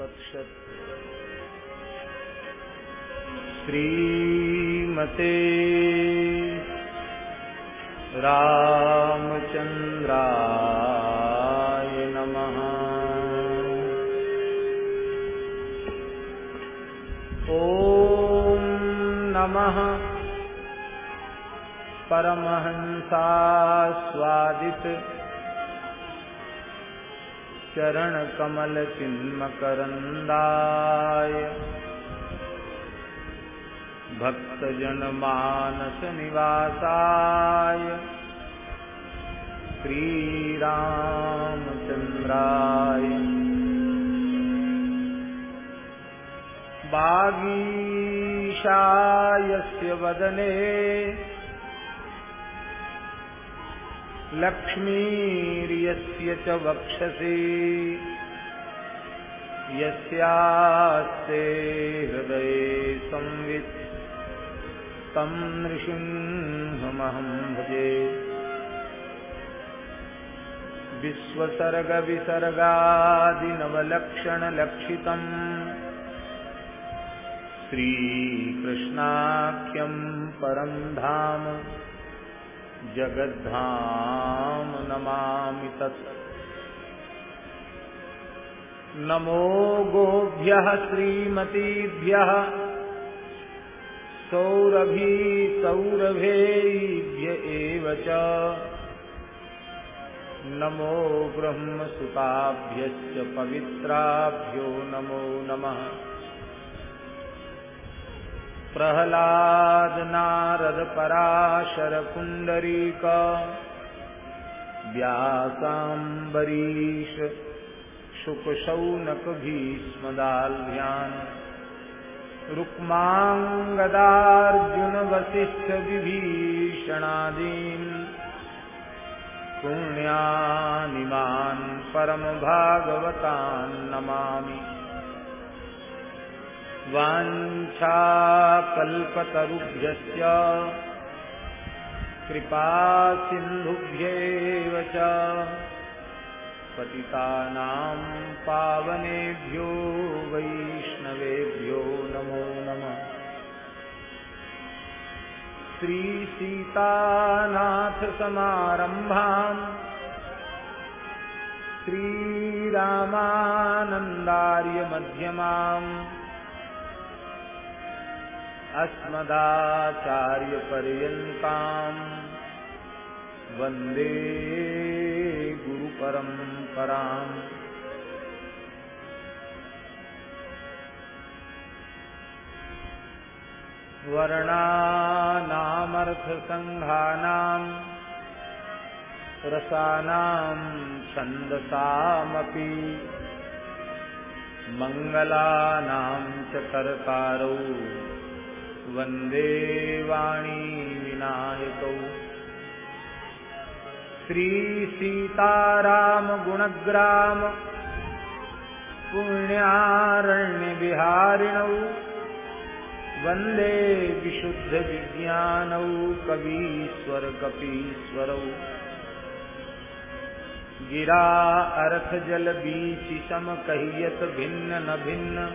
तत्सत श्रीमते रामचन्द्राय नमः। ॐ नमः। परमहंसास्वादित चरणकमलचिन्मकरन्दाय भक्तजनमानसनिवासाय श्रीरामचन्द्राय। बागीशायस्य वदने लक्ष्मीर्यस्य च वक्षसि। यस्यास्ते हृदये संवित्। तं नृसिंहमहं भजे। विश्वसर्गविसर्गादिनवलक्षणलक्षितम् श्रीकृष्णाख्यं परं धाम। जगद्धाम नमामि तत्। नमो गोभ्यः श्रीमतीभ्यः सौरभी सौरभेभ्य एव च। नमो ब्रह्मसुताभ्यश्च पवित्राभ्यो नमो नमः। प्रहलाद नारद पराशर पुण्डरीक व्यासाम्बरीश शुकशौनक भीष्मदाल्भ्यान् रुक्माङ्गदार्जुन वसिष्ठ विभीषणादीन् पुण्यानिमान् परमभागवतान् नमामि। वाञ्छाकल्पतरुभ्यश्च। कृपासिन्धुभ्येव च। पतितानां पावनेभ्यो वैष्णवेभ्यो नमो नमः। श्रीसीतानाथसमारम्भाम् श्रीरामानन्दार्यमध्यमाम्। अस्मदाचार्यपर्यन्ताम् वंदे गुरुपरम्पराम्। वर्णानामर्थसङ्घानाम् रसानां छन्दसामपि मङ्गलानां च कर्तारौ वंदे वाणी विनायकौ। श्रीसीतारामगुणग्राम पुण्यारण्यविहारिणौ वंदे विशुद्धविज्ञानौ कवीश्वरकपीश्वरौ गिरा अर्थ जल बीच सम कहियत भिन्न न भिन्न।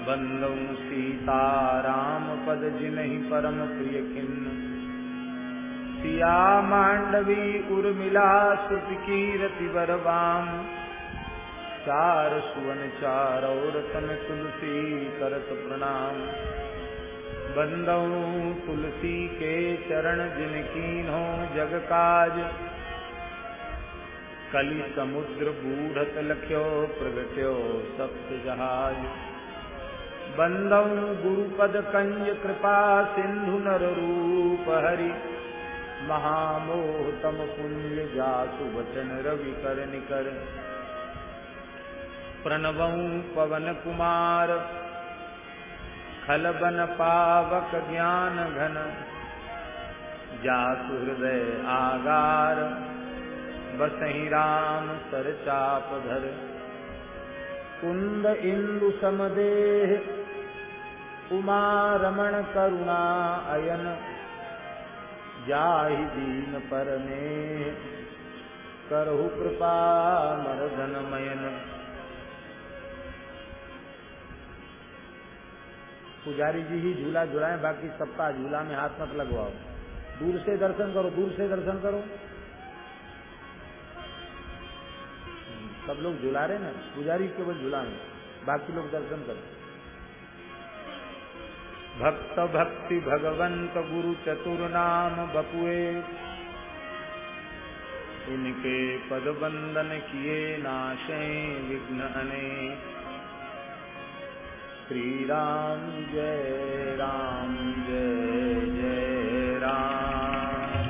बंदौ सीताराम पद जिनहि परम प्रिय किन्न सिया मांडवी उर्मिला श्रुति कीरति बरवाम चार सुवन चार और तन तुलसी करत प्रणाम। बंदौ तुलसी के चरण जिनकीन जग काज। कलि समुद्र बूढ़त लख्यो प्रगट्यो सप्त जहाज़। बंदौ गुरुपद कंज कृपा सिंधु नर रूप हरि। महामोहतम पुण्य जासु वचन रवि कर निकर। प्रणवं पवन कुमार, खलबन पावक ज्ञान घन। जासु हृदय आगार, बसहि राम सर चाप धर। कुंद इंदु समदेह उमारमण करुणा अयन। जा दीन परमे। करहु कृपा मरधन मयन। पुजारी जी ही झूला झुलाए, बाकी सबका झूला में हाथ मत लगवाओ। दूर से दर्शन करो, दूर से दर्शन करो। सब लोग झुला रहे ना, पुजारी केवल झुला में बाकी लोग दर्शन करो। भक्त भक्ति भगवंत गुरु चतुर्नाम बपुए। इनके पद वंदन किए नाशे विघ्न अने। श्री राम जय राम जय जय राम।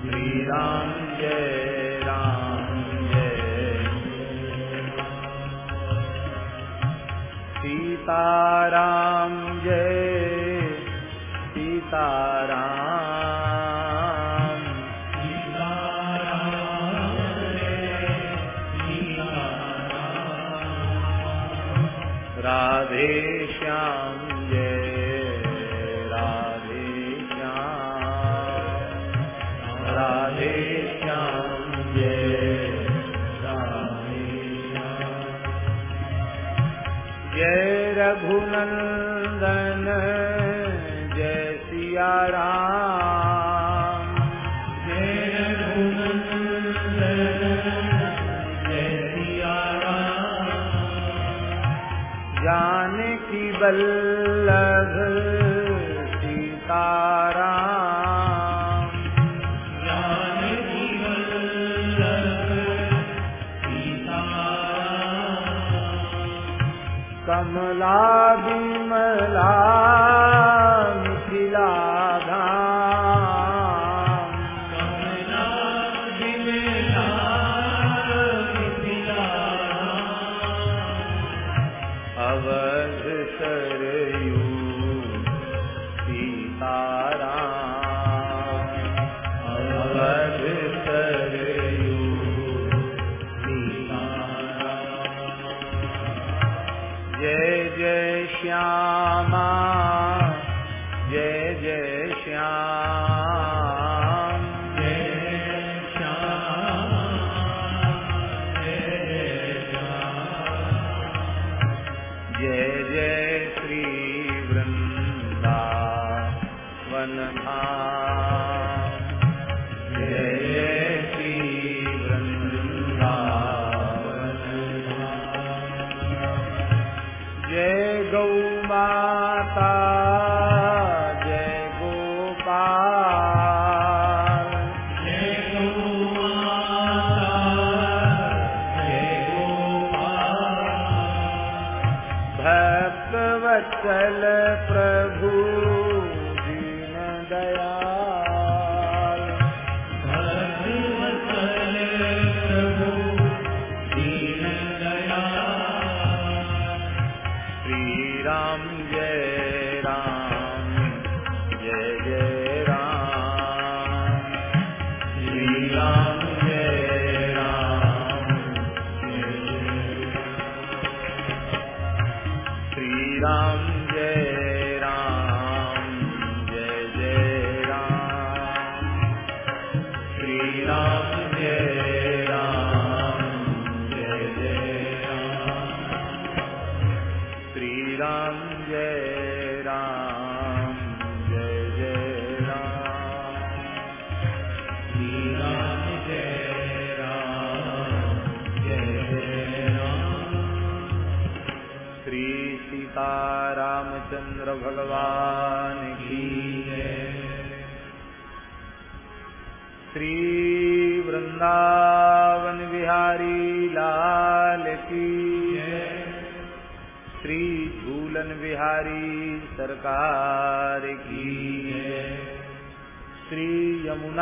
श्री राम जय। सीताराम ஆ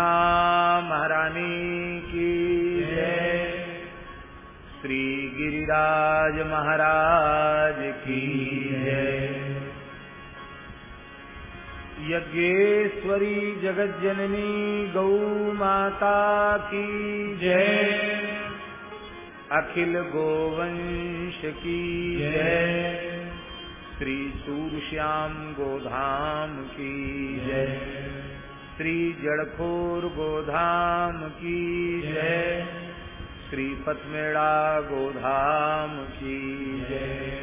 नाम हरानी की श्री गिरिराज महाराज की यज्ञेश्वरी जगत जननी गौ माता की जय। अखिल गोवंश की जय। श्री सूरश्याम गोधाम की जय। श्री जड़खोर गोधाम की जय। श्री पथमेड़ा गोधाम की जय।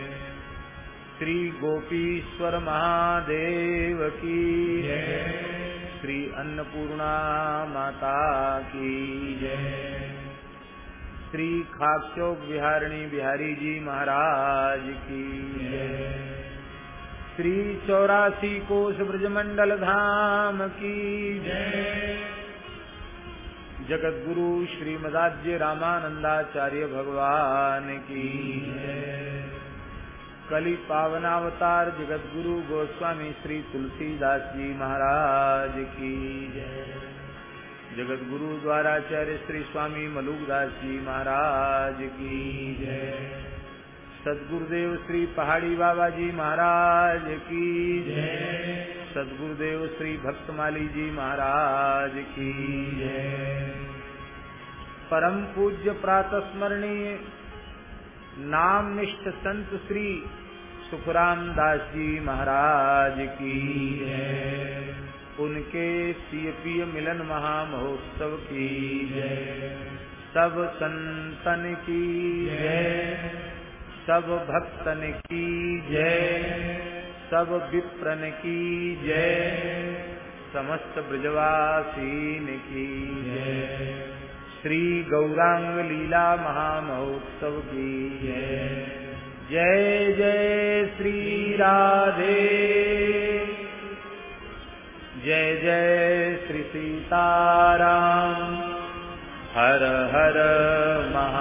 श्री गोपीश्वर महादेव की जय। श्री अन्नपूर्णा माता की जय। श्री खाक्षोक बिहारिणी बिहारी जी महाराज की जय। श्री चौरासी कोश ब्रजमंडल धाम की जगत गुरु श्री मदाज्य रामानंदाचार्य भगवान की कलि पावनावतार जगत गुरु गोस्वामी श्री तुलसीदास जी महाराज की जगत गुरु द्वाराचार्य श्री स्वामी मलुकदास जी महाराज की जय। सदगुरुदेव श्री पहाड़ी बाबा जी महाराज की सदगुरुदेव श्री भक्तमाली जी महाराज की परम पूज्य प्रातः स्मरणीय नाम निष्ठ संत श्री सुखराम दास जी महाराज की उनके सिय पिय मिलन महामहोत्सव की सब संतन की जय। सब भक्तन की जय। सब विप्रन की जय। समस्त ब्रजवासीन की जय। श्री गौरांग लीला महामहोत्सव की जय। जय जय श्री राधे। जय जय श्री सीताराम। हर हर महादेव।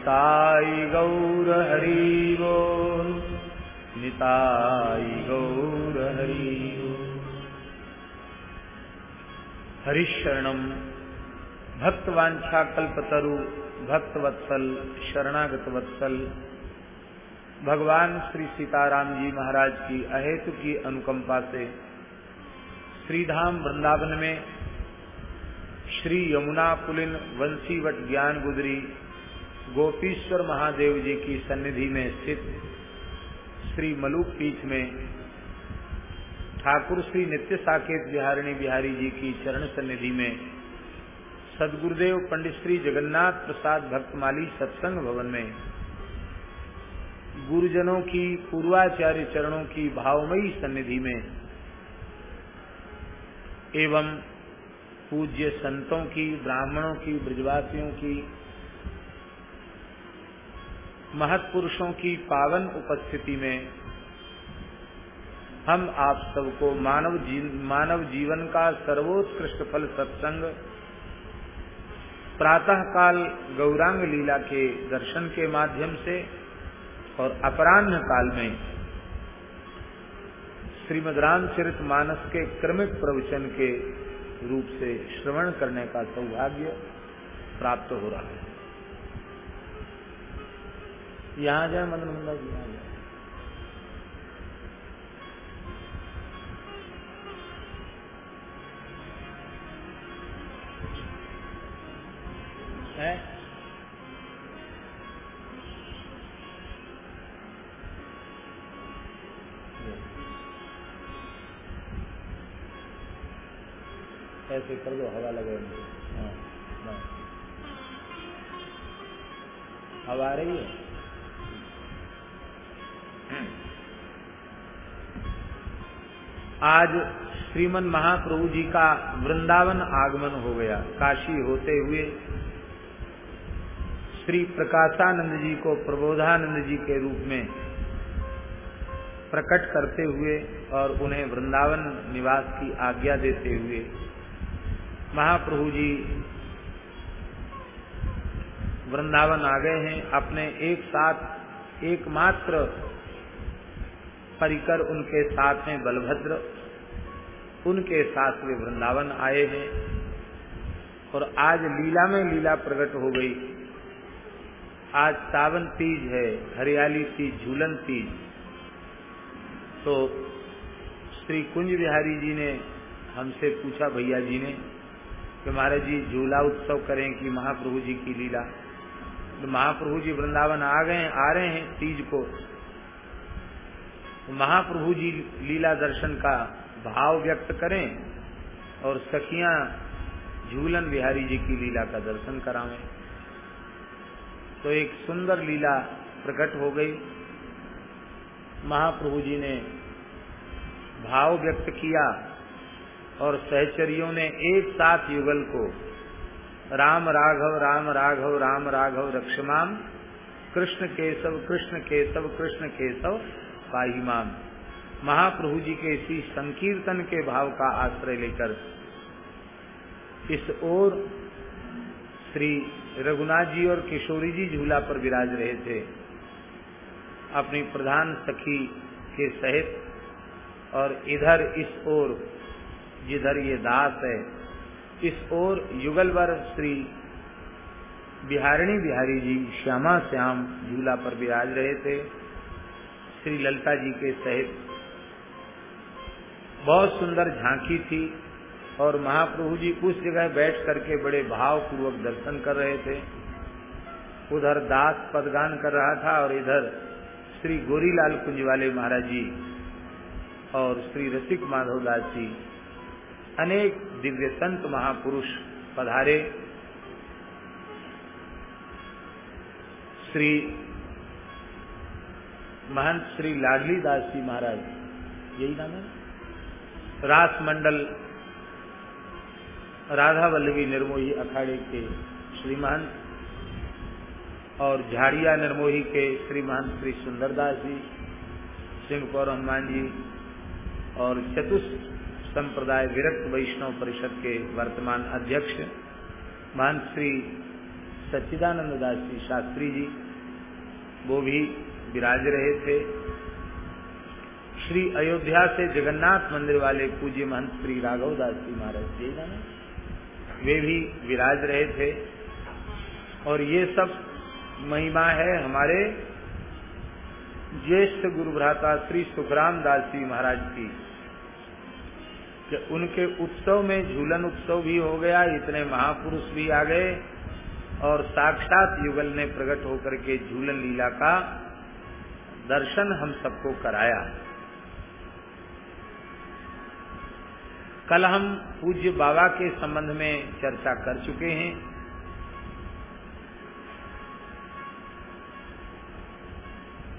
निताई गौर हरि बोल निताई गौर हरि हरिशरणम भक्तवांछा कल्पतरु भक्तवत्सल शरणागत वत्सल भगवान श्री सीताराम जी महाराज की अहेतु की अनुकंपा से श्रीधाम वृंदावन में श्री यमुना पुलिन वंशीवट ज्ञान गुदरी गोपीश्वर महादेव जी की सन्निधि में स्थित श्री मलुक पीठ में ठाकुर श्री नित्य साकेत बिहारिणी बिहारी जी की चरण सन्निधि में सदगुरुदेव पंडित श्री जगन्नाथ प्रसाद भक्तमाली सत्संग भवन में गुरुजनों की पूर्वाचार्य चरणों की भावमयी सन्निधि में एवं पूज्य संतों की, ब्राह्मणों की, ब्रजवासियों की महत्पुरुषों की पावन उपस्थिति में हम आप सबको मानव जी, मानव जीवन का सर्वोत्कृष्ट फल सत्संग प्रातः काल गौरांग लीला के दर्शन के माध्यम से और अपराह्न काल में श्रीमद रामचरित मानस के क्रमिक प्रवचन के रूप से श्रवण करने का सौभाग्य प्राप्त हो रहा है। यहाँ जाए मदन मुंडा जी यहाँ जाए। है? ऐसे कर दो हवा लगे हाँ, हाँ। हवा आ रही है? आज श्रीमन महाप्रभु जी का वृंदावन आगमन हो गया। काशी होते हुए श्री प्रकाशानंद जी को प्रबोधानंद जी के रूप में प्रकट करते हुए और उन्हें वृंदावन निवास की आज्ञा देते हुए महाप्रभु जी वृंदावन आ गए हैं। अपने एक साथ एकमात्र परिकर उनके साथ में बलभद्र। उनके साथ वे वृंदावन आए हैं। और आज लीला में लीला प्रकट हो गई। आज सावन तीज है, हरियाली तीज झूलन तीज। तो श्री कुंज बिहारी जी ने हमसे पूछा, भैया जी ने, कि महाराज जी, झूला उत्सव करें कि महाप्रभु जी की लीला? तो महाप्रभु जी वृंदावन आ गए, आ रहे हैं तीज को। महाप्रभु जी लीला दर्शन का भाव व्यक्त करें और सखियाँ झूलन बिहारी जी की लीला का दर्शन करावें। तो एक सुंदर लीला प्रकट हो गई। महाप्रभु जी ने भाव व्यक्त किया और सहचरियों ने एक साथ युगल को, राम राघव राम राघव राम राघव रक्षमाम कृष्ण केशव कृष्ण केशव कृष्ण केशव पाहिमाम महाप्रभु जी के इसी संकीर्तन के भाव का आश्रय लेकर इस ओर श्री रघुनाथ जी और किशोरी जी झूला पर विराज रहे थे। अपनी प्रधान सखी के सहित और इधर इस ओर जिधर ये दास है, इस ओर युगलवर श्री बिहारिणी बिहारी जी श्यामा श्याम झूला पर विराज रहे थे। श्री ललता जी के सहित। बहुत सुंदर झांकी थी और महाप्रभु जी उस जगह बैठ करके बड़े भाव पूर्वक दर्शन कर रहे थे। उधर दास पदगान कर रहा था और इधर श्री गोरीलाल कुंजवाले महाराज जी और श्री रसिक माधव दास जी, अनेक दिव्य संत महापुरुष पधारे। श्री महंत श्री लाडली दास जी महाराज, यही नाम है? रास मंडल, राधा वल्लभी निर्मोही अखाड़े के श्री महंत और झाड़िया निर्मोही के श्री महंत श्री सुंदरदास जी, सिंह कौर हनुमान जी और चतुष संप्रदाय विरक्त वैष्णव परिषद के वर्तमान अध्यक्ष महंत श्री सच्चिदानंद दास जी शास्त्री जी, वो भी विराज रहे थे। श्री अयोध्या से जगन्नाथ मंदिर वाले पूज्य महंत श्री राघव दास जी महाराज जी वे भी विराज रहे थे। और ये सब महिमा है हमारे ज्येष्ठ गुरु भ्राता श्री सुखराम दास जी महाराज की, कि उनके उत्सव में झूलन उत्सव भी हो गया, इतने महापुरुष भी आ गए, और साक्षात युगल ने प्रकट होकर के झूलन लीला का दर्शन हम सबको कराया। कल हम पूज्य बाबा के संबंध में चर्चा कर चुके हैं।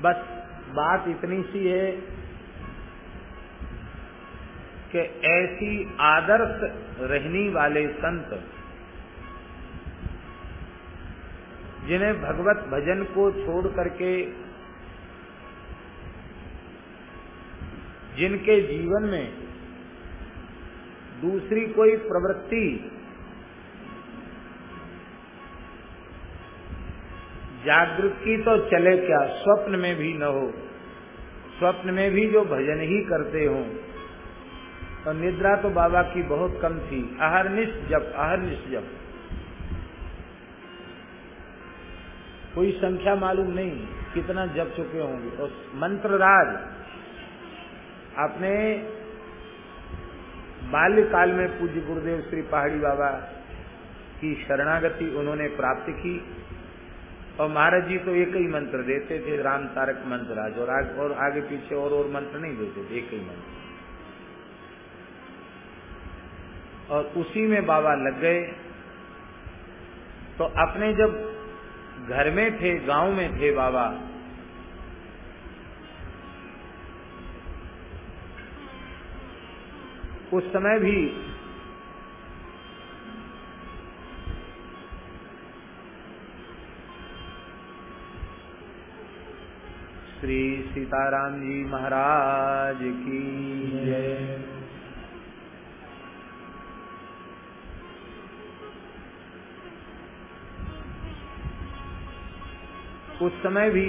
बस बात इतनी सी है कि ऐसी आदर्श रहनी वाले संत जिन्हें भगवत भजन को छोड़ करके जिनके जीवन में दूसरी कोई प्रवृत्ति जागृत की तो चले क्या? स्वप्न में भी न हो। स्वप्न में भी जो भजन ही करते हो तो निद्रा तो बाबा की बहुत कम थी। अहरनिश जब अहरनिश जब कोई संख्या मालूम नहीं कितना जप चुके होंगे। और मंत्र राज अपने बाल्यकाल में पूज्य गुरुदेव श्री पहाड़ी बाबा की शरणागति उन्होंने प्राप्त की और महाराज जी तो एक ही मंत्र देते थे, राम तारक मंत्र राज और आगे और आगे पीछे और और मंत्र नहीं देते थे, एक ही मंत्र। और उसी में बाबा लग गए। तो अपने जब घर में थे, गाँव में थे बाबा उस समय भी श्री सीताराम जी महाराज की उस समय भी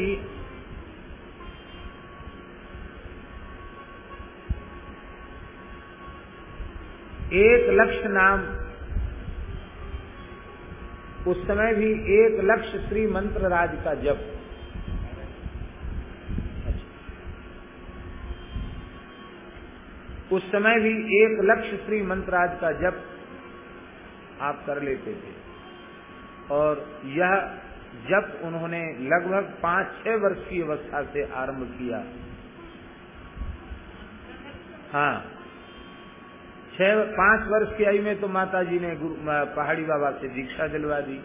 एक लक्ष्य नाम। उस समय भी एक लक्ष्य श्री मंत्र राज का जप। उस समय भी एक लक्ष्य श्री मंत्राज का जप आप कर लेते थे। और यह जब उन्होंने लगभग पाँच छह वर्ष की अवस्था से आरंभ किया। हाँ। छह, पाँच वर्ष की आयु में तो माता जी ने पहाड़ी बाबा से दीक्षा दिलवा दी।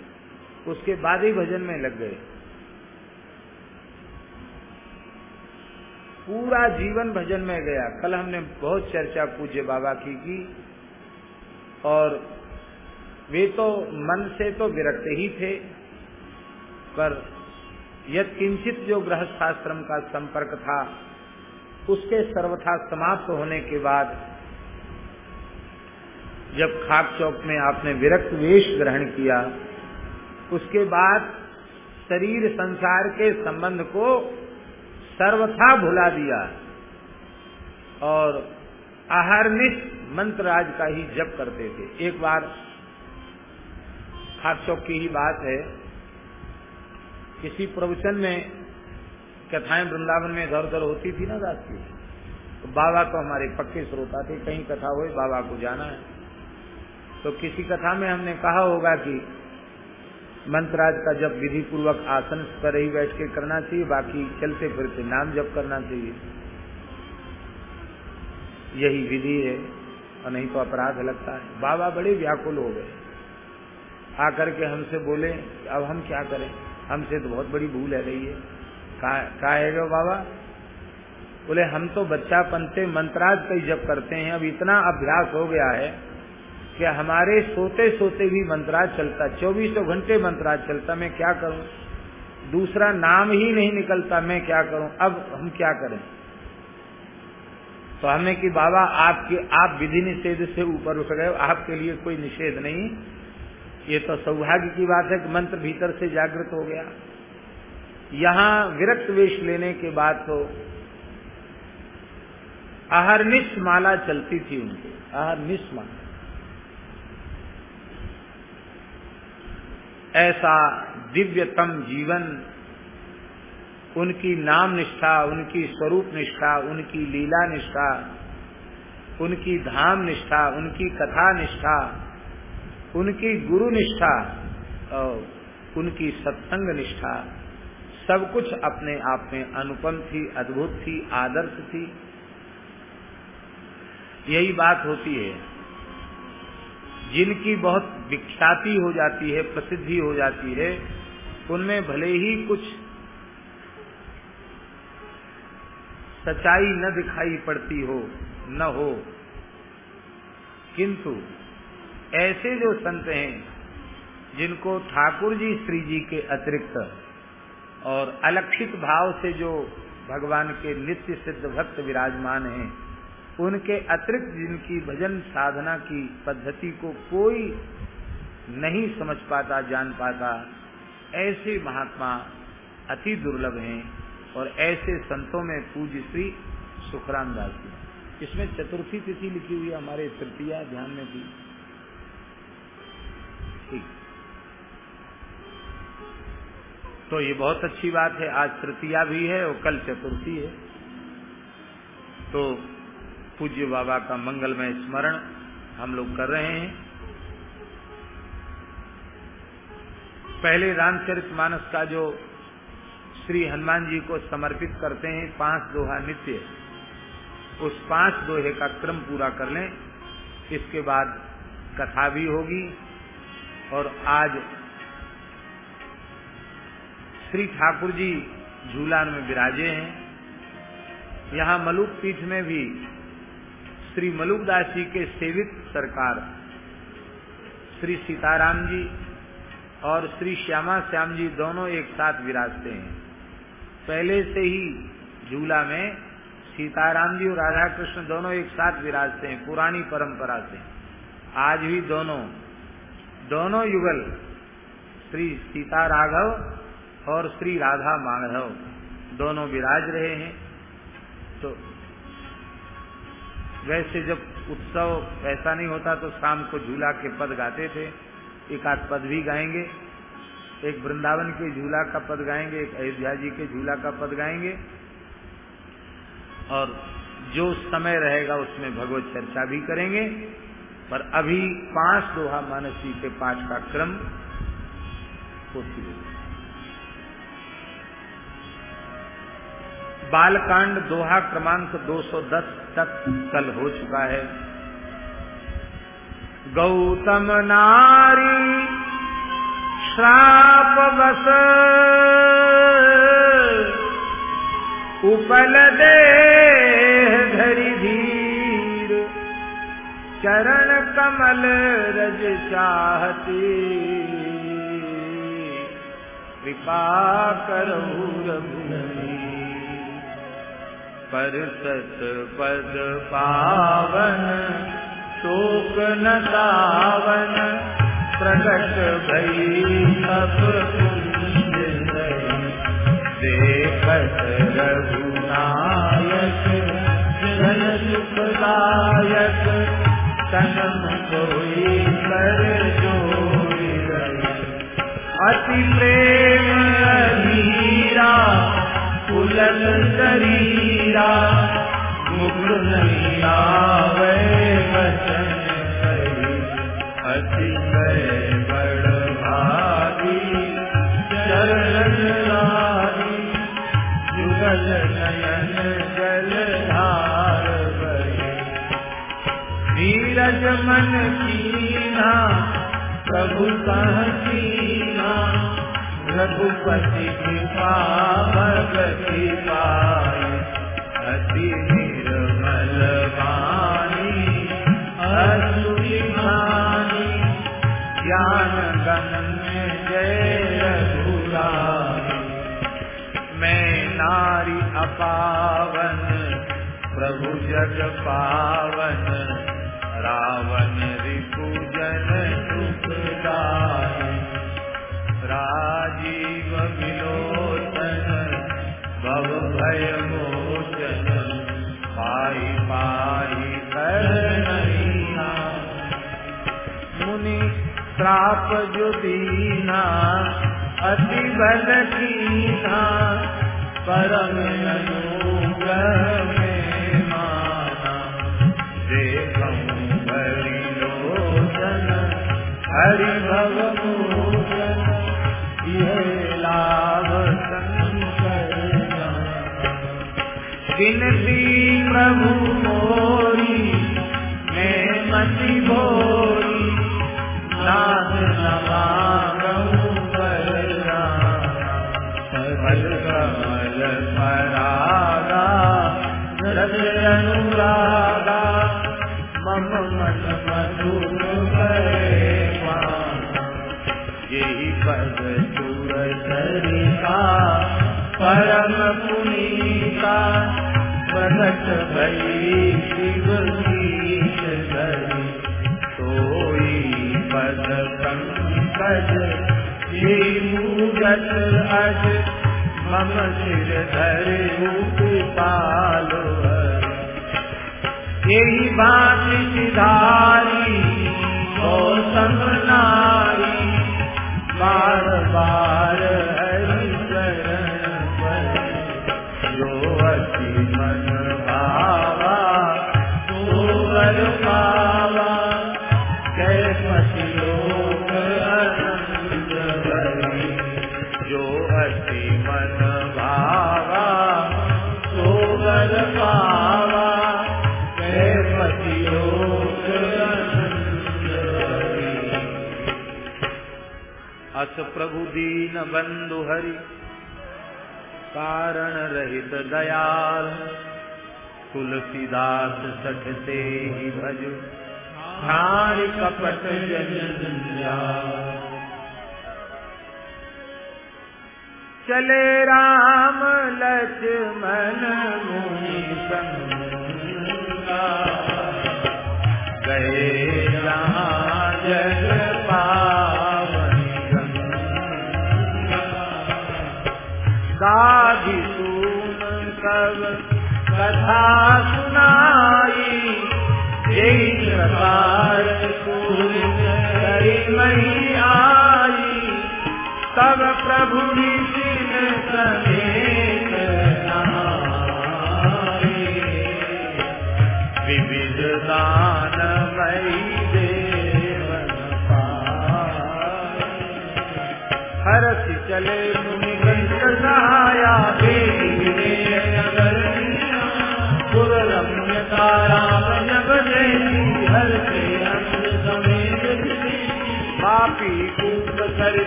उसके बाद ही भजन में लग गए। पूरा जीवन भजन में गया। कल हमने बहुत चर्चा पूज्य बाबा की की। और वे तो मन से तो विरक्त ही थे, पर यद किंचित जो गृहस्थाश्रम का संपर्क था, उसके सर्वथा समाप्त होने के बाद जब खाक चौक में आपने विरक्त वेश ग्रहण किया, उसके बाद शरीर संसार के संबंध को सर्वथा भुला दिया और आहारनिष्ठ मंत्र राज का ही जप करते थे। एक बार खाक चौक की ही बात है, किसी प्रवचन में, कथाएँ वृंदावन में इधर उधर होती थी ना रात की तो बाबा तो हमारे पक्के श्रोता थे, कहीं कथा हुई बाबा को जाना है। तो किसी कथा में हमने कहा होगा कि मंत्राज का जब विधि पूर्वक आसन पर ही बैठ के करना चाहिए, बाकी चलते फिरते नाम जप करना चाहिए। यही विधि है, और नहीं तो अपराध लगता है। बाबा बड़े व्याकुल हो गए। आकर के हमसे बोले, अब हम क्या करें? हमसे तो बहुत बड़ी भूल है रही है। कहा है गो बाबा? बोले, हम तो बच्चा पंते मंत्राज कई जब करते हैं। अब इतना अभ्यास हो गया है कि हमारे सोते सोते भी मंत्राज चलता, चौबीसों घंटे मंत्राज चलता, मैं क्या करूँ? दूसरा नाम ही नहीं निकलता, मैं क्या करूँ? अब हम क्या करें? तो हमें कि बाबा, आपके, आप विधि निषेध से ऊपर उठ गए, आपके लिए कोई निषेध नहीं। ये तो सौभाग्य की बात है कि मंत्र भीतर से जागृत हो गया। यहाँ विरक्त वेश लेने के बाद तो अहरनिश माला चलती थी उनकी, अहरनिश माला। ऐसा दिव्यतम जीवन, उनकी नाम निष्ठा, उनकी स्वरूप निष्ठा, उनकी लीला निष्ठा, उनकी धाम निष्ठा, उनकी कथा निष्ठा, उनकी गुरु निष्ठा और उनकी सत्संग निष्ठा, सब कुछ अपने आप में अनुपम थी, अद्भुत थी, आदर्श थी। यही बात होती है। जिनकी बहुत विख्याति हो जाती है, प्रसिद्धि हो जाती है, उनमें भले ही कुछ सच्चाई न दिखाई पड़ती हो, न हो। किंतु ऐसे जो संत हैं, जिनको ठाकुर जी श्री जी के अतिरिक्त और अलक्षित भाव से जो भगवान के नित्य सिद्ध भक्त विराजमान हैं उनके अतिरिक्त जिनकी भजन साधना की पद्धति को कोई नहीं समझ पाता, जान पाता, ऐसे महात्मा अति दुर्लभ हैं और ऐसे संतों में पूज्य श्री सुखराम दास जी इसमें चतुर्थी तिथि लिखी हुई हमारे तृतीया ध्यान में थी ठीक। तो ये बहुत अच्छी बात है, आज तृतीया भी है और कल चतुर्थी है। तो पूज्य बाबा का मंगलमय स्मरण हम लोग कर रहे हैं। पहले रामचरित मानस का जो श्री हनुमान जी को समर्पित करते हैं, पाँच दोहा नित्य, उस पाँच दोहे का क्रम पूरा कर लें। इसके बाद कथा भी होगी और आज श्री ठाकुर जी झूलान में विराजे हैं। यहाँ मलुक पीठ में भी श्री मलुकदास जी के सेवित सरकार, श्री सीताराम जी और श्री श्यामा श्याम जी दोनों एक साथ विराजते हैं। पहले से ही झूला में सीताराम जी और राधा कृष्ण दोनों एक साथ विराजते हैं, पुरानी परंपरा से। आज भी दोनों दोनों युगल, श्री सीता राघव और श्री राधा माधव दोनों विराज रहे हैं। तो वैसे जब उत्सव ऐसा नहीं होता तो शाम को झूला के पद गाते थे। एक आध पद भी गाएँगे। एक वृंदावन के झूला का पद गाएँगे, एक अयोध्या जी के झूला का पद गाएँगे। और जो समय रहेगा उसमें भगवत चर्चा भी करेंगे। पर अभी पाँच दोहा मानस के पाठ का क्रम होती है बालकांड दोहा क्रमांक 210 तक कल हो चुका है। गौतम नारी श्राप बस उपल दे धरि चरण कमल रज चाहती। कृपा करो पर सत पद पावन शोक न दावन प्रकट भई सब देखत रघुनायक, जन सुखदायक, तनम कोई कर जोड़ी अति प्रेम पुलन शरीरा मुकुर नहीं आवे वचन अति बड़ भागी चरण लागी। जुगल नयन जल धार नीरज मन कीना, प्रभु कहना रघुपति कृपा भगति पाई अति निर्मल वाणी असुरी भानी, ज्ञान में जय रघुरानी। मैं नारी अपावन, प्रभु जग पावन, रावण रिपुजन श्राप जो दीना, अति बल कीना, परम अनुग्रह लोचन हरि भव यह लाभ विनती प्रभु अनुरागा मम मन मधुर यही पद चूर सरिका परम पुनीता प्रकट भई शिव गीत ये मूरत अज, मम सिर धर पालो यही बात सिधारी गौतम नारी बार बार हरि प्रभु दीन बंधु हरि, कारण रहित दयाल, तुलसीदास सठते ही भज। कपट चले राम, लक्ष्मण मही आई तब प्रभु निशिन समेत विविध दान मई देवन हरस चले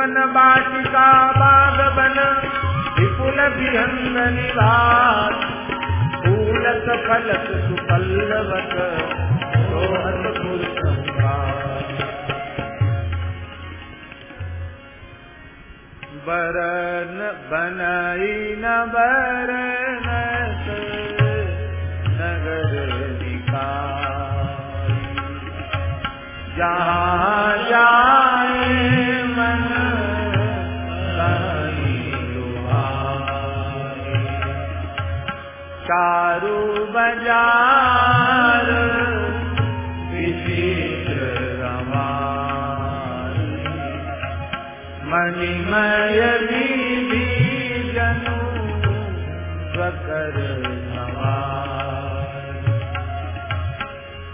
सुमन बाटिका बाग बन। विपुल विहंग निवास। फूलक फलक सुपल्लवक। सोहत फूल बरन बनई न बरन नगर निकाय जहाँ जाए चारू बाज़ार विचित्र मणिमय जनु स्वकर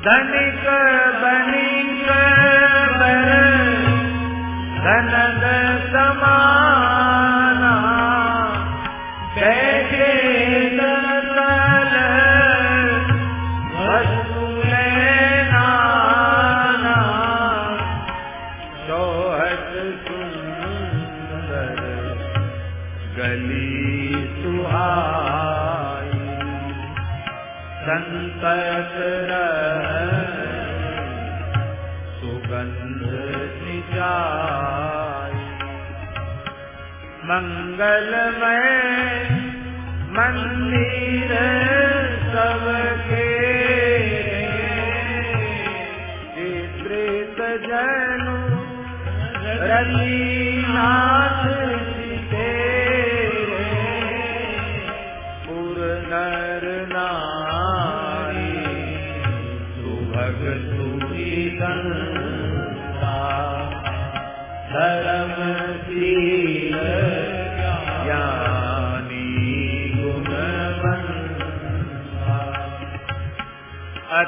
धनिक बनिक बर समाना मंगलमय मंदिर सबके चित्रित जनु रलीनाथ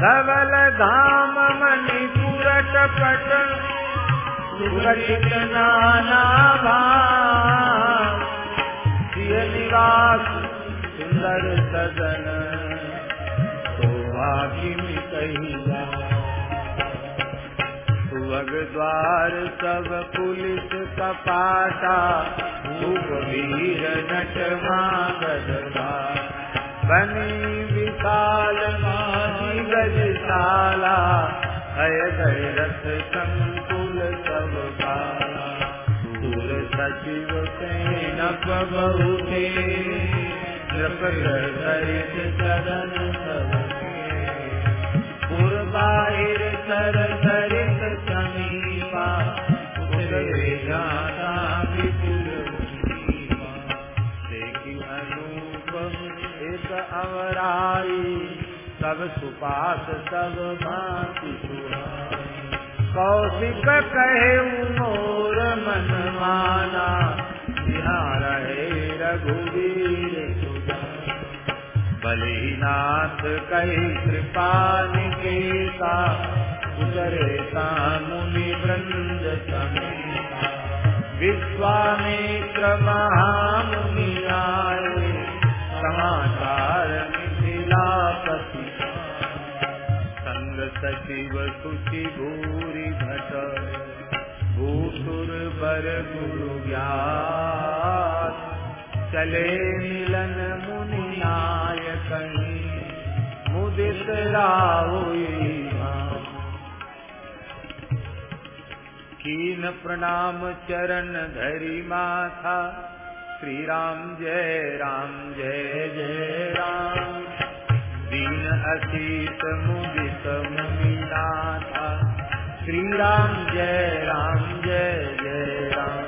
धवल धाम मणिपुर टपट सुरक्षित नाना सिय निवास सुंदर सदन सौभाग्य में कहिया। सुवग द्वार सब पुलिस कपाटा वीर नट मागधवा बनी विशाल माही गजशाला हय गय रथ संकुल सब सुर सचिव सेनप बहुते चरण सबके पुर बाहिर सर सब सुपास सब भांति कौशिक कहे मोर मन माना यहाँ रहे रघुवीर बलिनाथ कही कृपा निकेता उतरे मुनि वृंद समेता। विश्वामित्र महामुनि आए, समाचार सचिव सुचि भूरि भट। भूसुर बर गुरु ज्ञात चले मिलन मुनि नाय कहीं मुदित कीन प्रणाम चरण धरी माथा। श्री राम जय राम, जय जय राम। दीन अतीत मुदित मुमिला था श्री राम जय राम, जय जय राम।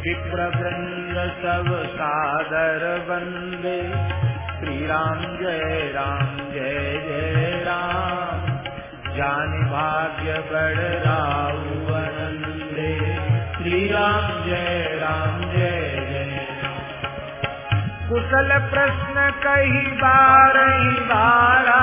विप्र वृंद सब सादर वंदे श्री राम जय राम, जय जय राम। जान भाग्य बड़ राउवनंदे श्री राम जय राम, जय कुशल प्रश्न कही बार बारा।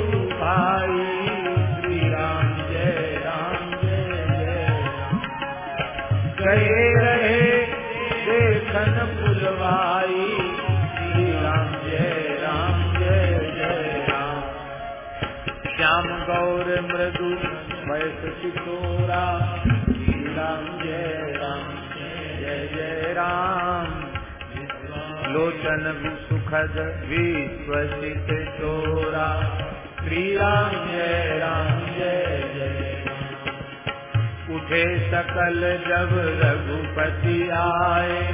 मृदु वैस किशोरा श्री राम जय राम, जय जय राम। लोचन सुखद विश्वसित चोरा। श्री राम जय राम, जय जय उठे सकल जब रघुपति आए।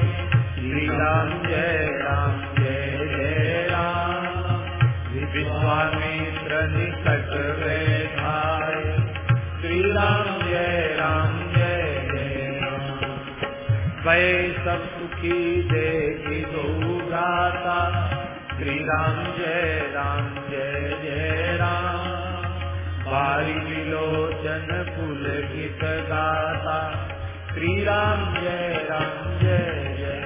श्री राम जय राम, जय जय राम। विश्वामित्र निकट श्री राम जय राम, जय जय राम वै सब सुखी देखी दो गाता श्री राम जय राम जय जय राम। बारी विलोचन पुल गीत गाता श्री राम जय राम जय जय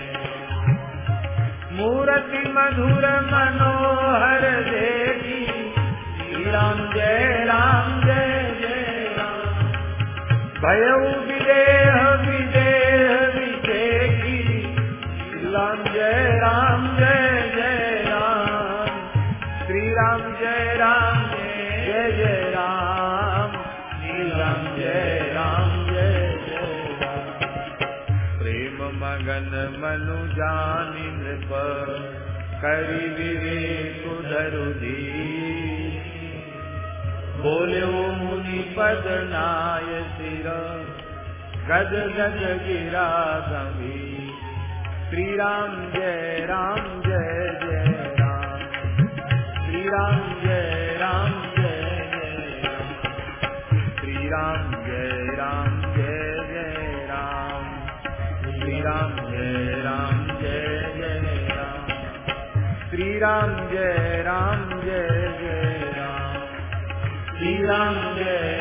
मूर्ति मधुर मनोहर देखी। श्री राम जय राम। भय विदेह विदेह, विदेही। राम जय राम, जय जय राम। श्री राम जय राम, जय जय राम। श्री राम जय राम, जय जय राम। प्रेम मगन मनु जानी नृप करी विवेक बोले वो मुनि पद नाय सिर। गद गद गिरा गंभीर श्री राम जय राम, जय जय राम। श्री राम जय राम, जय जय राम। श्री राम जय राम, जय जय राम। श्री राम जय राम, जय जय राम। श्री राम जय राम, जय जय राम। श्री राम जय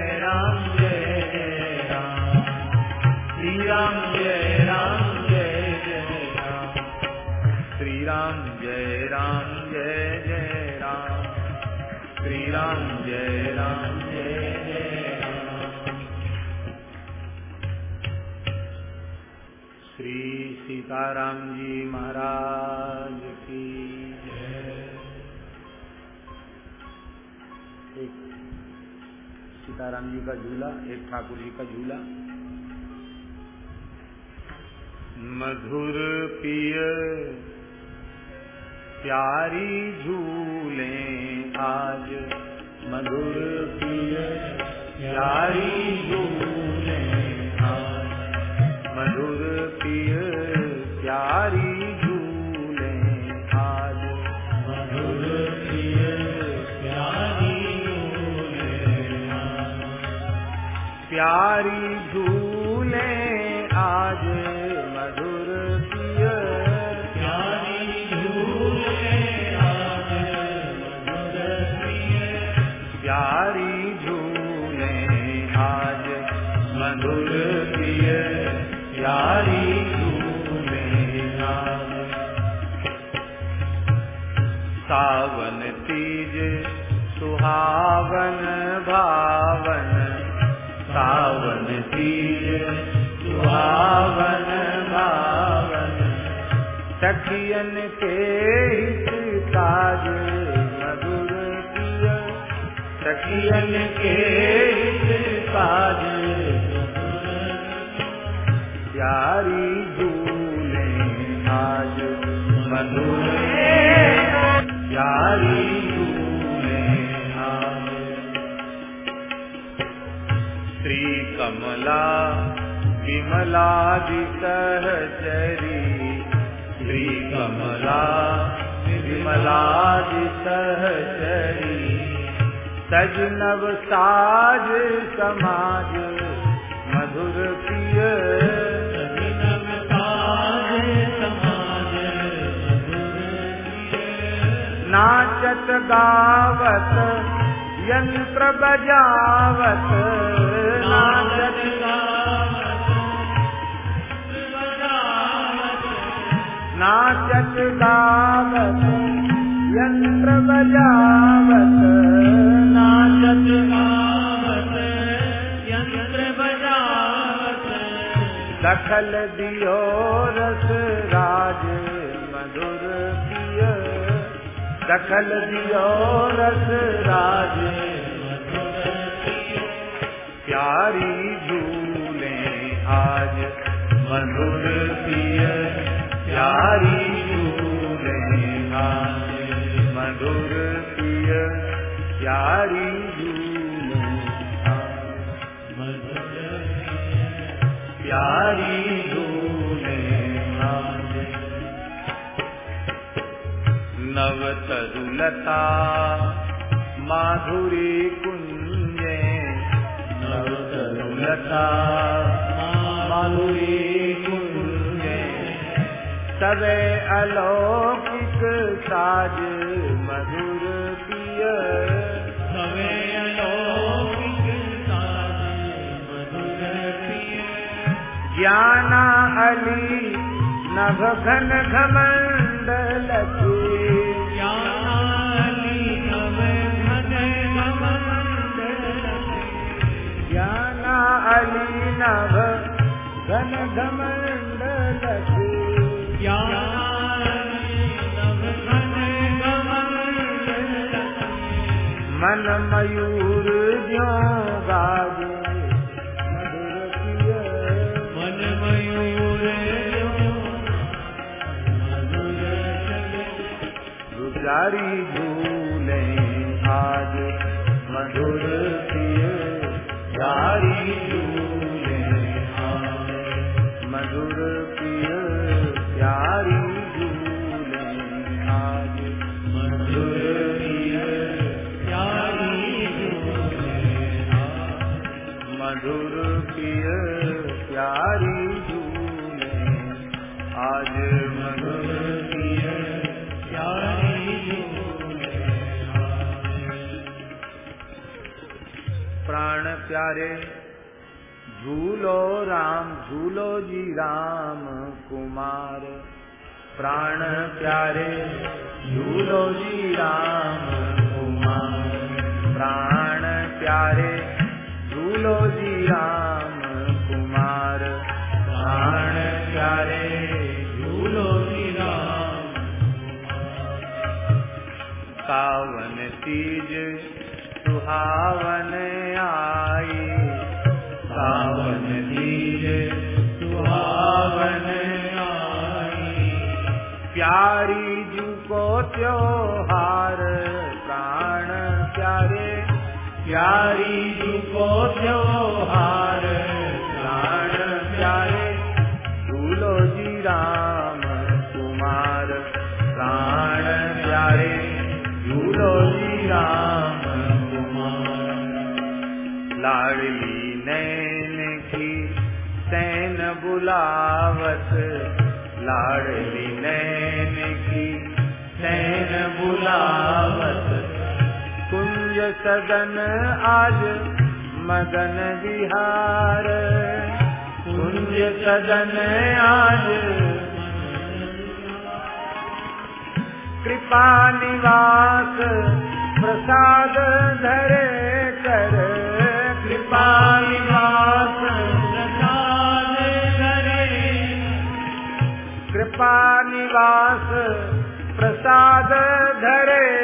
सीताराम जी महाराज की एक सीताराम जी का झूला, एक ठाकुर जी का झूला। मधुर पिय, प्यारी झूले आज। मधुर पिय, प्यारी झूले प्यारी सखियन के हित काज मधुर पिय। सखियन के हित काज प्यारी झूले आज मधुर प्यारी झूले आज। श्री कमला विमला श्री विमला सहचरी। सज नव साज समाज मधुर प्रिय। नाचत गावत यंत्र बजावत। नाचत गावत, यंत्र बजावत, नाचत गावत, यंत्र बजावत। दखल दियो रस राज मधुर पिय। दखल दियो रस राज प्यारी झूले आज मधुर पिय। प्यारी मधुर पिय प्यारी प्यारी झूले आज नव माधुरी कुंजे। नव तरुलता माधुरी तवे अलौकिक साज मधुर पिय। तवे अलौकिक साज मधुर पिय। ज्ञाना अली नभ घन घमंडल ज्ञाना अली नभ घन घमंडल ज्ञाना अली नभ घन घमंडल मन मयूर ज्यो गाजे मन मयूर गुजारी झूले आज मधुर पिय जारी प्राण प्यारे, झूलो जी राम कुमार प्राण प्यारे, झूलो जी राम कुमार। प्राण प्यारे, झूलो जी राम कावन तीज, सुहावन आई। सावन प्यारी जू को त्योहार, प्राण प्यारे। प्यारी जू को त्योहार, प्राण प्यारे। झूलो जी राम कुमार, प्राण प्यारे। झूलो जी राम कुमार। लाडली नैन की सैन बुलावत, लाडली नैन भुलावत कुंज सदन आज मदन बिहार कुंज सदन आज कृपा निवास प्रसाद धरे कर। कृपा निवास प्रसाद धरे। कृपा निवास प्रसाद Hare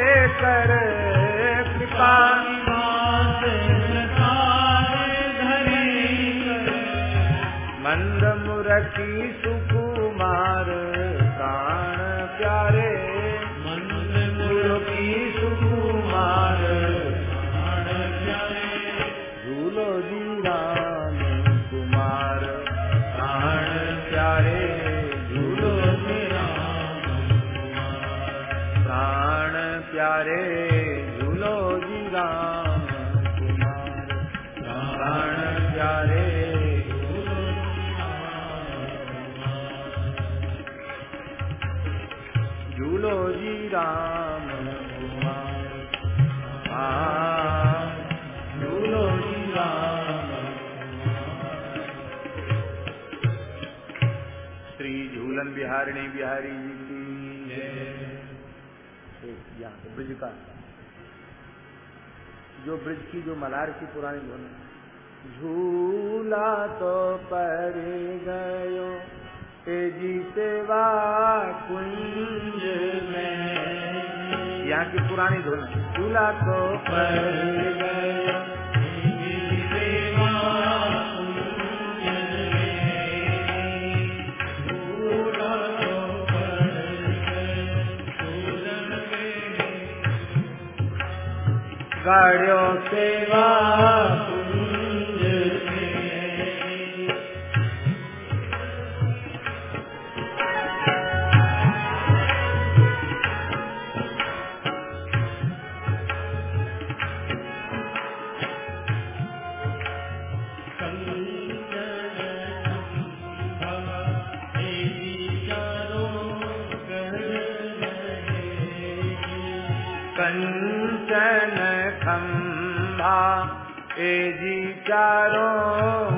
तारिणी बिहारी की। यहाँ पे ब्रिज का। जो ब्रिज की जो मलार की पुरानी धुन झूला तो पर गयो तेज़ी सेवा कुंज में। यहाँ की पुरानी धुन झूला तो पर गयो। गाड़ियों सेवा चारों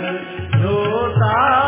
जोताले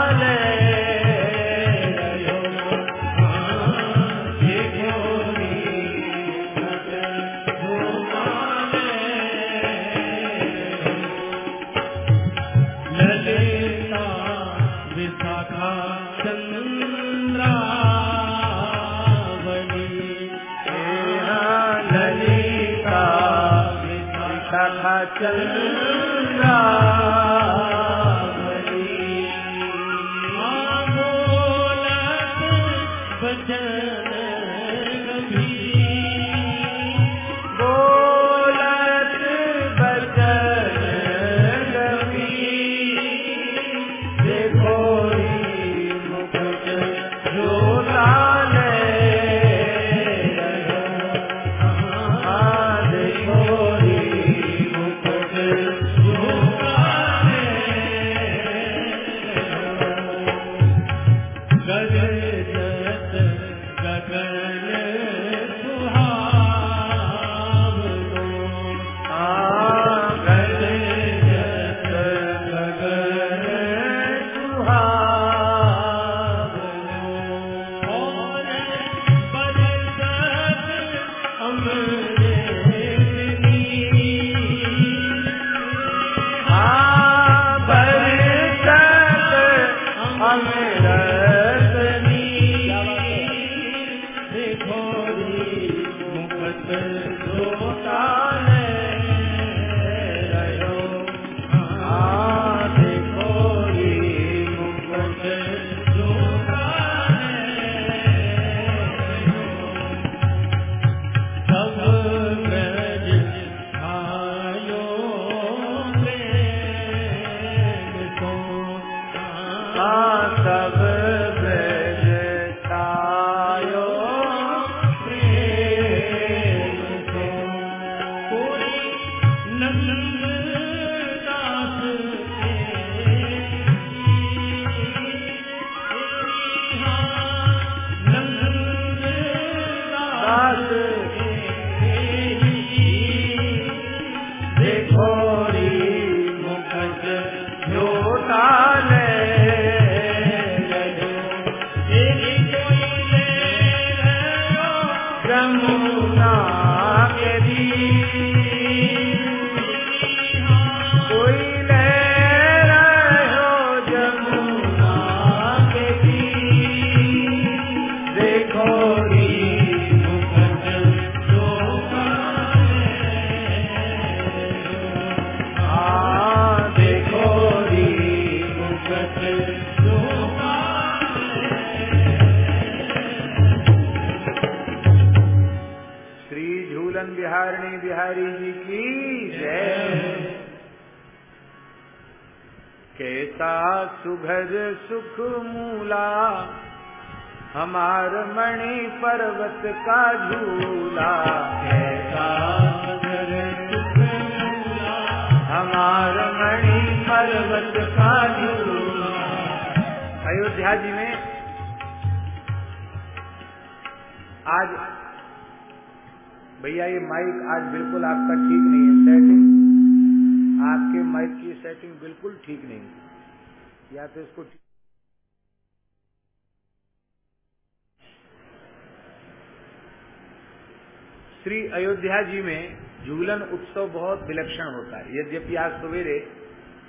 विलक्षण होता है। यद्यपि आज सवेरे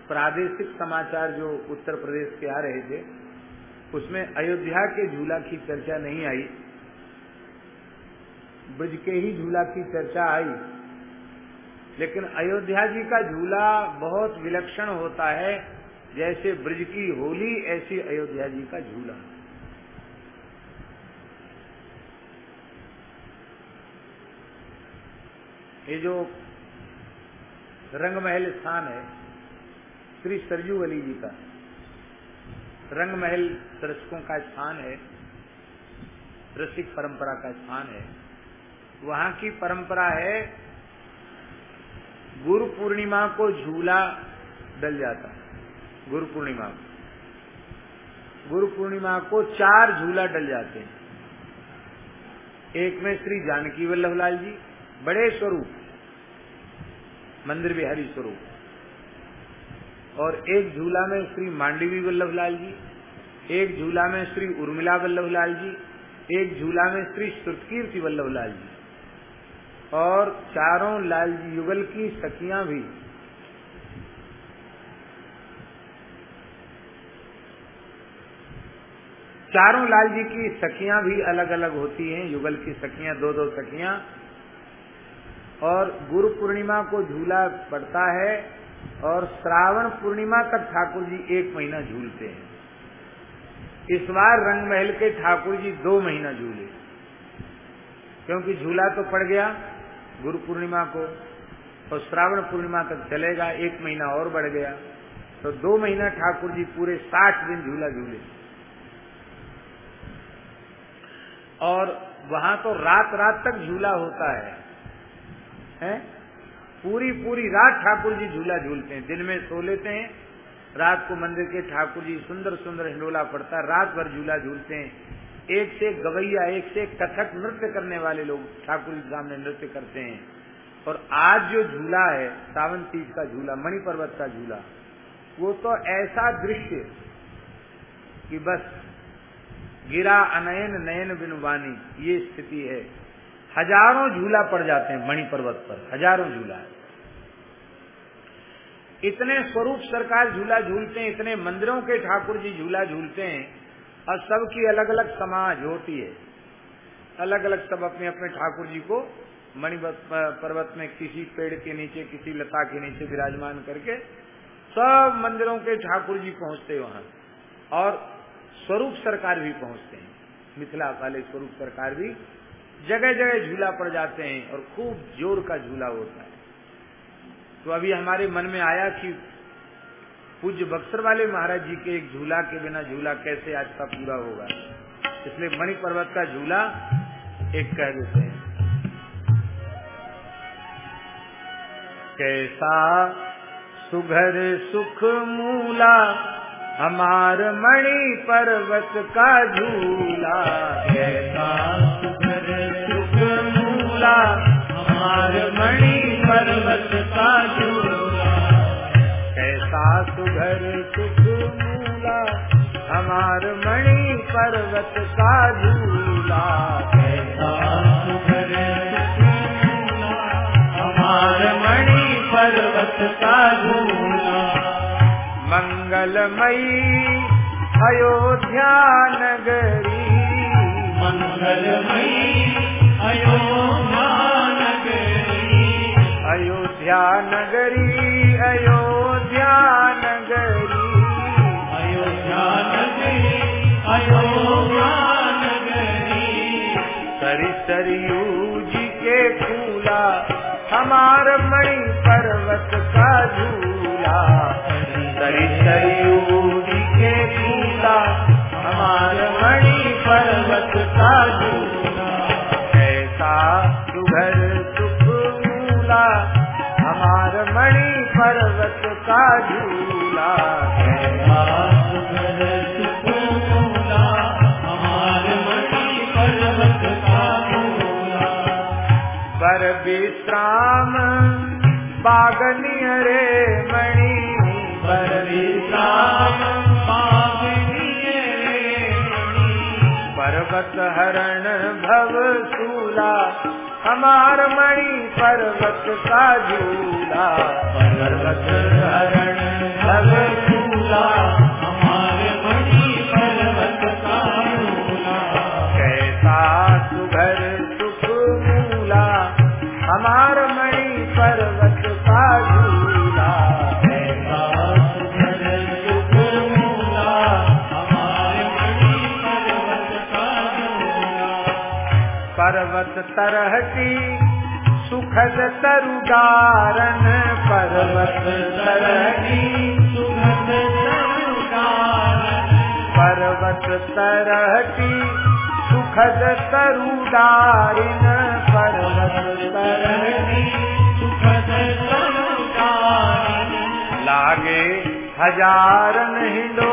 प्रादेशिक समाचार जो उत्तर प्रदेश के आ रहे थे, उसमें अयोध्या के झूला की चर्चा नहीं आई। ब्रज के ही झूला की चर्चा आई। लेकिन अयोध्या जी का झूला बहुत विलक्षण होता है, जैसे ब्रज की होली, ऐसी अयोध्या जी का झूला। ये जो रंगमहल स्थान है, श्री सरजू अली जी का। रंगमहल दर्शकों का स्थान है, रसिक परंपरा का स्थान है। वहाँ की परंपरा है, गुरु पूर्णिमा को झूला डल जाता है, गुरु पूर्णिमा को। गुरु पूर्णिमा को चार झूला डल जाते हैं। एक में श्री जानकी वल्लभ लाल जी, बड़े स्वरूप। मंदिर बिहारी स्वरूप। और एक झूला में श्री मांडवी वल्लभ लाल जी, एक झूला में श्री उर्मिला वल्लभ लाल जी, एक झूला में श्री श्रुतकीर्ति वल्लभ लाल जी, और चारों लाल जी युगल की सखियाँ भी। चारों लाल जी की सखियाँ भी अलग अलग होती हैं, युगल की सखियाँ दो दो सखियाँ। और गुरु पूर्णिमा को झूला पड़ता है और श्रावण पूर्णिमा तक ठाकुर जी एक महीना झूलते हैं। इस बार रंग महल के ठाकुर जी दो महीना झूले। क्योंकि झूला तो पड़ गया गुरु पूर्णिमा को और श्रावण पूर्णिमा तक चलेगा, एक महीना और बढ़ गया तो दो महीना ठाकुर जी पूरे साठ दिन झूला झूले। और वहाँ तो रात रात तक झूला होता है। हैं? पूरी पूरी रात ठाकुर जी झूला झूलते हैं। दिन में सो लेते हैं, रात को मंदिर के ठाकुर जी सुंदर सुंदर हिंडोला पड़ता है, रात भर झूला झूलते हैं। एक से गवैया, एक से कथक नृत्य करने वाले लोग ठाकुर जी सामने नृत्य करते हैं। और आज जो झूला है, सावन तीज का झूला, मणि पर्वत का झूला, वो तो ऐसा दृश्य कि बस गिरा अनयन, नयन बिनवानी ये स्थिति है। हज़ारों झूला पड़ जाते हैं मणि पर्वत पर, हज़ारों झूला इतने स्वरूप सरकार झूला झूलते हैं, इतने मंदिरों के ठाकुर जी झूला झूलते हैं, और सबकी अलग अलग समाज होती है। अलग अलग सब अपने अपने ठाकुर जी को मणि पर्वत में किसी पेड़ के नीचे, किसी लता के नीचे विराजमान करके सब मंदिरों के ठाकुर जी पहुँचते वहाँ, और स्वरूप सरकार भी पहुँचते हैं। मिथिला वाले स्वरूप सरकार भी जगह जगह झूला पड़ जाते हैं और खूब ज़ोर का झूला होता है। तो अभी हमारे मन में आया कि पूज्य बक्सर वाले महाराज जी के एक झूला के बिना झूला कैसे आज का पूरा होगा? इसलिए मणि पर्वत का झूला एक कह देते हैं। कैसा सुघर सुख मूला हमार मणि पर्वत का झूला। कैसा सुघर सुख मूला हमार मणि पर्वत का झूला। कैसा सुघर सुख मूला हमार मणि पर्वत का झूला। कैसा सुघर सुख मूला हमार मणि पर्वत का झूला। मंगलमयी अयोध्या नगरी मंगलमयी अयोध्या नगरी अयोध्या नगरी अयोध्या नगरी अयोध्या नगरी अयोध्या नगरी सरी सरयू जी के फूला हमार मणि पर्वत का झूला। हमार मणि पर्वत का झूला ऐसा सुख मूला हमार मणि पर्वत का हमार मणि पर्वत का पर विश्राम बागनी हरण भव सूला हमार मणि पर्वत का झूला। पर्वत हरण भव सूला तरहती सुखद तरुदारन पर्वत तरहती सुगंध तरुदारन पर्वत तरहती सुखद तरुदारिन पर्वत तरहती सुखद तरुदारन लागे हजारन हिंडोला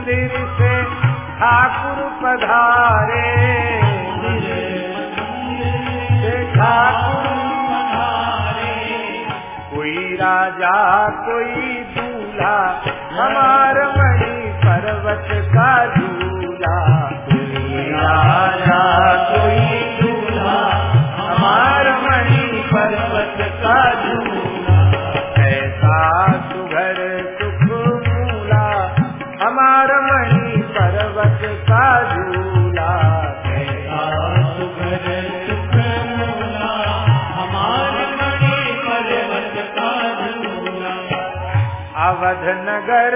मंदिर से ठाकुर पधारे। ठाकुर कोई राजा, कोई दूल्हा, हमार मणि पर्वत का झूला। कोई राजा, कोई दूल्हा, हमार मणि पर्वत का झूला। अवध नगर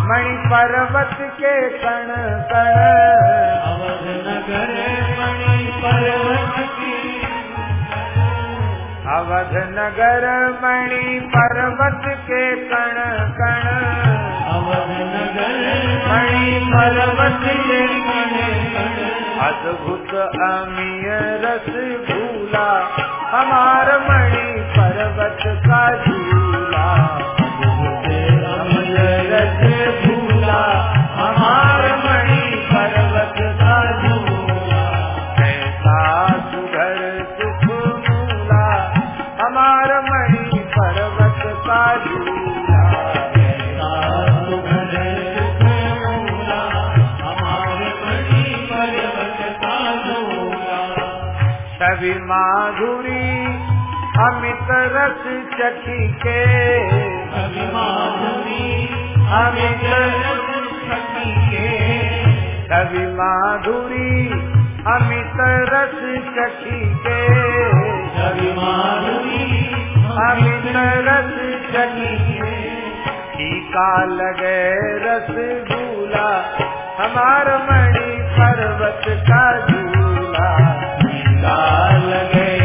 मणि पर्वत के कण कण अवध नगर मणि पर्वत के कण कण। अवध नगर मणि पर्वत के अद्भुत अमीय रस भूला हमार मणि पर्वत का झूला। अमित रस चखी के। अमित छवि माधुरी अमित रस चखी के। अमित रस चखी के। टीका लगे रस झूला हमार मणि पर्वत का झूला। टीका लगे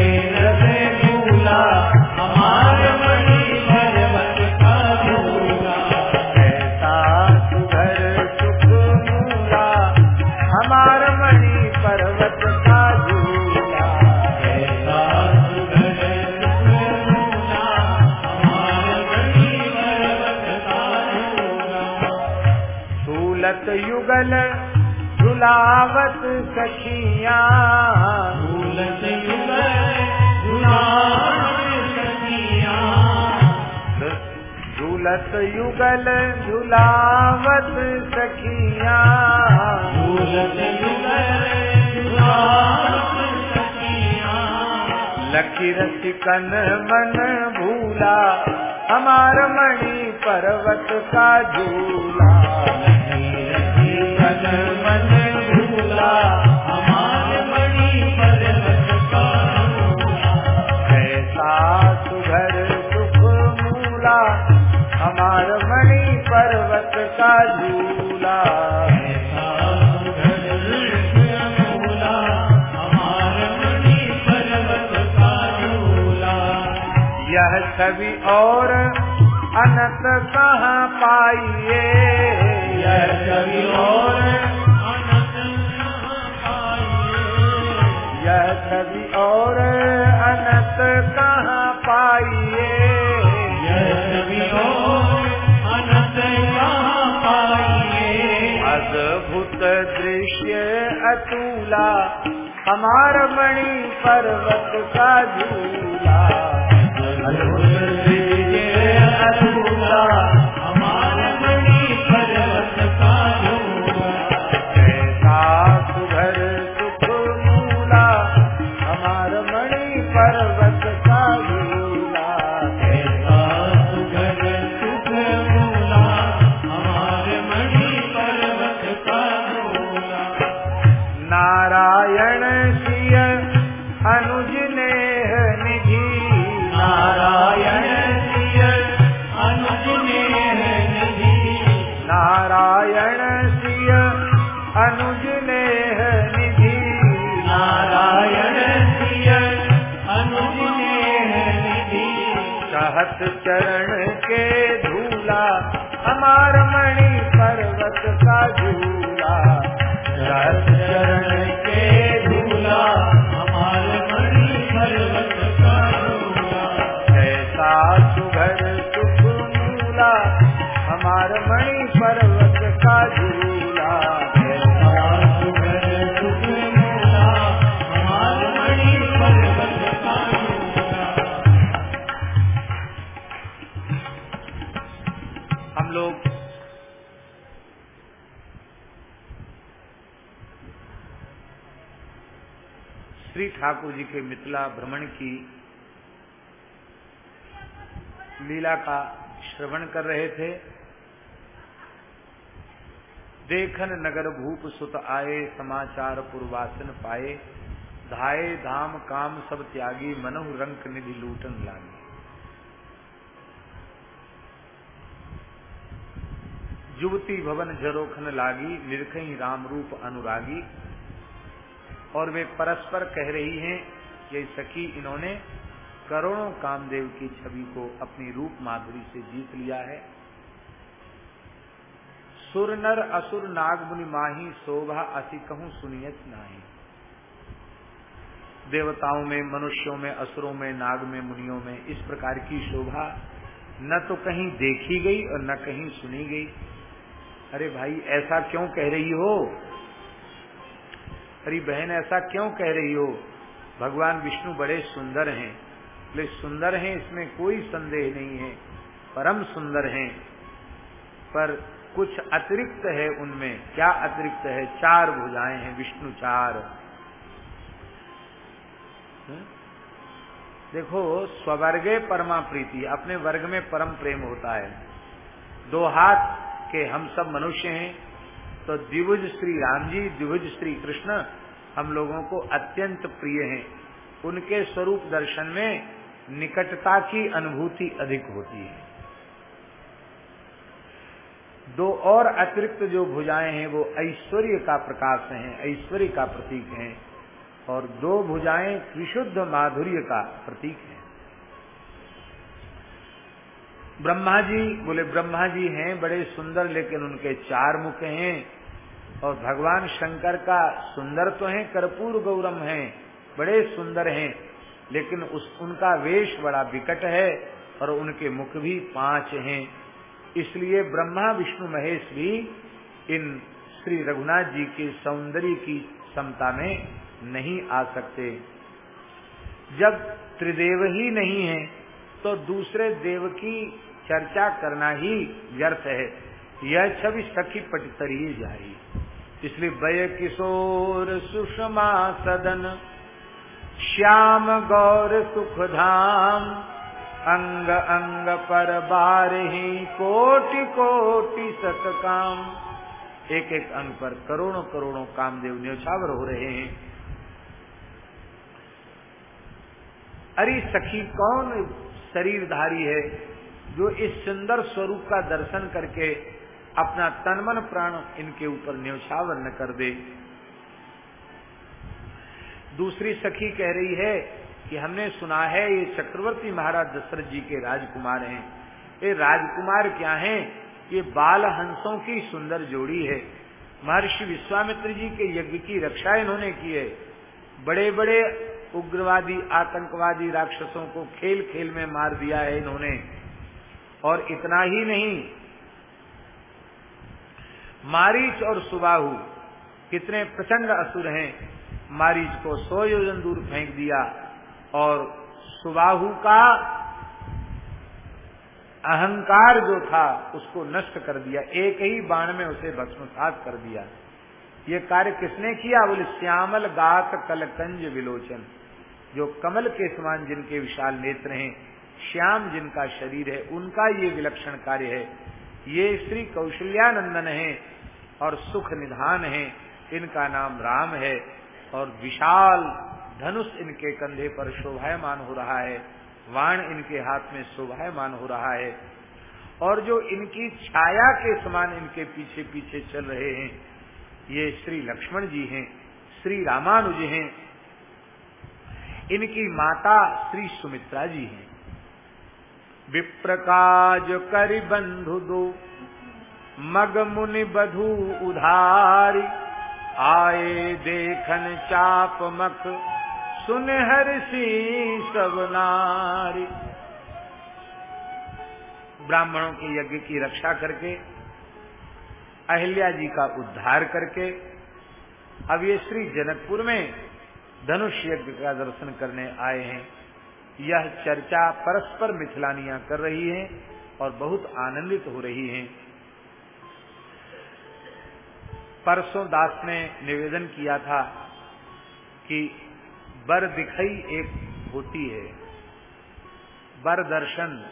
झुलावत सखिया झूलत युगल झुलावत सखिया लकीर सिकन मन भूला हमार मणि पर्वत का झूला। सिकन मन भूला ऐसा सुघर सुख मूला हमार मणि पर्वत का झूला। यह छवि और अनंत कहाँ पाइए? यह छवि और दृश्य हमार मणि पर्वत का झूला। कर रहे थे। देखन नगर भूप सुत आए, समाचार पूर्वासन पाए। धाये धाम काम सब त्यागी, मनहु रंक निधि लूटन लागी। युवती भवन झरोखन लागी, निरखई राम रूप अनुरागी। और वे परस्पर कह रही हैं कि सखी इन्होंने करोड़ों कामदेव की छवि को अपनी रूप माधुरी से जीत लिया है। सुर नर असुर नाग मुनि माही शोभा अति कहूँ सुनियत नाही। देवताओं में, मनुष्यों में, असुरों में, नाग में, मुनियों में इस प्रकार की शोभा न तो कहीं देखी गई और न कहीं सुनी गई। अरे भाई, ऐसा क्यों कह रही हो? अरे बहन, ऐसा क्यों कह रही हो? भगवान विष्णु बड़े सुंदर हैं। बोले सुंदर हैं, इसमें कोई संदेह नहीं है। परम सुंदर हैं। पर कुछ अतिरिक्त है उनमें। क्या अतिरिक्त है? चार भुजाएँ हैं, विष्णु चार। हम्म? देखो, स्वर्गे परमा प्रीति, अपने वर्ग में परम प्रेम होता है। दो हाथ के हम सब मनुष्य हैं तो द्विभुज श्री राम जी, द्विभुज श्री कृष्ण हम लोगों को अत्यंत प्रिय हैं। उनके स्वरूप दर्शन में निकटता की अनुभूति अधिक होती है। दो और अतिरिक्त जो भुजाएँ हैं, वो ऐश्वर्य का प्रकाश हैं, ऐश्वर्य का प्रतीक हैं, और दो भुजाएँ विशुद्ध माधुर्य का प्रतीक है। ब्रह्मा जी, बोले, ब्रह्मा जी हैं, बड़े सुंदर, लेकिन उनके चार मुख हैं, और भगवान शंकर का सुंदर तो है, कर्पूर गौरम है, बड़े सुंदर हैं लेकिन उस, उनका वेश बड़ा विकट है और उनके मुख भी पाँच हैं। इसलिए ब्रह्मा, विष्णु, महेश भी इन श्री रघुनाथ जी के सौंदर्य की क्षमता में नहीं आ सकते। जब त्रिदेव ही नहीं है तो दूसरे देव की चर्चा करना ही व्यर्थ है। यह छवि सखी पटतर जाई इसलिए वय किशोर सुषमा सदन श्याम गौर सुख धाम अंग अंग पर बार ही कोटि कोटि सतकाम। एक एक अंग पर करोड़ों करोड़ों कामदेव न्यौछावर हो रहे हैं। अरे सखी, कौन शरीरधारी है जो इस सुंदर स्वरूप का दर्शन करके अपना तन मन प्राण इनके ऊपर न्यौछावर न कर दे? दूसरी सखी कह रही है कि हमने सुना है ये चक्रवर्ती महाराज दशरथ जी के राजकुमार हैं। ये राजकुमार क्या हैं? ये बाल हंसों की सुंदर जोड़ी है। महर्षि विश्वामित्र जी के यज्ञ की रक्षा इन्होंने की है। बड़े बड़े उग्रवादी, आतंकवादी राक्षसों को खेल खेल में मार दिया है इन्होंने। और इतना ही नहीं, मारीच और सुबाहु कितने प्रचंड असुर हैं। मारीच को सौ योजन दूर फेंक दिया और सुबाहु का अहंकार जो था उसको नष्ट कर दिया। एक ही बाण में उसे भस्मसात कर दिया। ये कार्य किसने किया? बोले, श्यामल गात कलकंज विलोचन। जो कमल के समान जिनके विशाल नेत्र हैं, श्याम जिनका शरीर है, उनका ये विलक्षण कार्य है। ये श्री कौशल्यानंदन है और सुख निधान है। इनका नाम राम है। और विशाल धनुष इनके कंधे पर शोभायमान हो रहा है, वाण इनके हाथ में शोभायमान हो रहा है, और जो इनकी छाया के समान इनके पीछे पीछे चल रहे हैं, ये श्री लक्ष्मण जी हैं, श्री रामानुज हैं, इनकी माता श्री सुमित्रा जी हैं। विप्रकाज करि बंधु दो, मग मुनि बधु उधारी आए देखन चाप मख, सुन हर्षी सब नारी। ब्राह्मणों के यज्ञ की रक्षा करके, अहिल्या जी का उद्धार करके, अब ये श्री जनकपुर में धनुष यज्ञ का दर्शन करने आए हैं। यह चर्चा परस्पर मिथिलानियाँ कर रही हैं और बहुत आनंदित हो रही हैं। परसों दास ने निवेदन किया था कि बर दिखाई एक होती है। बर दर्शन,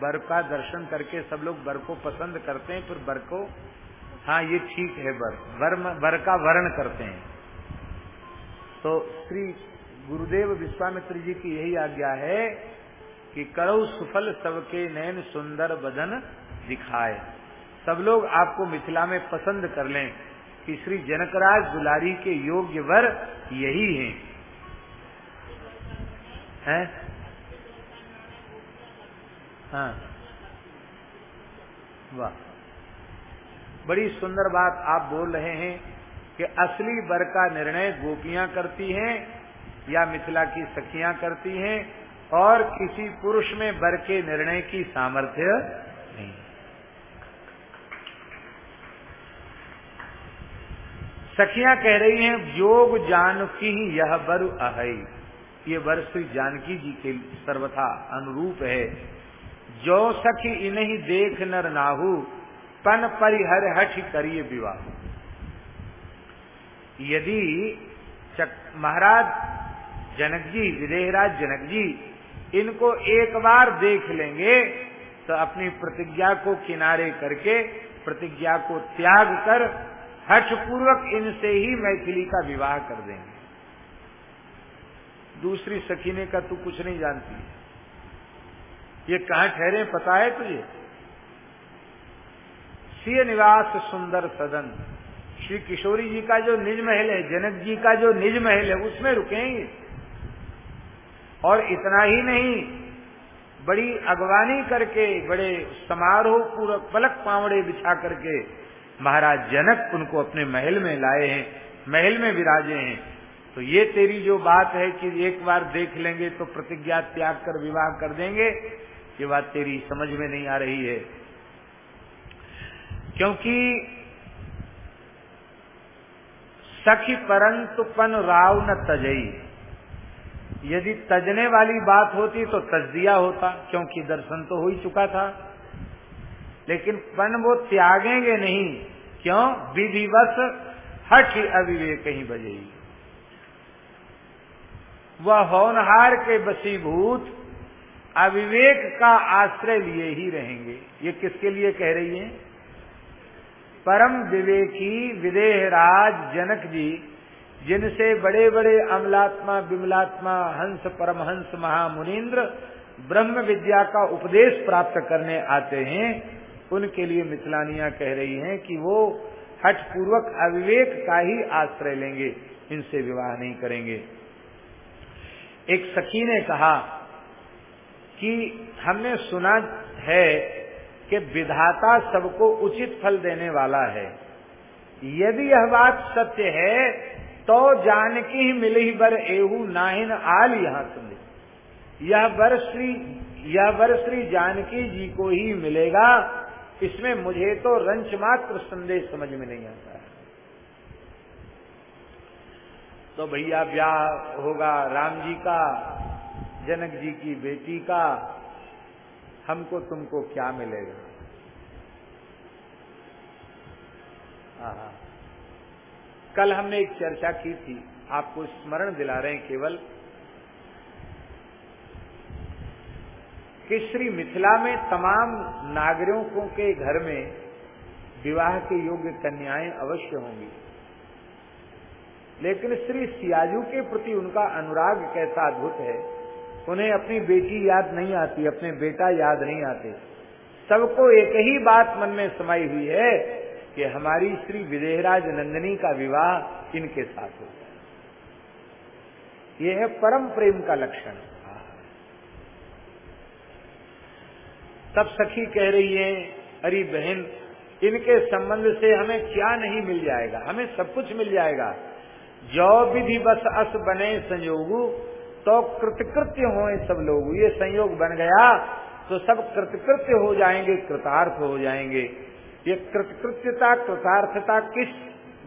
बर का दर्शन करके सब लोग बर को पसंद करते हैं, फिर बर को हाँ ये ठीक है बर। बर बर का वर्ण करते हैं। तो श्री गुरुदेव विश्वामित्र जी की यही आज्ञा है कि करो सुफल सबके नैन सुंदर बदन दिखाए। सब लोग आपको मिथिला में पसंद कर लें। कि श्री जनकराज दुलारी के योग्य वर यही हैं। हैं? हाँ। वाह। बड़ी सुंदर बात आप बोल रहे हैं कि असली वर का निर्णय गोपियाँ करती हैं या मिथिला की सखियाँ करती हैं और किसी पुरुष में वर के निर्णय की सामर्थ्य नहीं सखियाँ कह रही हैं, योग जानकी यह वर अहई ये वर श्री जानकी जी के सर्वथा अनुरूप है। जो सखी इन्हीं देख नर नाहू, पन परिहर हठ करिए विवाह। यदि महाराज जनक जी, विदेहराज जनक जी, इनको एक बार देख लेंगे तो अपनी प्रतिज्ञा को किनारे करके, प्रतिज्ञा को त्याग कर हठ पूर्वक इनसे ही मैथिली का विवाह कर देंगे। दूसरी सखीने का तू कुछ नहीं जानती ये कहा ठहरे पता है तुझे? सिय निवास सुंदर सदन। श्री किशोरी जी का जो निज महल है, जनक जी का जो निज महल है, उसमें रुकेंगे। और इतना ही नहीं, बड़ी अगवानी करके, बड़े समारोह पूर्वक पलक पावड़े बिछा करके महाराज जनक उनको अपने महल में लाए हैं, महल में विराजे हैं। तो ये तेरी जो बात है कि एक बार देख लेंगे तो प्रतिज्ञा त्याग कर विवाह कर देंगे, ये बात तेरी समझ में नहीं आ रही है। क्योंकि सखी परंतु पन राव न तजई। यदि तजने वाली बात होती तो तज दिया होता, क्योंकि दर्शन तो हो ही चुका था। लेकिन पन वो त्यागेंगे नहीं। क्यों? विधिवश हठ अविवेक ही बजेगी। वह होनहार के बसीभूत अविवेक का आश्रय लिए ही रहेंगे। ये किसके लिए कह रही है? परम विवेकी विदेहराज जनक जी, जिनसे बड़े बड़े अमलात्मा, विमलात्मा, हंस, परमहंस महामुनिन्द्र ब्रह्म विद्या का उपदेश प्राप्त करने आते हैं उनके लिए मिथिलानियाँ कह रही हैं कि वो हठ पूर्वक अविवेक का ही आश्रय लेंगे, इनसे विवाह नहीं करेंगे। एक सखी ने कहा कि हमने सुना है कि विधाता सबको उचित फल देने वाला है। यदि यह बात सत्य है तो जानकी ही मिली बर एहू नाहिन आल यहाँ सुन यह वर श्री, यह वर श्री जानकी जी को ही मिलेगा। इसमें मुझे तो रंच मात्र संदेश समझ में नहीं आता तो भैया ब्याह होगा, राम जी का, जनक जी की बेटी का, हमको तुमको क्या मिलेगा? कल हमने एक चर्चा की थी, आपको स्मरण दिला रहे हैं केवल कि श्री मिथिला में तमाम नागरिकों के घर में विवाह के योग्य कन्याएँ अवश्य होंगी। लेकिन श्री सियाजू के प्रति उनका अनुराग कैसा अद्भुत है, उन्हें अपनी बेटी याद नहीं आती, अपने बेटा याद नहीं आते। सबको एक ही बात मन में समाई हुई है कि हमारी श्री विदेहराज नंदिनी का विवाह इनके साथ हो। यह है परम प्रेम का लक्षण। तब सखी कह रही है, अरे बहन, इनके संबंध से हमें क्या नहीं मिल जाएगा? हमें सब कुछ मिल जाएगा। जो विधि बस अस बने संयोगु तो कृतकृत्य हो सब लोग। ये संयोग बन गया तो सब कृतकृत्य हो जाएँगे, कृतार्थ हो जाएँगे। ये कृतकृत्यता, कृतार्थता किस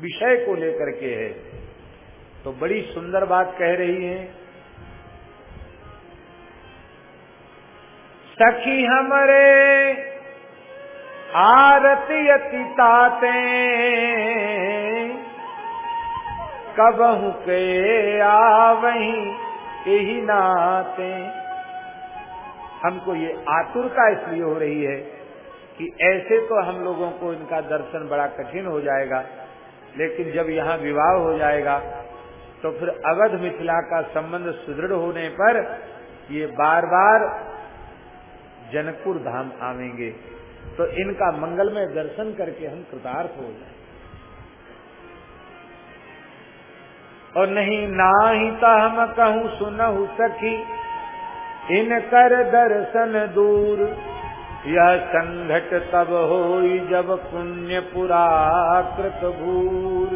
विषय को लेकर के है? तो बड़ी सुंदर बात कह रही है सखी हमरे आरती अति ताते कबहू के आवही यही नाते। हमको ये आतुरता इसलिए हो रही है कि ऐसे तो हम लोगों को इनका दर्शन बड़ा कठिन हो जाएगा, लेकिन जब यहाँ विवाह हो जाएगा तो फिर अवध मिथिला का संबंध सुदृढ़ होने पर ये बार बार जनकपुर धाम आवेंगे तो इनका मंगलमय दर्शन करके हम कृतार्थ हो जाए। और नहीं ना ही तो हम कहूँ सुनहु सखी, इन कर दर्शन दूर, यह संघट तब हो जब पुण्य पुराकृत भूर।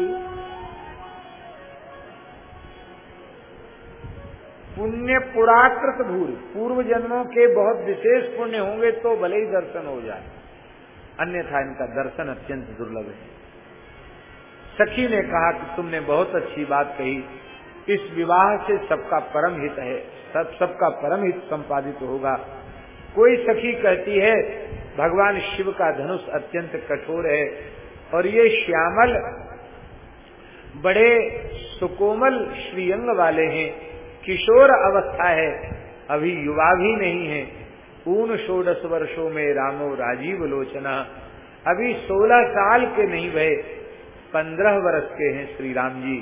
पुण्य पुराकृत भूल पूर्व जन्मों के बहुत विशेष पुण्य होंगे तो भले ही दर्शन हो जाए। अन्यथा इनका दर्शन अत्यंत दुर्लभ है। सखी ने कहा कि तुमने बहुत अच्छी बात कही। इस विवाह से सबका परम हित है। सब, सबका परम हित संपादित होगा। कोई सखी कहती है, भगवान शिव का धनुष अत्यंत कठोर है और ये श्यामल, बड़े सुकोमल श्रीअंग वाले हैं। किशोर अवस्था है, अभी युवा भी नहीं है। पूर्ण षोडश वर्षों में रामो राजीव लोचना। अभी सोलह साल के नहीं भय, पंद्रह वर्ष के हैं श्री राम जी।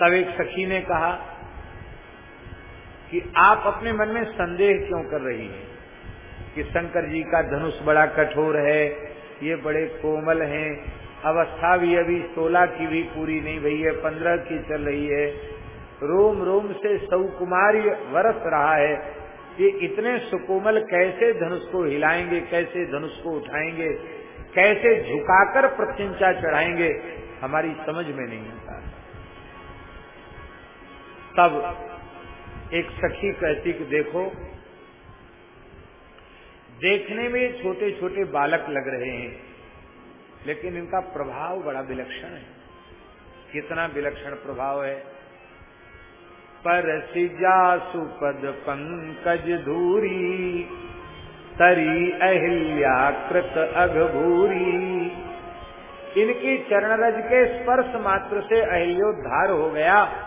तब एक सखी ने कहा कि आप अपने मन में संदेह क्यों कर रही हैं? कि शंकर जी का धनुष बड़ा कठोर है, ये बड़े कोमल हैं अवस्था भी अभी सोलह की भी पूरी नहीं भई है, पंद्रह की चल रही है। रोम रोम से सौकुमारी वरस रहा है। ये इतने सुकोमल कैसे धनुष को हिलाएँगे, कैसे धनुष को उठाएँगे, कैसे झुकाकर प्रत्यंचा चढ़ाएँगे, हमारी समझ में नहीं आता। तब एक सखी कहती कि देखो, देखने में छोटे छोटे बालक लग रहे हैं। लेकिन इनका प्रभाव बड़ा विलक्षण है। कितना विलक्षण प्रभाव है। पर सिजासु पद पंकज धूरी, तरी अहिल्या कृत अघभूरी। इनकी चरणरज के स्पर्श मात्र से अहिल्योद्धार हो गया।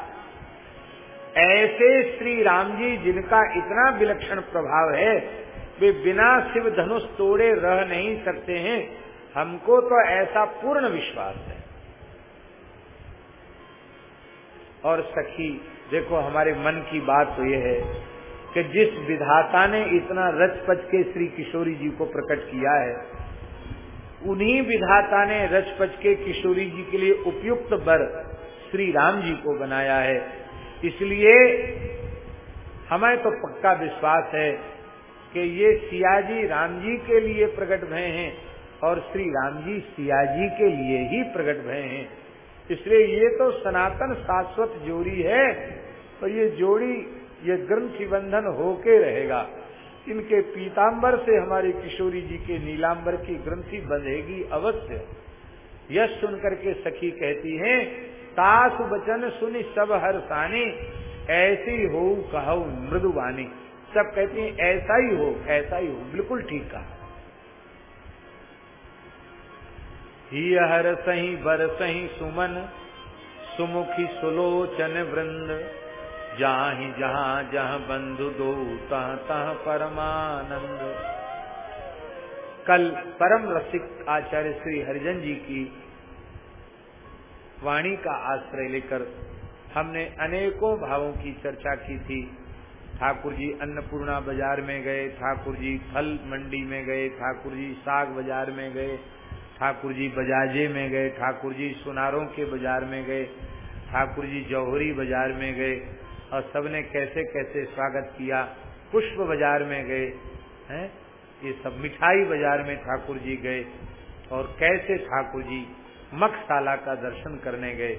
ऐसे श्री राम जी जिनका इतना विलक्षण प्रभाव है, वे बिना शिव धनुष तोड़े रह नहीं सकते हैं। हमको तो ऐसा पूर्ण विश्वास है। और सखी, देखो हमारे मन की बात तो यह है कि जिस विधाता ने इतना रच पच के श्री किशोरी जी को प्रकट किया है, उन्हीं विधाता ने रच पच के किशोरी जी के लिए उपयुक्त बर श्री राम जी को बनाया है। इसलिए हमें तो पक्का विश्वास है कि ये सियाजी राम जी के लिए प्रकट भय हैं। और श्री राम जी सिया जी के लिए ही प्रकट भय हैं। इसलिए ये तो सनातन शाश्वत जोड़ी है तो ये जोड़ी, ये ग्रंथि बंधन होके रहेगा। इनके पीताम्बर से हमारी किशोरी जी के नीलांबर की ग्रंथि बंधेगी अवश्य। यह सुनकर के सखी कहती है तास बचन सुनि सब हर सानी, ऐसी हो कहो मृदुवानी। सब कहती हैं, ऐसा ही हो, ऐसा ही हो। बिल्कुल ठीक कहा। ही हर सही बर सही, सुमन, सुमुखी सुलोचन वृंद। जहाँ जहाँ जहाँ बंधु दो, तह तह परमानंद। कल परम रसिक आचार्य श्री हरिजन जी की वाणी का आश्रय लेकर हमने अनेकों भावों की चर्चा की थी। ठाकुर जी अन्नपूर्णा बाज़ार में गए, ठाकुर जी फल मंडी में गए, ठाकुर जी साग बाज़ार में गए ठाकुर जी बजाजे में गए, ठाकुर जी सुनारों के बाज़ार में गए, ठाकुर जी जौहरी बाज़ार में गए, और सबने कैसे कैसे स्वागत किया। पुष्प बाज़ार में गए, हैं? ये सब मिठाई बाज़ार में ठाकुर जी गए, और कैसे ठाकुर जी मखशाला का दर्शन करने गए,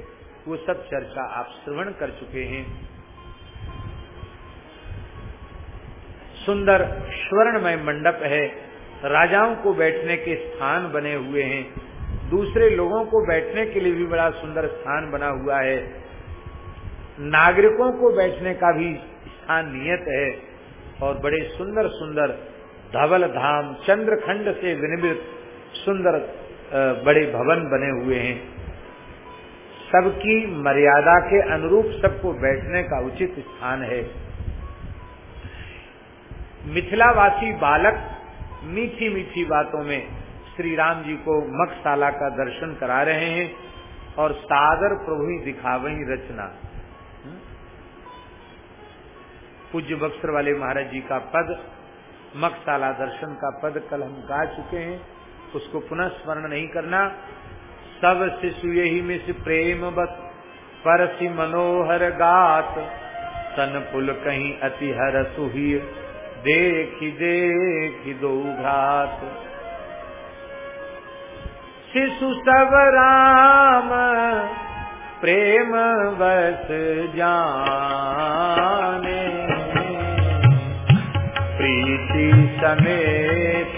वो सब चर्चा आप श्रवण कर चुके हैं। सुंदर स्वर्णमय मंडप है। राजाओं को बैठने के स्थान बने हुए हैं। दूसरे लोगों को बैठने के लिए भी बड़ा सुंदर स्थान बना हुआ है। नागरिकों को बैठने का भी स्थान नियत है और बड़े सुंदर सुंदर धवल धाम, चंद्रखंड से विनिमित सुंदर बड़े भवन बने हुए हैं। सबकी मर्यादा के अनुरूप सबको बैठने का उचित स्थान है। मिथिलावासी बालक मीठी मीठी बातों में श्री राम जी को मखशाला का दर्शन करा रहे हैं और सागर प्रभु ही दिखावही रचना। पूज्य बक्सर वाले महाराज जी का पद मखशाला दर्शन का पद कल हम गा चुके हैं, उसको पुनः स्मरण नहीं करना। सब शिशु यही मिस प्रेम बस, परसी मनोहर गात तन पुल कहीं अति हर सुही देखी देखी दो घात। शिशु सब राम, प्रेम बस जाने। प्रीति समेत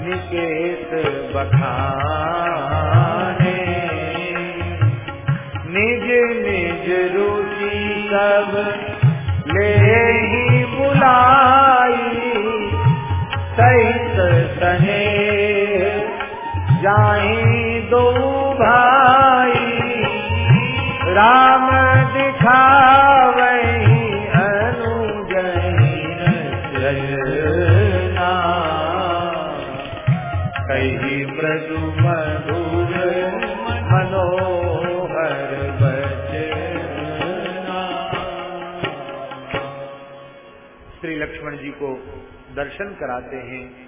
निकेत बखाने। निज निज रुचि सब बुलाई सहित सने जाई दो भाई। राम दिखावही दर्शन कराते हैं।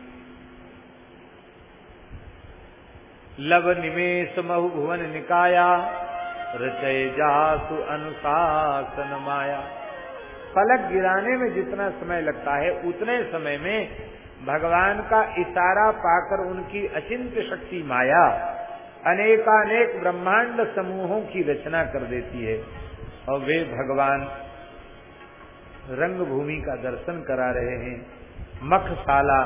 लव निमेश महु भुवन निकाया रचय जासु अनुशासन माया। पलक गिराने में जितना समय लगता है, उतने समय में भगवान का इशारा पाकर उनकी अचिंत शक्ति माया अनेकानेक ब्रह्मांड समूहों की रचना कर देती है। और वे भगवान रंग भूमि का दर्शन करा रहे हैं। मखशाला,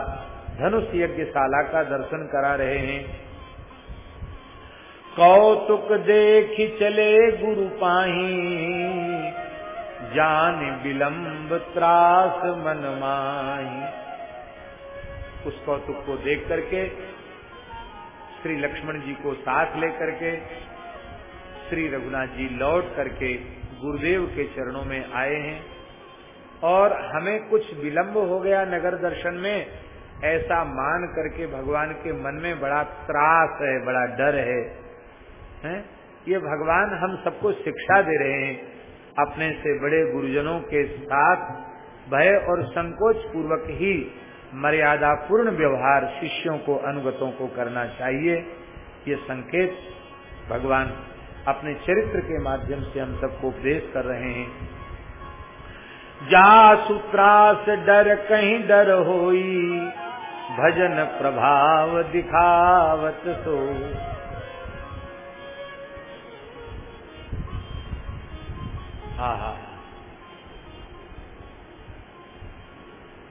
धनुष यज्ञशाला का दर्शन करा रहे हैं। कौतुक देख चले गुरु पाही, जान विलंब त्रास मन माही। उस कौतुक को देख करके, श्री लक्ष्मण जी को साथ लेकर के श्री रघुनाथ जी लौट करके गुरुदेव के चरणों में आए हैं। और हमें कुछ विलंब हो गया नगर दर्शन में, ऐसा मान करके भगवान के मन में बड़ा त्रास है, बड़ा डर है। हैं? ये भगवान हम सबको शिक्षा दे रहे हैं अपने से बड़े गुरुजनों के साथ। भय और संकोच पूर्वक ही मर्यादा पूर्ण व्यवहार शिष्यों को, अनुगतों को करना चाहिए। ये संकेत भगवान अपने चरित्र के माध्यम से हम सबको उपदेश कर रहे हैं। जा सुत्रास डर कहीं डर होई, भजन प्रभाव दिखावत सो। हाँ।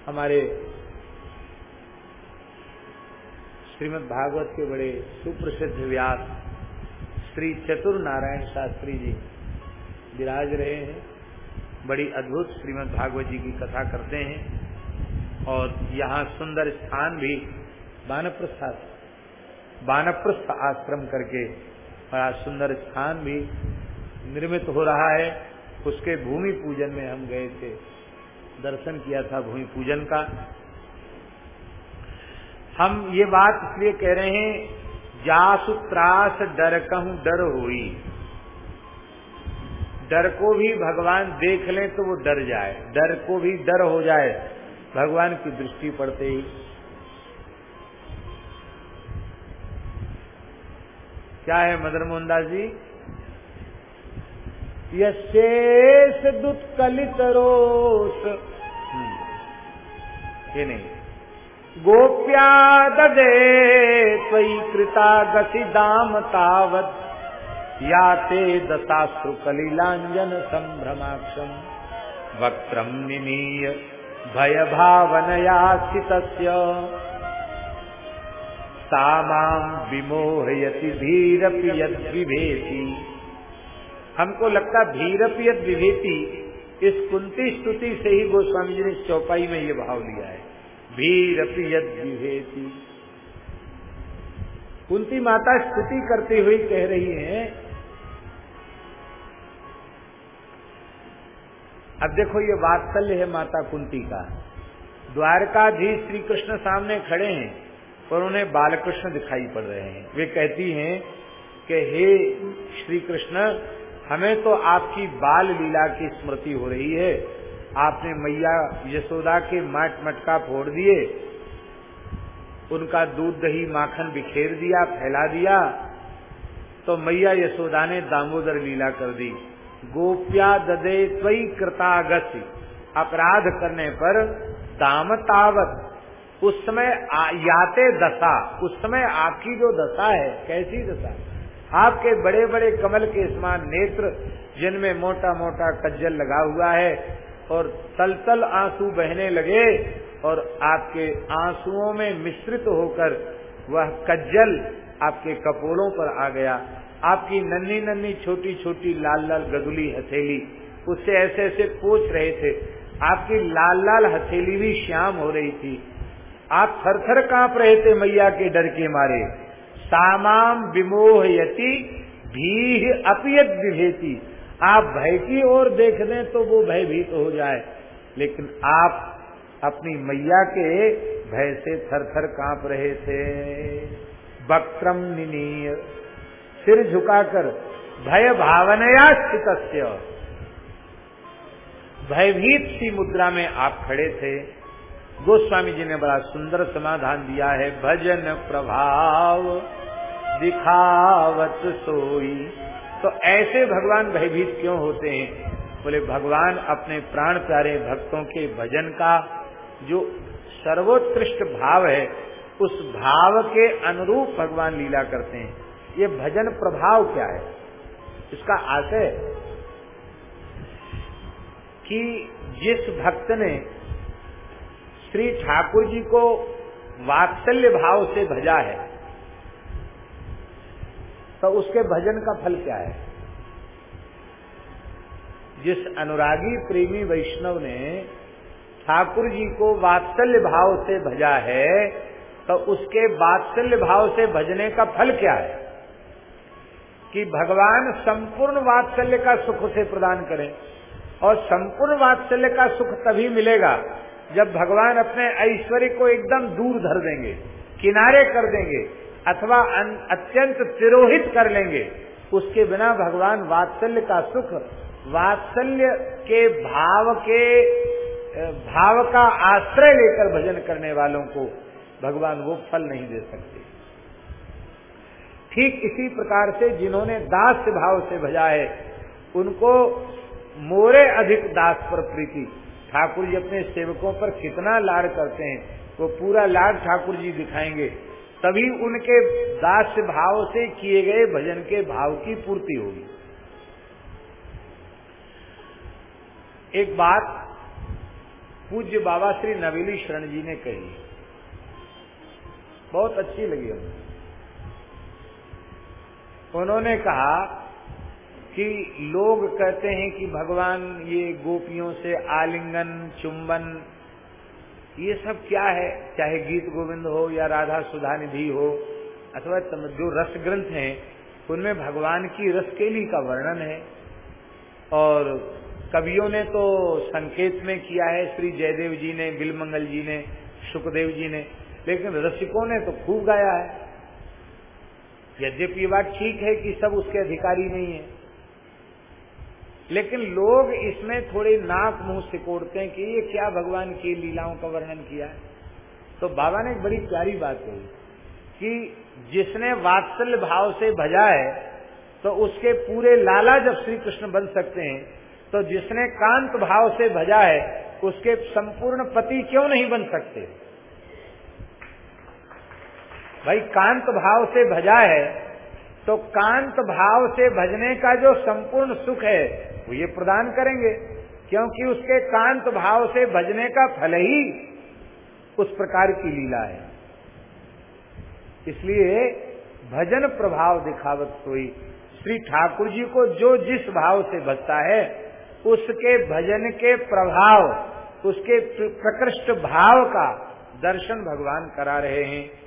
हमारे श्रीमद् भागवत के बड़े सुप्रसिद्ध व्यास श्री चतुर नारायण शास्त्री जी विराज रहे हैं। बड़ी अद्भुत श्रीमद् भागवत जी की कथा करते हैं। और यहाँ सुंदर स्थान भी बानप्रस्थ बानप्रस्थ आश्रम करके बड़ा सुंदर स्थान भी निर्मित हो रहा है। उसके भूमि पूजन में हम गए थे। दर्शन किया था भूमि पूजन का। हम ये बात इसलिए कह रहे हैं, जासु त्रास डर कहूँ डर हुई। डर को भी भगवान देख लें तो वो डर जाए। डर को भी डर हो जाए, भगवान की दृष्टि पड़ते ही। क्या है मदन मोहन दास जी? यशेष दुत्कलित रोष। ये नहीं। गोप्या ददे त्वयि कृता गति दाम तावत। या ते दशाश्रु कलिलांजन संभ्रमाक्षम। वक्त्रम निमीय भय भावनया स्थित सामाम विमोहयति धीरपि यद विभेति हमको लगता धीरपि यद विभेति इस कुंती स्तुति से ही गोस्वामी जी ने चौपाई में ये भाव लिया है। भीरपि यद विभेति कुंती माता स्तुति करती हुई कह रही हैं अब देखो ये वात्सल्य है माता कुंती का। द्वारकाधीश श्री कृष्ण सामने खड़े हैं और उन्हें बालकृष्ण दिखाई पड़ रहे हैं। वे कहती हैं कि, हे श्री कृष्ण हमें तो आपकी बाल लीला की स्मृति हो रही है। आपने मैया यशोदा के मट मटका फोड़ दिए, उनका दूध दही माखन बिखेर दिया, फैला दिया तो मैया यशोदा ने दामोदर लीला कर दी। गोप्या ददे त्वई कृतागति। अपराध करने पर दामतावत उस समय याते दशा। उस समय आपकी जो दशा है, कैसी दशा? आपके बड़े बड़े कमल के समान नेत्र, जिनमें मोटा मोटा कज्जल लगा हुआ है, और तल तल आँसू बहने लगे, और आपके आंसुओं में मिश्रित होकर वह कज्जल आपके कपोलों पर आ गया। आपकी नन्नी नन्नी छोटी छोटी लाल लाल गदुली हथेली, उससे ऐसे ऐसे पोछ रहे थे। आपकी लाल लाल हथेली भी श्याम हो रही थी। आप थर थर काँप रहे थे मैया के डर के मारे। सामाम विमोह यति भी अपियत विभेती। आप भय की ओर देख दें तो वो भयभीत तो हो जाए। लेकिन आप अपनी मैया के भय से थर थर काँप रहे थे। वक्रम निनीय। सिर झुकाकर, भय भावनया स्थित भयभीत सी मुद्रा में आप खड़े थे। गोस्वामी जी ने बड़ा सुंदर समाधान दिया है। भजन प्रभाव, दिखावत सोई। तो ऐसे भगवान भयभीत क्यों होते हैं? बोले, भगवान अपने प्राण प्यारे भक्तों के भजन का जो सर्वोत्कृष्ट भाव है, उस भाव के अनुरूप भगवान लीला करते हैं। ये भजन प्रभाव क्या है? इसका आशय कि जिस भक्त ने श्री ठाकुर जी को वात्सल्य भाव से भजा है तो उसके भजन का फल क्या है? जिस अनुरागी प्रेमी वैष्णव ने ठाकुर जी को वात्सल्य भाव से भजा है तो उसके वात्सल्य भाव से भजने का फल क्या है? कि भगवान संपूर्ण वात्सल्य का सुख उसे प्रदान करें। और संपूर्ण वात्सल्य का सुख तभी मिलेगा जब भगवान अपने ऐश्वर्य को एकदम दूर धर देंगे, किनारे कर देंगे, अथवा अत्यंत तिरोहित कर लेंगे। उसके बिना भगवान वात्सल्य का सुख, वात्सल्य के भाव के भाव का आश्रय लेकर भजन करने वालों को भगवान वो फल नहीं दे सकते। ठीक इसी प्रकार से जिन्होंने दास भाव से भजा है उनको मोरे अधिक दास पर प्रीति। ठाकुर जी अपने सेवकों पर कितना लाड करते हैं, वो पूरा लाड ठाकुर जी दिखाएँगे। तभी उनके दास भाव से किए गए भजन के भाव की पूर्ति होगी। एक बात पूज्य बाबा श्री नवेली शरण जी ने कही। बहुत अच्छी लगी हमें उन्होंने कहा कि लोग कहते हैं कि भगवान ये गोपियों से आलिंगन, चुंबन, ये सब क्या है? चाहे गीत गोविंद हो या राधा सुधा निधि हो, अथवा जो रस ग्रंथ हैं, उनमें भगवान की रसकेली का वर्णन है। और कवियों ने तो संकेत में किया है, श्री जयदेव जी ने, बिलमंगल जी ने, सुखदेव जी ने, लेकिन रसिकों ने तो खूब गाया है। यद्यपि बात ठीक है कि सब उसके अधिकारी नहीं है। लेकिन लोग इसमें थोड़े नाक मुँह सिकोड़ते हैं कि ये क्या भगवान की लीलाओं का वर्णन किया है। तो बाबा ने एक बड़ी प्यारी बात कही कि जिसने वात्सल्य भाव से भजा है तो उसके पूरे लाला जब श्री कृष्ण बन सकते हैं तो जिसने कांत भाव से भजा है, उसके संपूर्ण पति क्यों नहीं बन सकते? भाई कांत भाव से भजा है तो कांत भाव से भजने का जो संपूर्ण सुख है, वो ये प्रदान करेंगे। क्योंकि उसके कांत भाव से भजने का फल ही उस प्रकार की लीला है। इसलिए भजन प्रभाव दिखावत हुई श्री ठाकुर जी को जो जिस भाव से भजता है, उसके भजन के प्रभाव, उसके प्रकृष्ट भाव का दर्शन भगवान करा रहे हैं।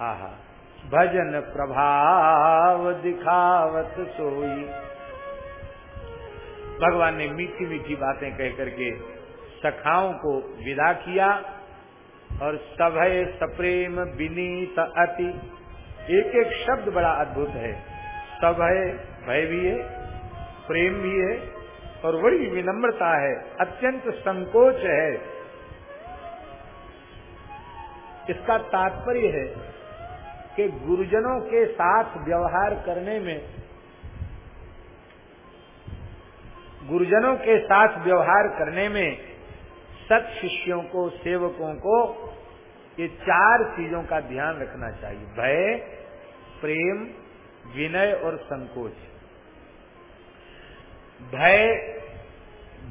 आहा। भजन प्रभाव दिखावत सोई। भगवान ने मीठी मीठी बातें कह करके सखाओं को विदा किया और सभय सप्रेम विनीत अति। एक एक शब्द बड़ा अद्भुत है। सभय भय भी है, प्रेम भी है और बड़ी विनम्रता है, अत्यंत संकोच है। इसका तात्पर्य है कि गुरुजनों के साथ व्यवहार करने में, गुरुजनों के साथ व्यवहार करने में सत शिष्यों को, सेवकों को ये चार चीज़ों का ध्यान रखना चाहिए। भय, प्रेम, विनय और संकोच। भय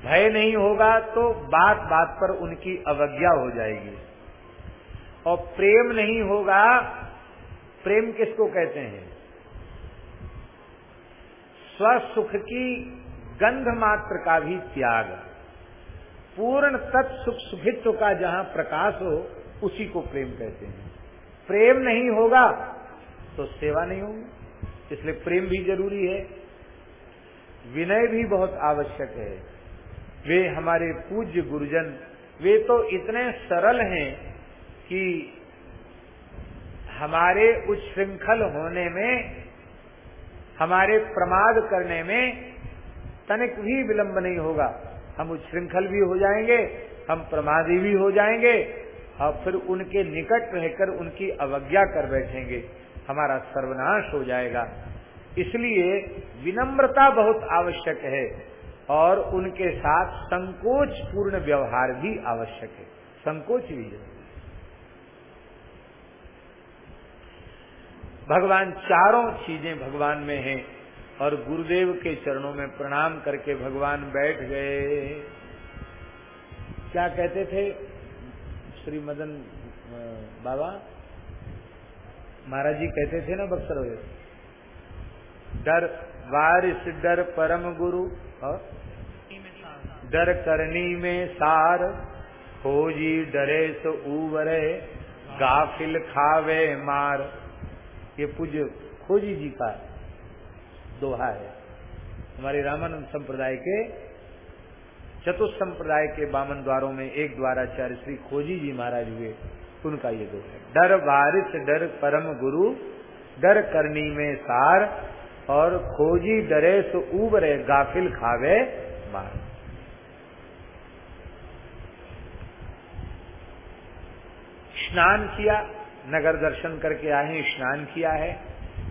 भय नहीं होगा तो बात बात पर उनकी अवज्ञा हो जाएगी। और प्रेम नहीं होगा प्रेम किसको कहते हैं? स्वसुख की गंध मात्र का भी त्याग। पूर्ण तत्सुख सुखित्व का जहाँ प्रकाश हो, उसी को प्रेम कहते हैं। प्रेम नहीं होगा तो सेवा नहीं होगी। इसलिए प्रेम भी ज़रूरी है। विनय भी बहुत आवश्यक है। वे हमारे पूज्य गुरुजन, वे तो इतने सरल हैं कि हमारे उच्छृंखल होने में, हमारे प्रमाद करने में तनिक भी विलंब नहीं होगा। हम उच्छृंखल भी हो जाएँगे, हम प्रमादी भी हो जाएँगे, और फिर उनके निकट रहकर उनकी अवज्ञा कर बैठेंगे। हमारा सर्वनाश हो जाएगा। इसलिए विनम्रता बहुत आवश्यक है, और उनके साथ संकोच पूर्ण व्यवहार भी आवश्यक है। संकोच भी है भगवान चारों चीज़ें भगवान में हैं और गुरुदेव के चरणों में प्रणाम करके भगवान बैठ गए। क्या कहते थे श्री मदन बाबा? महाराज जी कहते थे ना बक्सर डर वारिस, डर परम गुरु और डर करनी में सार। खोजी डरे सो उवरे गाफिल खावे मार। ये पूज्य खोजी जी का दोहा है। हमारे रामानंद संप्रदाय के चतुर्थ संप्रदाय के बामन द्वारों में एक द्वाराचार्य श्री खोजी जी महाराज हुए, उनका ये दोष है। डर बारिश डर परम गुरु, डर करनी में सार, और खोजी डरे सो उबरे, गाफिल खावे मार। स्नान किया नगर दर्शन करके आए स्नान किया है।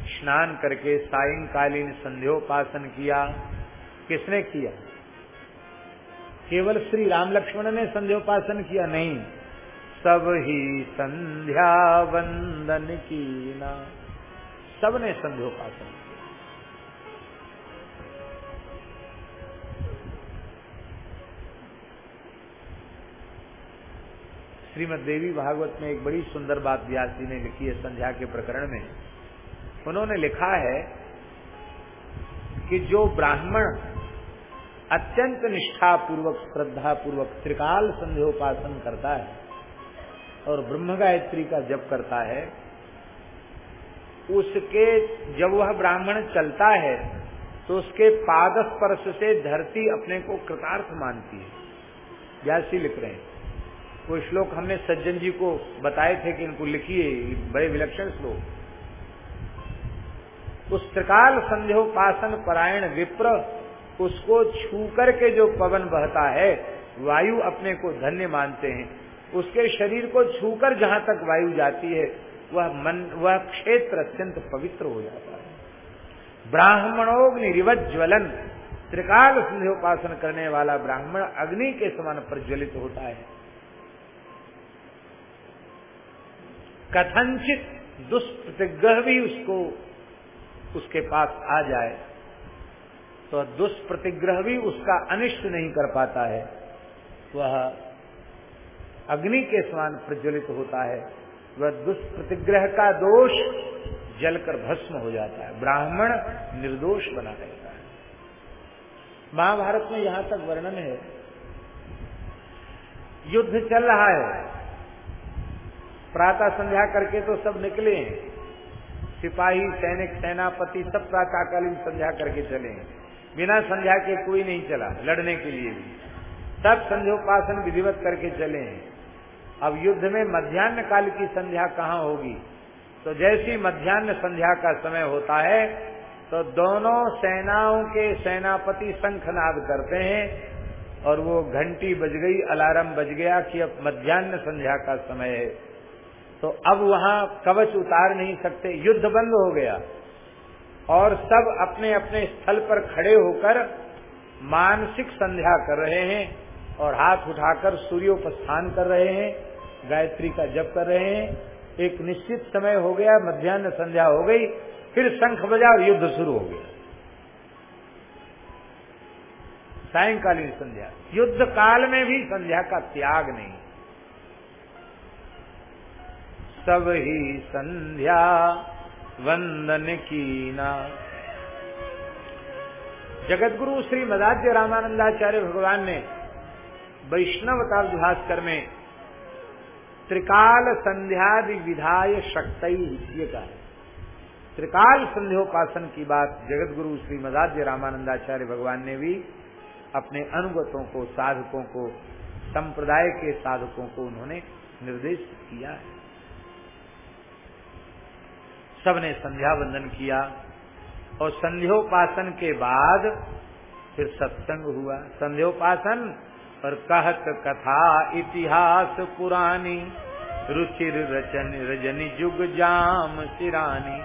स्नान करके सायंकालीन संध्योपासन किया। किसने किया? केवल श्री राम लक्ष्मण ने संध्योपासन किया, नहीं। सब ही संध्या वंदन की ना सबने संध्योपासन किया। श्रीमद देवी भागवत में एक बड़ी सुंदर बात व्यास जी ने लिखी है संध्या के प्रकरण में। उन्होंने लिखा है कि जो ब्राह्मण अत्यंत निष्ठा पूर्वक श्रद्धा पूर्वक त्रिकाल संध्योपासन करता है और ब्रह्म गायत्री का जप करता है, उसके जब वह ब्राह्मण चलता है तो उसके पाद स्पर्श से धरती अपने को कृतार्थ मानती है। व्यासी लिख रहे हैं। वो श्लोक हमने सज्जन जी को बताए थे कि इनको लिखिए बड़े विलक्षण श्लोक। उस त्रिकाल संध्योपासन परायण विप्र, उसको छू करके जो पवन बहता है, वायु अपने को धन्य मानते हैं। उसके शरीर को छूकर जहाँ तक वायु जाती है, वह मन, वह क्षेत्र अत्यंत पवित्र हो जाता है। ब्राह्मणोग्नि रिवज्वलन त्रिकाल संध्योपासन करने वाला ब्राह्मण अग्नि के समान प्रज्वलित होता है। कथनचित दुष्प्रतिग्रह भी उसको, उसके पास आ जाए तो दुष्प्रतिग्रह भी उसका अनिष्ट नहीं कर पाता है। वह अग्नि के समान प्रज्वलित होता है। वह दुष्प्रतिग्रह का दोष जलकर भस्म हो जाता है। ब्राह्मण निर्दोष बना रहता है। महाभारत में यहाँ तक वर्णन है, युद्ध चल रहा है। प्रातः संध्या करके तो सब निकले सिपाही, सैनिक, सेनापति सब प्रातःकालीन संध्या करके चले बिना संध्या के कोई नहीं चला, लड़ने के लिए भी। सब संध्योपासन विधिवत करके चले अब युद्ध में मध्यान्ह काल की संध्या कहाँ होगी? तो जैसी मध्यान्ह संध्या का समय होता है तो दोनों सेनाओं के सेनापति शंखनाद करते हैं और वो घंटी बज गई, अलार्म बज गया कि अब मध्यान्ह संध्या का समय है। तो अब वहाँ कवच उतार नहीं सकते, युद्ध बंद हो गया। और सब अपने अपने स्थल पर खड़े होकर मानसिक संध्या कर रहे हैं और हाथ उठाकर सूर्योपस्थान कर रहे हैं, गायत्री का जप कर रहे हैं। एक निश्चित समय हो गया, मध्यान्ह संध्या हो गई, फिर शंख बजा युद्ध शुरू हो गया। सायकालीन संध्या। युद्ध काल में भी संध्या का त्याग नहीं। सब ही संध्या वंदन कीना। जगतगुरु श्री मदाद्य रामानंदाचार्य भगवान ने वैष्णव भास्कर में त्रिकाल संध्यादि विधाय शक्त ये कहा। त्रिकाल संध्योपासन की बात जगत गुरु श्री मदाद्य रामानंदाचार्य भगवान ने भी अपने अनुगतों को, साधकों को, संप्रदाय के साधकों को उन्होंने निर्देश किया है। सबने संध्या वंदन किया और संध्योपासन के बाद फिर सत्संग हुआ। संध्योपासन और कहत कथा, इतिहास, पुरानी, रुचिर रचन, रजनी जुग जाम, सिरानी।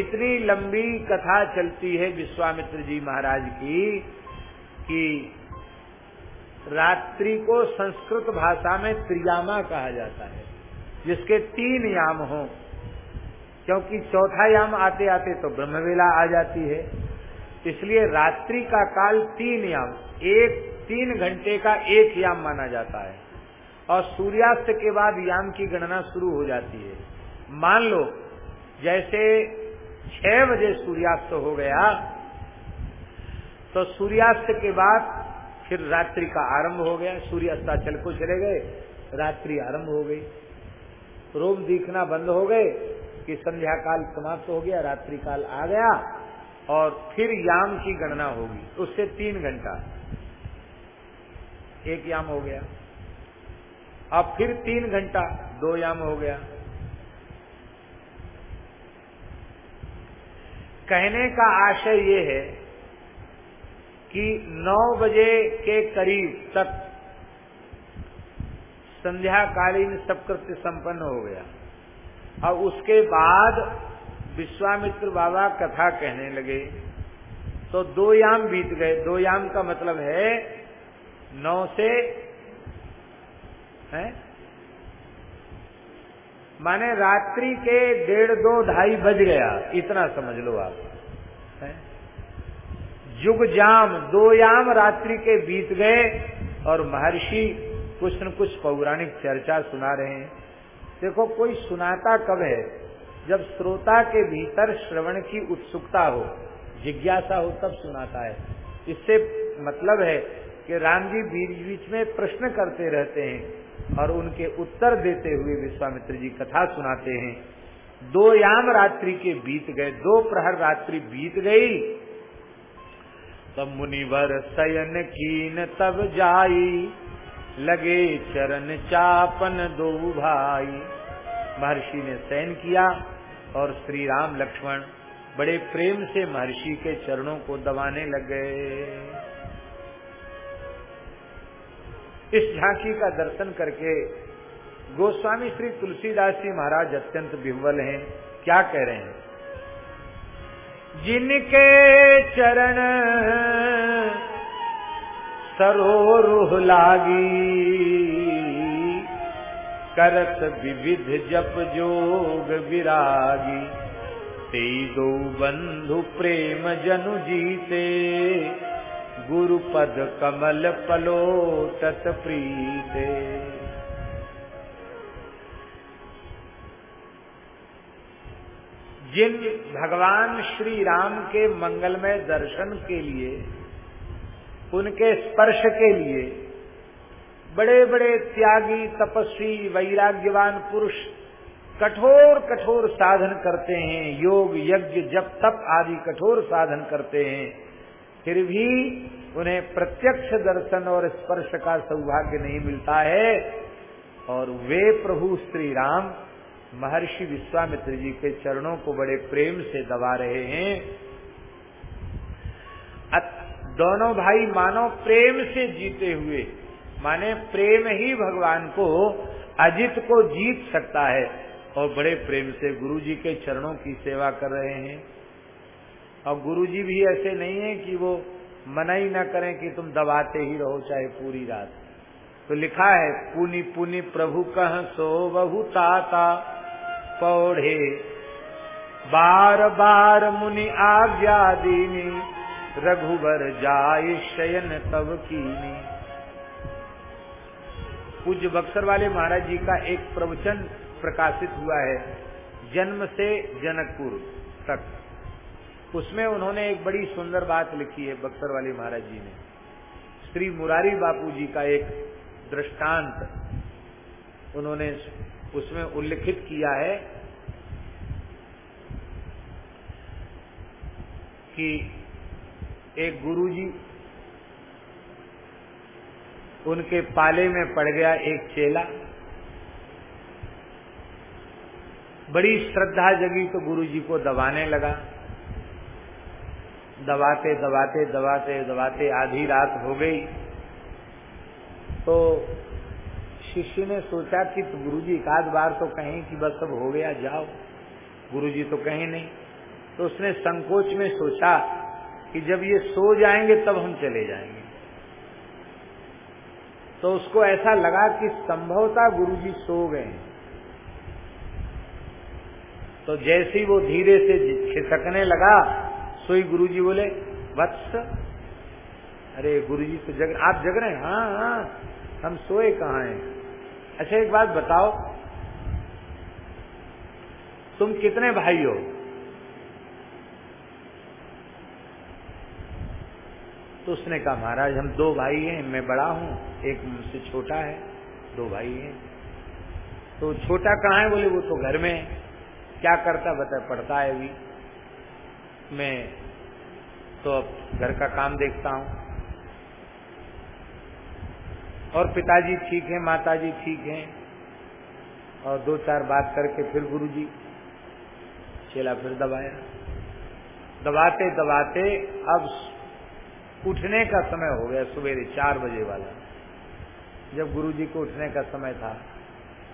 इतनी लंबी कथा चलती है विश्वामित्र जी महाराज की कि रात्रि को संस्कृत भाषा में त्रियामा कहा जाता है, जिसके तीन याम हों। क्योंकि चौथा याम आते आते तो ब्रह्मवेला आ जाती है। इसलिए रात्रि का काल तीन याम, एक तीन घंटे का एक याम माना जाता है। और सूर्यास्त के बाद याम की गणना शुरू हो जाती है। मान लो, जैसे छह बजे सूर्यास्त हो गया तो सूर्यास्त के बाद फिर रात्रि का आरंभ हो गया। सूर्यास्ताचल को चले गए, रात्रि आरंभ हो गई। रोम दिखना बंद हो गए कि संध्या काल समाप्त हो गया, रात्रि काल आ गया और फिर याम की गणना होगी। उससे तीन घंटा। एक याम हो गया। अब फिर तीन घंटा, दो याम हो गया। कहने का आशय ये है कि नौ बजे के करीब तक संध्याकालीन सबकृत्य संपन्न हो गया। और उसके बाद विश्वामित्र बाबा कथा कहने लगे। तो दो याम बीत गए। दो याम का मतलब है नौ से, है? माने रात्रि के डेढ़ दो ढाई बज गया। इतना समझ लो आप, है? युग जाम, दो याम रात्रि के बीत गए और महर्षि कुछ न कुछ पौराणिक चर्चा सुना रहे हैं। देखो, कोई सुनाता कब है? जब श्रोता के भीतर श्रवण की उत्सुकता हो। जिज्ञासा हो, तब सुनाता है। इससे मतलब है कि राम जी बीच बीच में प्रश्न करते रहते हैं और उनके उत्तर देते हुए विश्वामित्र जी कथा सुनाते हैं। दो याम रात्रि के बीत गए, दो प्रहर रात्रि बीत गई। तब मुनिवर शयन कीन तब जाई। लगे चरण चापन दो भाई। महर्षि ने शयन किया और श्री राम लक्ष्मण बड़े प्रेम से महर्षि के चरणों को दबाने लग गए। इस झांकी का दर्शन करके गोस्वामी श्री तुलसीदास जी महाराज अत्यंत विह्वल हैं। क्या कह रहे हैं? जिनके चरण सरोरुह लागी। करत विविध जप जोग विरागी। ते दो बंधु प्रेम जनु जीते। गुरु पद कमल पलो तत प्रीते। जिन भगवान श्री राम के मंगलमय दर्शन के लिए उनके स्पर्श के लिए बड़े बड़े त्यागी, तपस्वी, वैराग्यवान पुरुष कठोर कठोर साधन करते हैं। योग, यज्ञ, जप, तप आदि कठोर साधन करते हैं। फिर भी उन्हें प्रत्यक्ष दर्शन और स्पर्श का सौभाग्य नहीं मिलता है। और वे प्रभु श्री राम महर्षि विश्वामित्र जी के चरणों को बड़े प्रेम से दबा रहे हैं। दोनों भाई मानो प्रेम से जीते हुए, माने प्रेम ही भगवान को अजित को जीत सकता है। और बड़े प्रेम से गुरु जी के चरणों की सेवा कर रहे हैं। और गुरु जी भी ऐसे नहीं है कि वो मना ही न करें कि तुम दबाते ही रहो चाहे पूरी रात। तो लिखा है, पुनि पुनि प्रभु कह सो बहु ताता पौढ़े। बार बार मुनि आज्ञा दीनी रघुवर जाय शयन तब कीनी। पूज्य बक्सर वाले महाराज जी का एक प्रवचन प्रकाशित हुआ है, जन्म से जनकपुर तक। उसमें उन्होंने एक बड़ी सुंदर बात लिखी है बक्सर वाले महाराज जी ने। श्री मुरारी बापू जी का एक दृष्टांत उन्होंने उसमें उल्लिखित किया है कि एक गुरुजी उनके पाले में पड़ गया एक चेला। बड़ी श्रद्धा जगी तो गुरुजी को दबाने लगा। दबाते दबाते दबाते दबाते आधी रात हो गई। तो शिष्य ने सोचा कि तो गुरुजी एक आध बार तो कहें कि बस अब हो गया, जाओ। गुरुजी तो कहीं नहीं। तो उसने संकोच में सोचा कि जब ये सो जाएँगे तब हम चले जाएँगे। तो उसको ऐसा लगा कि संभवता गुरुजी सो गए तो जैसे ही वो धीरे से खिसकने लगा, सोई गुरुजी बोले, वत्स, अरे गुरुजी तो जग, आप जग रहे हैं? हाँ हाँ हम सोए कहाँ हैं? अच्छा एक बात बताओ, तुम कितने भाई हो? तो उसने कहा, महाराज, हम दो भाई हैं, मैं बड़ा हूँ, एक मुझसे छोटा है, दो भाई हैं। तो छोटा कहाँ है? बोले, वो तो घर में है। क्या करता बता पढ़ता है अभी। मैं तो अब घर का काम देखता हूँ। और पिताजी ठीक है, माताजी ठीक हैं, और दो चार बात करके फिर गुरुजी चेला फिर दबाया। दबाते दबाते अब उठने का समय हो गया सवेरे चार बजे वाला। जब गुरुजी को उठने का समय था,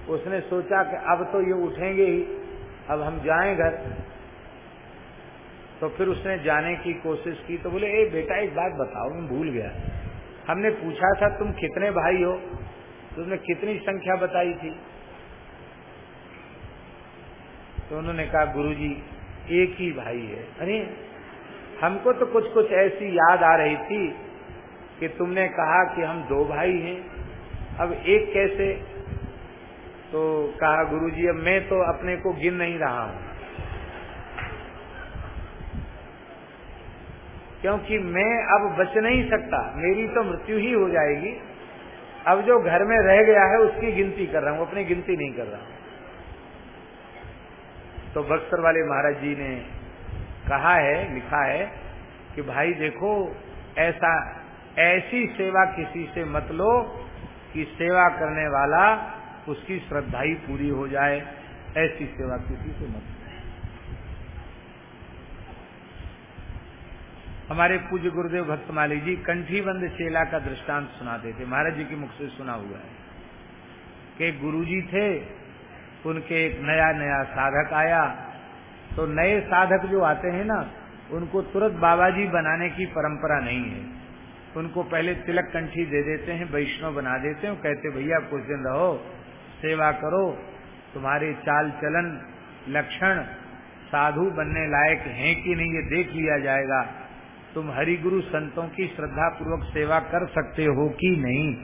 उसने सोचा कि अब तो ये उठेंगे ही, अब हम जाएँ घर। तो फिर उसने जाने की कोशिश की तो बोले, ए बेटा, एक बात बताओ, मैं भूल गया। हमने पूछा था, तुम कितने भाई हो? तो उसने कितनी संख्या बताई थी। तो उन्होंने कहा, गुरुजी, एक ही भाई है। अरे हमको तो कुछ कुछ ऐसी याद आ रही थी कि तुमने कहा कि हम दो भाई हैं। अब एक कैसे? तो कहा, गुरुजी, अब मैं तो अपने को गिन नहीं रहा हूँ। क्योंकि मैं अब बच नहीं सकता, मेरी तो मृत्यु ही हो जाएगी। अब जो घर में रह गया है, उसकी गिनती कर रहा हूँ, अपनी गिनती नहीं कर रहा हूँ। तो बक्सर वाले महाराज जी ने कहा है, लिखा है कि भाई देखो, ऐसा, ऐसी सेवा किसी से मत लो कि सेवा करने वाला उसकी श्रद्धा ही पूरी हो जाए। ऐसी सेवा किसी से मत हमारे पूज्य गुरुदेव भक्तमाली जी कंठीबंद चेला का दृष्टांत सुनाते थे। महाराज जी के मुख से सुना हुआ है कि गुरु जी थे, उनके एक नया नया साधक आया तो नए साधक जो आते हैं ना, उनको तुरंत बाबा जी बनाने की परंपरा नहीं है। उनको पहले तिलक कंठी दे देते हैं, वैष्णव बना देते हैं कहते, भैया, कुछ दिन रहो, सेवा करो, तुम्हारे चाल चलन, लक्षण साधु बनने लायक हैं कि नहीं, ये देख लिया जाएगा। तुम हरिगुरु संतों की श्रद्धा पूर्वक सेवा कर सकते हो कि नहीं?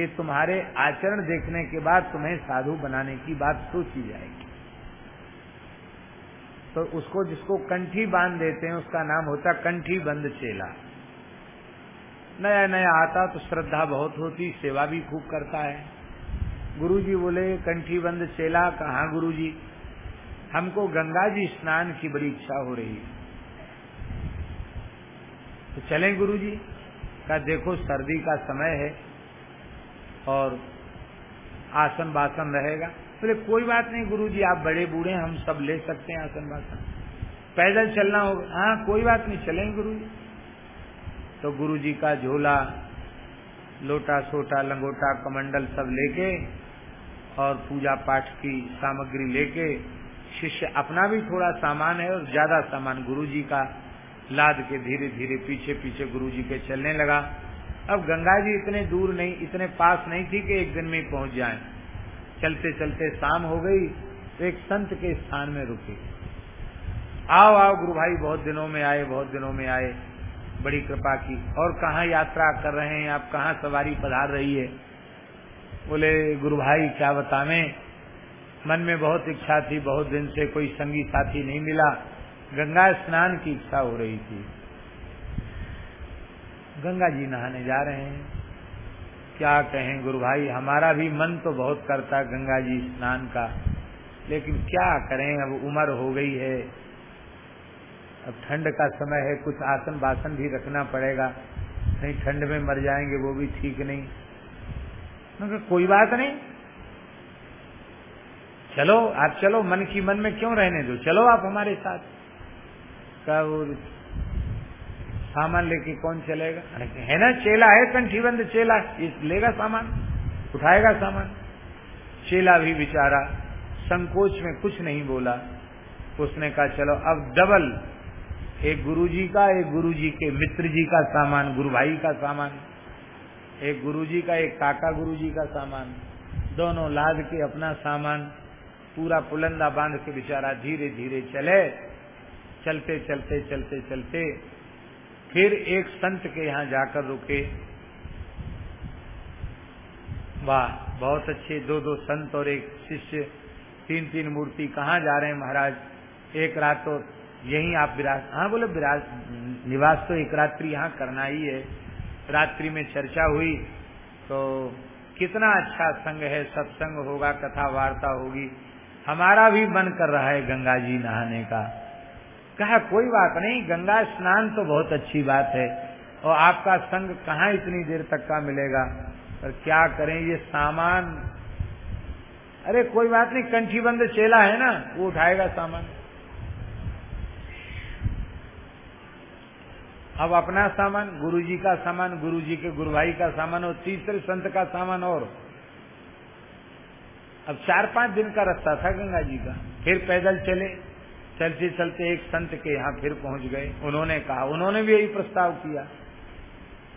ये तुम्हारे आचरण देखने के बाद तुम्हें साधु बनाने की बात सोची जाएगी। तो उसको जिसको कंठी बाँध देते हैं, उसका नाम होता कंठी बंद चेला। नया नया आता तो श्रद्धा बहुत होती, सेवा भी खूब करता है। गुरुजी बोले कंठी बंद चेला, कहा गुरुजी? हमको गंगा जी स्नान की बड़ी इच्छा हो रही है। तो चलें गुरु जी का देखो, सर्दी का समय है और आसन बासन रहेगा। बोले तो कोई बात नहीं गुरु जी आप बड़े बूढ़े हम सब ले सकते हैं आसन बासन। पैदल चलना होगा हाँ कोई बात नहीं, चलेंगे गुरु जी तो गुरु जी का झोला, लोटा सोटा, लंगोटा, कमंडल सब लेके और पूजा पाठ की सामग्री लेके शिष्य अपना भी थोड़ा सामान है और ज़्यादा सामान गुरु जी का लाद के धीरे धीरे पीछे पीछे गुरु जी के चलने लगा। अब गंगा जी इतने दूर नहीं, इतने पास नहीं थी कि एक दिन में पहुँच जाए। चलते चलते शाम हो गई तो एक संत के स्थान में रुके। आओ आओ, गुरु भाई, बहुत दिनों में आए, बहुत दिनों में आए, बड़ी कृपा की। और कहाँ यात्रा कर रहे हैं? आप कहाँ सवारी पधार रही है? बोले, गुरु भाई, क्या बतावे? मन में बहुत इच्छा थी, बहुत दिन से कोई संगी साथी नहीं मिला। गंगा स्नान की इच्छा हो रही थी। गंगा जी नहाने जा रहे हैं। क्या कहें गुरु भाई? हमारा भी मन तो बहुत करता गंगा जी स्नान का। लेकिन क्या करें? अब उम्र हो गई है। अब ठंड का समय है, कुछ आसन बासन भी रखना पड़ेगा। नहीं, ठंड में मर जाएँगे, वो भी ठीक नहीं। कोई बात नहीं। चलो, आप चलो, मन की मन में क्यों रहने दो? चलो आप हमारे साथ। कब सामान लेके कौन चलेगा? है ना, चेला है कंठीबंद चेला। लेगा सामान, उठाएगा सामान। चेला भी बेचारा संकोच में कुछ नहीं बोला। उसने कहा, चलो, अब डबल। एक गुरुजी का, एक गुरुजी के मित्र जी का सामान, गुरु भाई का सामान। एक गुरुजी का, एक काका गुरुजी का सामान। दोनों लाद के अपना सामान, पूरा पुलंदा बाँध के बेचारा धीरे धीरे चले। चलते चलते चलते चलते फिर एक संत के यहाँ जाकर रुके। वाह, बहुत अच्छे। दो दो संत और एक शिष्य तीन तीन मूर्ति। कहाँ जा रहे हैं महाराज? एक रात तो यही आप विराज हाँ बोले, विराज, निवास तो एक रात्रि यहाँ करना ही है। रात्रि में चर्चा हुई तो कितना अच्छा संग है, सत्संग होगा कथा वार्ता होगी। हमारा भी मन कर रहा है गंगा जी नहाने का। कहा, कोई बात नहीं, गंगा स्नान तो बहुत अच्छी बात है, और आपका संग कहाँ इतनी देर तक का मिलेगा? पर क्या करें, ये सामान अरे, कोई बात नहीं कंठीबंद चेला है ना, वो उठाएगा सामान। अब अपना सामान, गुरुजी का सामान, गुरुजी के गुरु भाई का सामान, और तीसरे संत का सामान और। अब चार पाँच दिन का रास्ता था गंगा जी का, फिर पैदल चले। चलते चलते एक संत के यहाँ फिर पहुँच गए। उन्होंने कहा, उन्होंने भी यही प्रस्ताव किया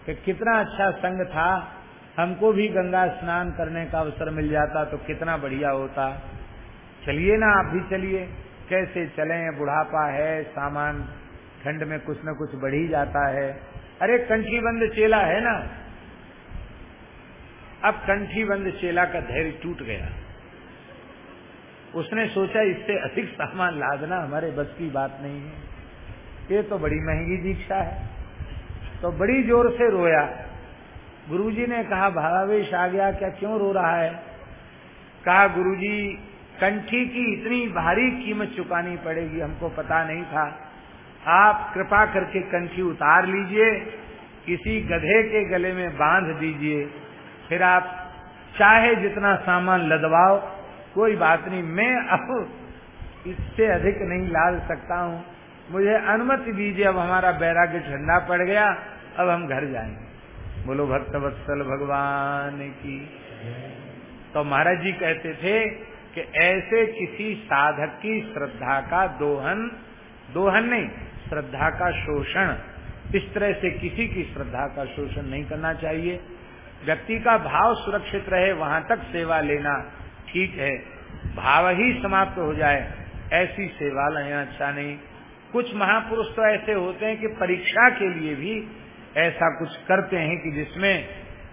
कि कितना अच्छा संग था, हमको भी गंगा स्नान करने का अवसर मिल जाता तो कितना बढ़िया होता। चलिए ना, आप भी चलिए। कैसे चले, बुढ़ापा है, सामान ठंड में कुछ न कुछ बढ़ ही जाता है। अरे कंठीबंद चेला है ना? अब कंठीबंद चेला का धैर्य टूट गया। उसने सोचा, इससे अधिक सामान लादना हमारे बस की बात नहीं है। ये तो बड़ी महँगी दीक्षा है। तो बड़ी ज़ोर से रोया। गुरुजी ने कहा, भावावेश आ गया, क्या क्यों रो रहा है? कहा, गुरुजी, कंठी की इतनी भारी कीमत चुकानी पड़ेगी, हमको पता नहीं था। आप कृपा करके कंठी उतार लीजिए, किसी गधे के गले में बाँध दीजिए। फिर आप चाहे जितना सामान लदवाओ कोई बात नहीं, मैं अब इससे अधिक नहीं लाल सकता हूँ। मुझे अनुमति दीजिए, अब हमारा बैराग्य ठंडा पड़ गया, अब हम घर जाएँगे। बोलो, भक्त वत्सल भगवान की तो महाराज जी कहते थे कि ऐसे किसी साधक की श्रद्धा का दोहन दोहन नहीं, श्रद्धा का शोषण, इस तरह से किसी की श्रद्धा का शोषण नहीं करना चाहिए। व्यक्ति का भाव सुरक्षित रहे, वहाँ तक सेवा लेना ठीक है, भाव ही समाप्त हो जाए, ऐसी सेवा लेना अच्छा नहीं। कुछ महापुरुष तो ऐसे होते हैं कि परीक्षा के लिए भी ऐसा कुछ करते हैं कि जिसमें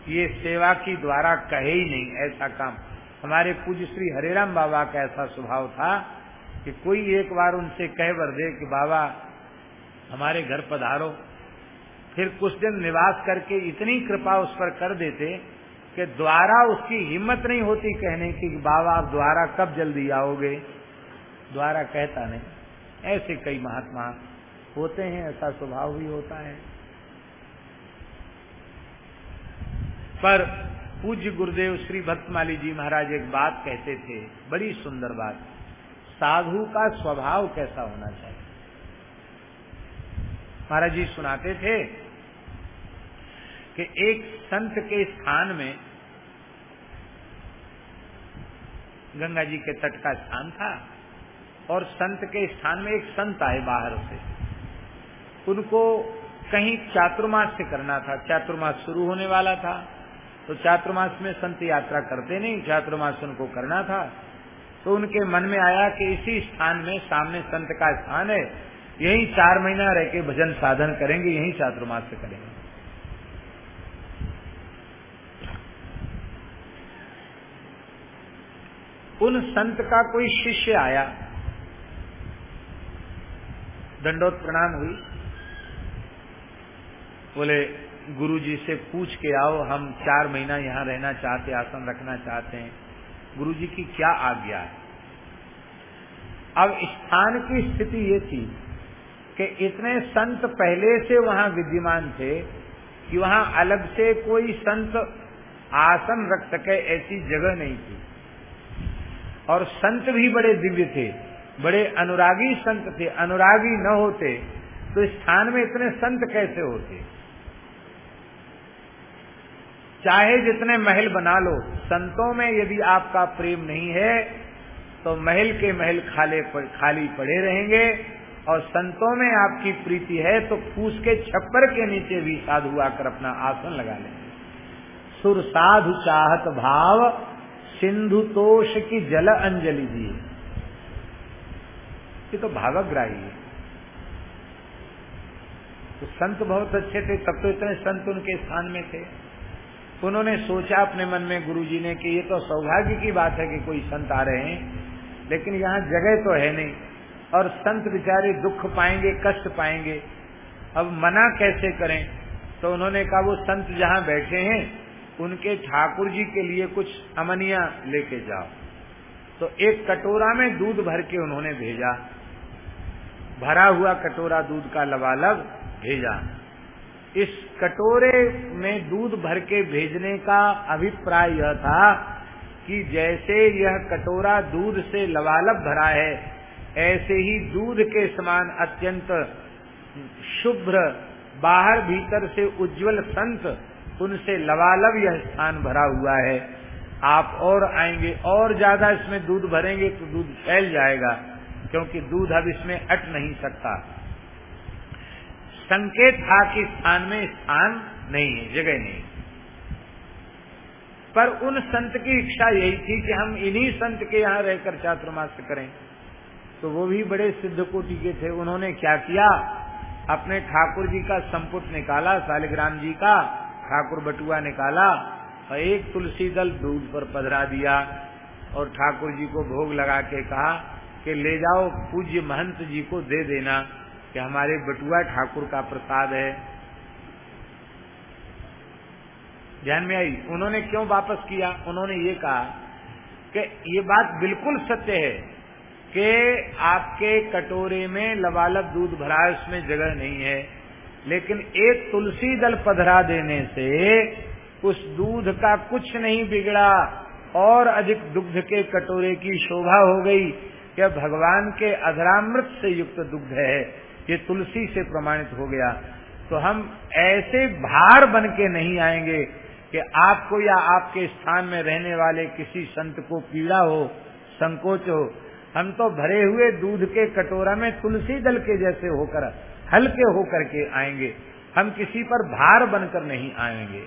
ये सेवा की द्वारा कहे ही नहीं, ऐसा काम। हमारे पूज्य श्री हरेराम बाबा का ऐसा स्वभाव था कि कोई एक बार उनसे कह बर दे कि बाबा, हमारे घर पधारो। फिर कुछ दिन निवास करके इतनी कृपा उस पर कर देते कि द्वारा उसकी हिम्मत नहीं होती कहने की बाबा, आप द्वारा कब जल्दी आओगे? द्वारा कहता नहीं। ऐसे कई महात्मा होते हैं, ऐसा स्वभाव भी होता है। पर पूज्य गुरुदेव श्री भक्तमाली जी महाराज एक बात कहते थे, बड़ी सुंदर बात। साधु का स्वभाव कैसा होना चाहिए? महाराज जी सुनाते थे कि एक संत के स्थान में गंगा जी के तट का स्थान था और संत के स्थान में एक संत आए बाहर से। उनको कहीं चातुर्मास से करना था। चातुर्मास शुरू होने वाला था तो चातुर्मास में संत यात्रा करते नहीं, चातुर्मास उनको करना था। तो उनके मन में आया कि इसी स्थान में सामने संत का स्थान है। यही चार महीना रह के भजन साधन करेंगे, यही चातुर्मास से करेंगे। उन संत का कोई शिष्य आया। दंडोत प्रणाम हुई। बोले गुरु जी से पूछ के आओ, हम चार महीना यहाँ रहना चाहते आसन रखना चाहते हैं। गुरु जी की क्या आज्ञा है? अब स्थान की स्थिति ये थी कि इतने संत पहले से वहाँ विद्यमान थे कि वहाँ अलग से कोई संत आसन रख सके ऐसी जगह नहीं थी। और संत भी बड़े दिव्य थे, बड़े अनुरागी संत थे, अनुरागी न होते तो स्थान में इतने संत कैसे होते? चाहे जितने महल बना लो, संतों में यदि आपका प्रेम नहीं है तो महल के महल खाले खाली पड़े रहेंगे, और संतों में आपकी प्रीति है तो फूस के छप्पर के नीचे भी साधु आकर अपना आसन लगा लेंगे। सुर साधु चाहत भाव सिंधु तोष की जल अंजलि दिए ये तो भावग्राही है। तो संत बहुत अच्छे थे, तब तो इतने संत उनके स्थान में थे। उन्होंने सोचा अपने मन में गुरुजी ने कि ये तो सौभाग्य की बात है कि कोई संत आ रहे हैं, लेकिन यहाँ जगह तो है नहीं। और संत बेचारे दुख पाएँगे, कष्ट पाएँगे। अब मना कैसे करें? तो उन्होंने कहा, वो संत जहाँ बैठे हैं उनके ठाकुर जी के लिए कुछ अमनिया लेके जाओ। तो एक कटोरा में दूध भर के उन्होंने भेजा। भरा हुआ कटोरा दूध का लबालब भेजा। इस कटोरे में दूध भर के भेजने का अभिप्राय यह था कि जैसे यह कटोरा दूध से लबालब भरा है, ऐसे ही दूध के समान अत्यंत शुभ्र, बाहर भीतर से उज्जवल संत उनसे लबालब यह स्थान भरा हुआ है। आप और आएँगे, और ज़्यादा इसमें दूध भरेंगे तो दूध फैल जाएगा, क्योंकि दूध अब इसमें अट नहीं सकता। संकेत था कि स्थान में स्थान नहीं है, जगह नहीं पर उन संत की इच्छा यही थी कि हम इन्हीं संत के यहाँ रहकर चातुर्मास करें। तो वो भी बड़े सिद्ध कोटि के थे, उन्होंने क्या किया? अपने ठाकुर जी का संपुट निकाला, सालिग्राम जी का ठाकुर बटुआ निकाला और एक तुलसी दल दूध पर पधरा दिया, और ठाकुर जी को भोग लगा के कहा कि ले जाओ, पूज्य महंत जी को दे देना कि हमारे बटुआ ठाकुर का प्रसाद है। ध्यान में आई? उन्होंने क्यों वापस किया? उन्होंने ये कहा कि ये बात बिल्कुल सत्य है कि आपके कटोरे में लबालब दूध भरा उसमें जगह नहीं है। लेकिन एक तुलसी दल पधरा देने से उस दूध का कुछ नहीं बिगड़ा, और अधिक दुग्ध के कटोरे की शोभा हो गई। कि भगवान के अधरामृत से युक्त दुग्ध है? ये तुलसी से प्रमाणित हो गया। तो हम ऐसे भार बन के नहीं आएँगे कि आपको या आपके स्थान में रहने वाले किसी संत को पीड़ा हो, संकोच हो। हम तो भरे हुए दूध के कटोरा में तुलसी दल के जैसे होकर हल्के होकर के आएँगे। हम किसी पर भार बनकर नहीं आएँगे।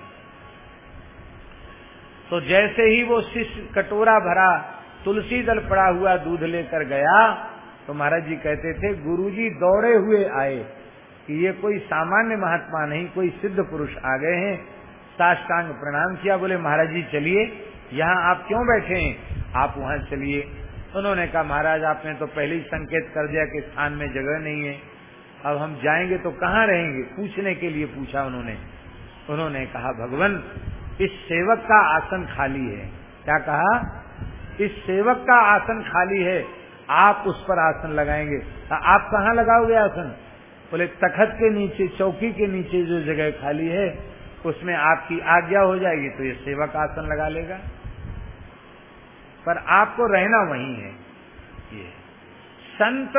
तो जैसे ही वो शिष्य कटोरा भरा तुलसी दल पड़ा हुआ दूध लेकर गया तो महाराज जी कहते थे, गुरुजी दौड़े हुए आए कि ये कोई सामान्य महात्मा नहीं, कोई सिद्ध पुरुष आ गए हैं। साष्टांग प्रणाम किया, बोले, महाराज जी, चलिए, यहाँ आप क्यों बैठे हैं? आप वहाँ चलिए। उन्होंने कहा, महाराज, आपने तो पहले ही संकेत कर दिया कि स्थान में जगह नहीं है। अब हम जाएँगे तो कहाँ रहेंगे? पूछने के लिए पूछा उन्होंने। उन्होंने कहा, भगवान, इस सेवक का आसन खाली है। क्या कहा? इस सेवक का आसन खाली है। आप उस पर आसन लगाएँगे। आप कहाँ लगाओगे आसन? बोले, तखत के नीचे, चौकी के नीचे जो जगह खाली है, उसमें आपकी आज्ञा हो जाएगी तो ये सेवक आसन लगा लेगा। पर आपको रहना वही है। ये। संत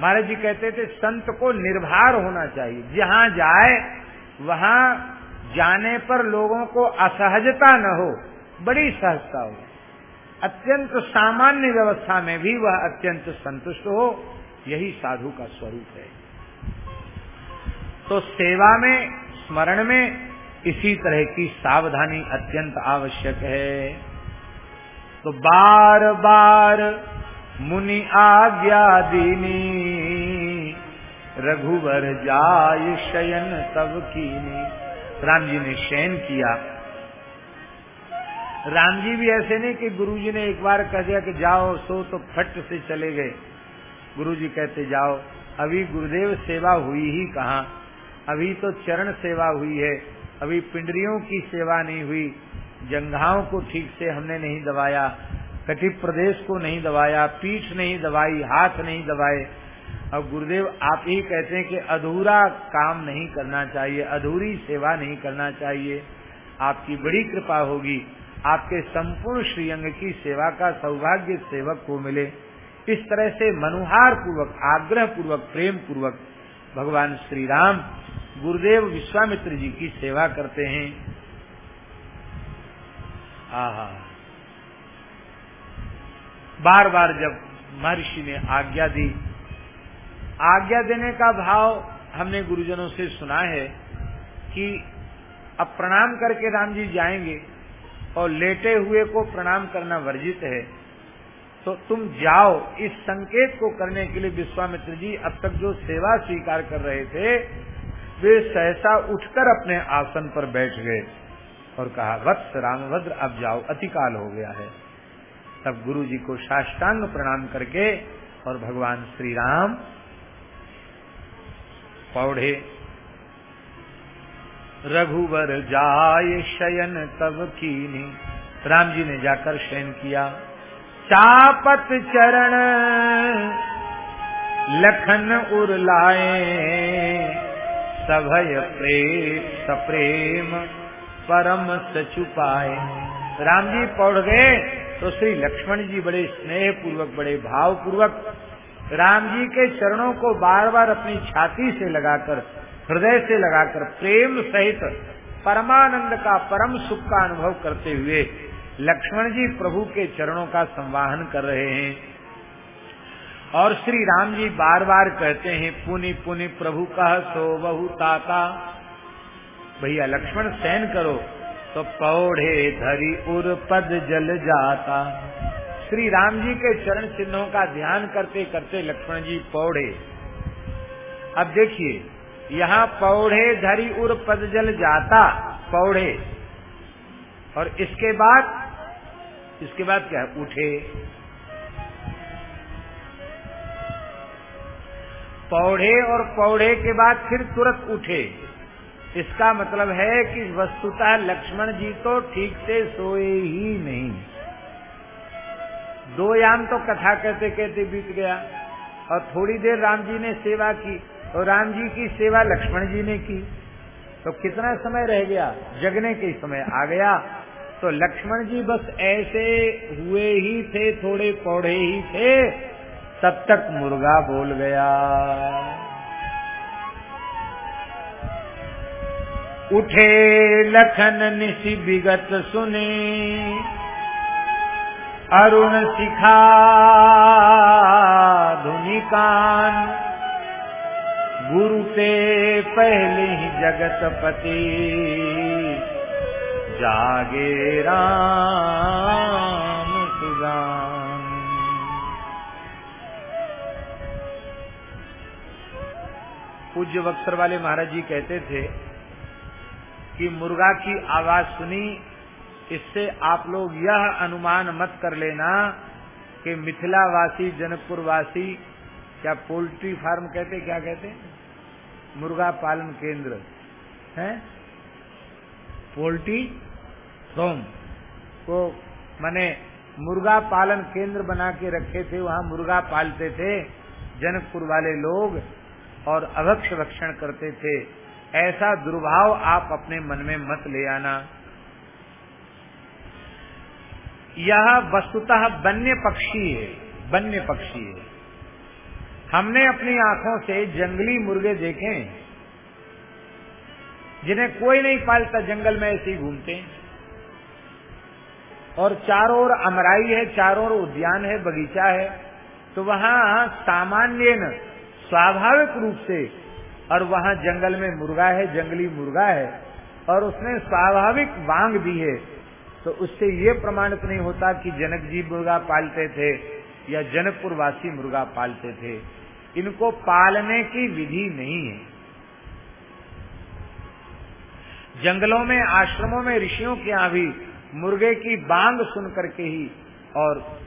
महाराज जी कहते थे, संत को निर्भर होना चाहिए। जहाँ जाए, वहाँ जाने पर लोगों को असहजता न हो, बड़ी सहजता हो। अत्यंत सामान्य व्यवस्था में भी वह अत्यंत संतुष्ट हो, यही साधु का स्वरूप है। तो सेवा में, स्मरण में इसी तरह की सावधानी अत्यंत आवश्यक है। तो बार बार मुनि आज्ञा दीनी। रघुवर जाय शयन तब कीनी। राम जी ने शयन किया। राम जी भी ऐसे नहीं कि गुरु जी ने एक बार कह दिया कि जाओ, सो तो फट से चले गए। गुरु जी कहते, जाओ, अभी गुरुदेव सेवा हुई ही कहा? अभी तो चरण सेवा हुई है, अभी पिंडरियों की सेवा नहीं हुई, जंघाओं को ठीक से हमने नहीं दबाया कटिप प्रदेश को नहीं दबाया, पीठ नहीं दबाई, हाथ नहीं दबाए। अब गुरुदेव, आप ही कहते हैं कि अधूरा काम नहीं करना चाहिए, अधूरी सेवा नहीं करना चाहिए। आपकी बड़ी कृपा होगी, आपके संपूर्ण श्रीअंग की सेवा का सौभाग्य सेवक को मिले। इस तरह से मनुहार पूर्वक आग्रह पूर्वक प्रेम पूर्वक भगवान श्री राम गुरुदेव विश्वामित्र जी की सेवा करते हैं। आहा। बार बार जब महर्षि ने आज्ञा दी, आज्ञा देने का भाव हमने गुरुजनों से सुना है कि अब प्रणाम करके राम जी जाएँगे और लेटे हुए को प्रणाम करना वर्जित है तो तुम जाओ। इस संकेत को करने के लिए विश्वामित्र जी अब तक जो सेवा स्वीकार कर रहे थे, वे सहसा उठकर अपने आसन पर बैठ गए और कहा, वत्स रामभद्र अब जाओ। अतिकाल हो गया है। तब गुरु जी को साष्टांग प्रणाम करके और भगवान श्री राम पौढ़े, रघुवर जाय शयन तब कीनी। राम जी ने जाकर शयन किया। चापत चरण लखन उरलाए सभय प्रेम सप्रेम परम सचुपाए राम जी पौड़ गए। तो श्री लक्ष्मण जी बड़े स्नेह पूर्वक बड़े भाव पूर्वक राम जी के चरणों को बार बार अपनी छाती से लगाकर, हृदय से लगाकर, प्रेम सहित परमानंद का परम सुख का अनुभव करते हुए लक्ष्मण जी प्रभु के चरणों का संवाहन कर रहे हैं। और श्री राम जी बार बार कहते हैं, पुनि पुनि प्रभु कह सो बहु ताता। भैया, लक्ष्मण सहन करो। तो पौढ़े धरी उर पद जल जाता। श्री राम जी के चरण चिन्हों का ध्यान करते करते लक्ष्मण जी पौढ़े। अब देखिए, यहाँ पौढ़े धरी उर पद जल जाता, पौढ़े। और इसके बाद इसके बाद क्या है? उठे। पौढ़े और पौढ़े के बाद फिर तुरंत उठे। इसका मतलब है कि वस्तुतः लक्ष्मण जी तो ठीक से सोए ही नहीं। दो याम तो कथा कहते कहते बीत गया और थोड़ी देर राम जी ने सेवा की और राम जी की सेवा लक्ष्मण जी ने की। तो कितना समय रह गया? जगने के समय आ गया। तो लक्ष्मण जी बस ऐसे हुए ही थे, थोड़े पौधे ही थे, तब तक मुर्गा बोल गया। उठे लखन निशि विगत सुने, अरुण शिखा धुनिकान, गुरु ते पहले ही जगत पति जागे राम सुजान। पूज्य बक्सर वाले महाराज जी कहते थे कि मुर्गा की आवाज़ सुनी, इससे आप लोग यह अनुमान मत कर लेना कि मिथिला वासी जनकपुर वासी क्या पोल्ट्री फार्म कहते, क्या कहते? मुर्गा पालन केंद्र, है? Poultry farm. को माने मुर्गा पालन केंद्र बना के रखे थे, वहाँ मुर्गा पालते थे, जनकपुर वाले लोग, और अभक्ष भक्षण करते थे। ऐसा दुर्भाव आप अपने मन में मत ले आना। यह वस्तुतः वन्य पक्षी है, वन्य पक्षी है। हमने अपनी आँखों से जंगली मुर्गे देखे, जिन्हें कोई नहीं पालता जंगल में ऐसे ही घूमते। और चारों ओर अमराई है, चारों ओर उद्यान है, बगीचा है तो वहाँ सामान्य स्वाभाविक रूप से और वहाँ जंगल में मुर्गा है, जंगली मुर्गा है, और उसने स्वाभाविक वांग दी है। तो उससे ये प्रमाणित नहीं होता कि जनक जी मुर्गा पालते थे या जनकपुर वासी मुर्गा पालते थे। इनको पालने की विधि नहीं है। जंगलों में, आश्रमों में ऋषियों के यहाँ भी मुर्गे की बांग सुन करके ही और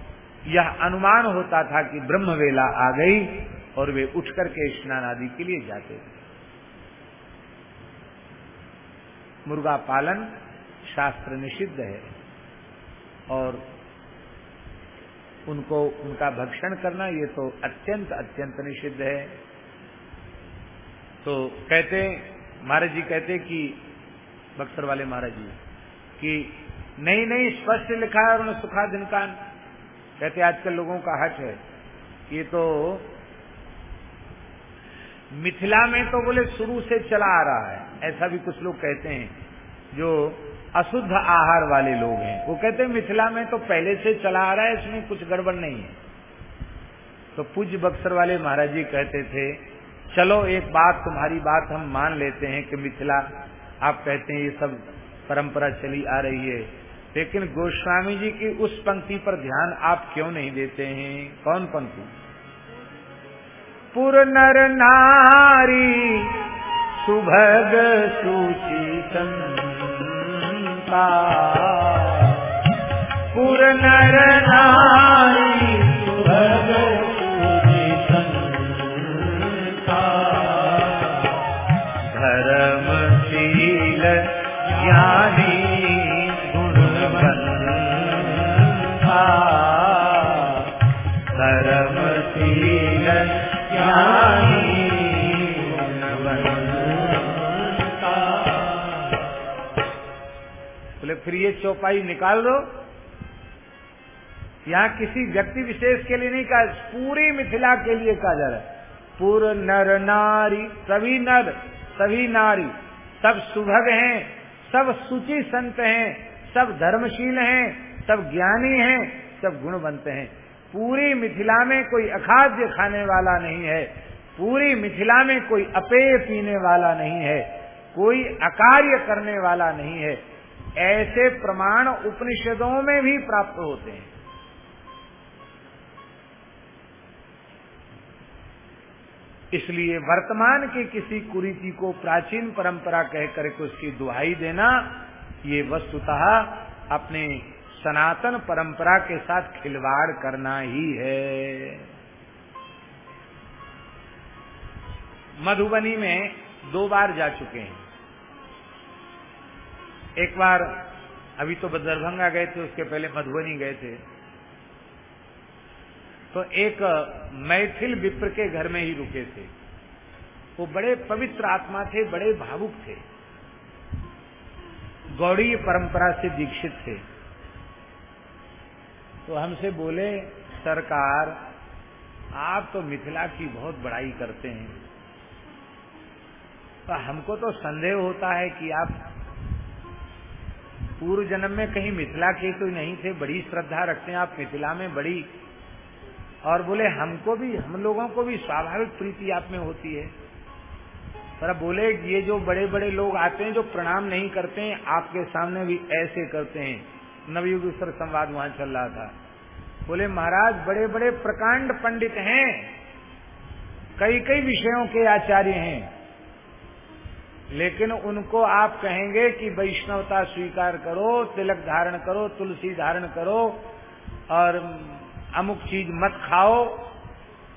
यह अनुमान होता था कि ब्रह्म वेला आ गई। और वे उठ करके स्नान आदि के लिए जाते थे। मुर्गा पालन शास्त्र निषिद्ध है और उनको, उनका भक्षण करना ये तो अत्यंत अत्यंत निषिद्ध है। तो कहते, महाराज जी कहते कि, बक्सर वाले महाराज जी, कि नहीं नहीं, स्पष्ट लिखा है उन्होंने सुखा दिनकान कहते, आजकल लोगों का हट है। ये तो मिथिला में तो बोले शुरू से चला आ रहा है। ऐसा भी कुछ लोग कहते हैं, जो अशुद्ध आहार वाले लोग हैं। वो कहते हैं, मिथिला में तो पहले से चला आ रहा है, इसमें कुछ गड़बड़ नहीं है। तो पूज्य बक्सर वाले महाराज जी कहते थे, चलो, एक बात, तुम्हारी बात हम मान लेते हैं कि मिथिला, आप कहते हैं ये सब परंपरा चली आ रही है। लेकिन गोस्वामी जी की उस पंक्ति पर ध्यान आप क्यों नहीं देते हैं? कौन पंक्ति? पुर नर नारी सुभग सूचित पुर नर नारी फिर ये चौपाई निकाल दो। यहाँ किसी व्यक्ति विशेष के लिए नहीं कहा, पूरी मिथिला के लिए कहा जा रहा है। पूर्व नर नारी, सभी नर, सभी नारी, सब सुभग हैं, सब सुचि संत हैं, सब धर्मशील हैं, सब ज्ञानी हैं, सब गुणवंत हैं। पूरी मिथिला में कोई अखाद्य खाने वाला नहीं है, पूरी मिथिला में कोई अपेय पीने वाला नहीं है, कोई अकार्य करने वाला नहीं है। ऐसे प्रमाण उपनिषदों में भी प्राप्त होते हैं। इसलिए वर्तमान के किसी कुरीति को प्राचीन परंपरा कह करके उसकी दुहाई देना, ये वस्तुतः अपने सनातन परंपरा के साथ खिलवाड़ करना ही है। मधुबनी में दो बार जा चुके हैं। एक बार, अभी तो दरभंगा गए थे, उसके पहले मधुबनी गए थे। तो एक, मैथिल विप्र के घर में ही रुके थे। वो बड़े पवित्र आत्मा थे, बड़े भावुक थे। गौड़ी परंपरा से दीक्षित थे। तो हमसे बोले, सरकार, आप तो मिथिला की बहुत बड़ाई करते हैं। तो हमको तो संदेह होता है कि आप पूर्व जन्म में कहीं मिथिला के तो नहीं थे, बड़ी श्रद्धा रखते हैं आप, मिथिला में बड़ी। और बोले, हमको भी, हम लोगों को भी स्वाभाविक प्रीति आप में होती है। पर बोले, ये जो बड़े बड़े लोग आते हैं, जो प्रणाम नहीं करते हैं, आपके सामने भी ऐसे करते हैं। नवयुगेश्वर संवाद वहाँ चल रहा था। बोले, महाराज बड़े बड़े प्रकांड पंडित हैं। कई कई विषयों के आचार्य हैं। लेकिन उनको आप कहेंगे कि वैष्णवता स्वीकार करो, तिलक धारण करो, तुलसी धारण करो और अमुक चीज़ मत खाओ,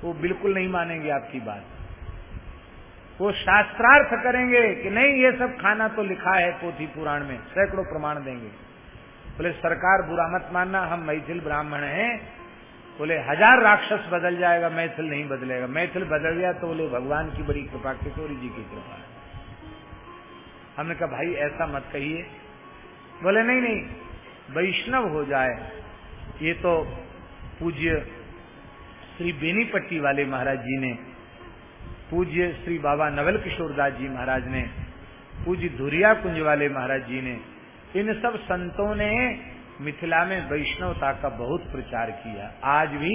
वो बिल्कुल नहीं मानेंगे आपकी बात। वो शास्त्रार्थ करेंगे कि नहीं, ये सब खाना तो लिखा है पोथी पुराण में, सैकड़ों प्रमाण देंगे। बोले, सरकार बुरा मत मानना, हम मैथिल ब्राह्मण हैं। बोले, हज़ार राक्षस बदल जाएगा, मैथिल नहीं बदलेगा। मैथिल बदल गया तो बोले, भगवान की बड़ी कृपा, किशोरी जी की कृपा। हमने कहा, भाई, ऐसा मत कहिए। बोले, नहीं नहीं, वैष्णव हो जाए, ये तो पूज्य श्री बेनीपट्टी वाले महाराज जी ने, पूज्य श्री बाबा नवल किशोर दास जी महाराज ने, पूज्य धुरिया कुंज वाले महाराज जी ने, इन सब संतों ने मिथिला में वैष्णवता का बहुत प्रचार किया। आज भी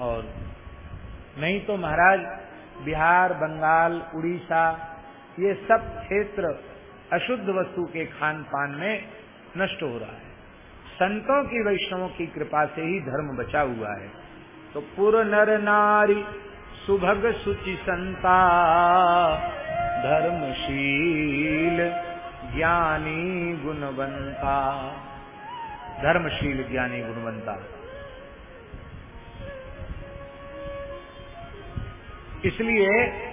और नहीं तो महाराज, बिहार, बंगाल, उड़ीसा ये सब क्षेत्र अशुद्ध वस्तु के खान पान में नष्ट हो रहा है। संतों की वैष्णवों की कृपा से ही धर्म बचा हुआ है। तो पुर नर नारी, सुभग सुचि संता, धर्मशील ज्ञानी गुणवंता, धर्मशील ज्ञानी गुणवंता। इसलिए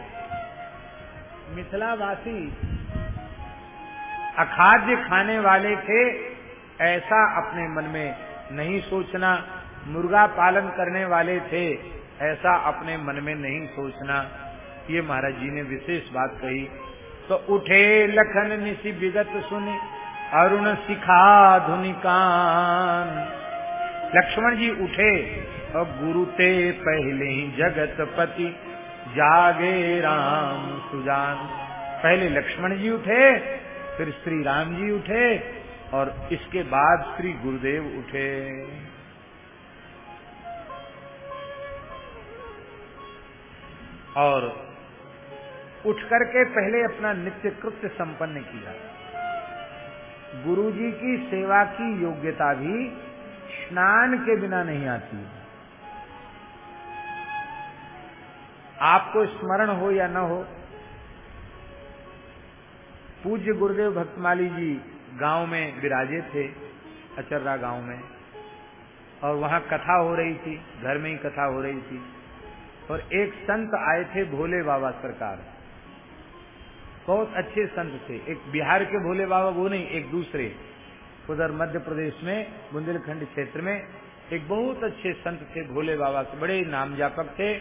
मिथिलावासी, अखाद्य खाने वाले थे, ऐसा अपने मन में नहीं सोचना। मुर्गा पालन करने वाले थे, ऐसा अपने मन में नहीं सोचना। ये महाराज जी ने विशेष बात कही। तो उठे लखन निशि विगत सुने, अरुण सिखा धुनिकान लक्ष्मण जी उठे, और गुरु ते पहले ही जगत पति जागे राम सुजान। पहले लक्ष्मण जी उठे, फिर श्री राम जी उठे, और इसके बाद श्री गुरुदेव उठे। और उठ करके पहले अपना नित्य कृत्य संपन्न किया। गुरु जी की सेवा की योग्यता भी स्नान के बिना नहीं आती। आपको स्मरण हो या न हो, पूज्य गुरुदेव भक्तमाली जी गाँव में विराजे थे, अचर्रा गाँव में, और वहाँ कथा हो रही थी, घर में ही कथा हो रही थी, और एक संत आए थे भोले बाबा सरकार। बहुत अच्छे संत थे, एक बिहार के भोले बाबा वो नहीं, एक दूसरे। उधर मध्य प्रदेश में, बुंदेलखंड क्षेत्र में, एक बहुत अच्छे संत थे, भोले बाबा के बड़े नाम जापक थे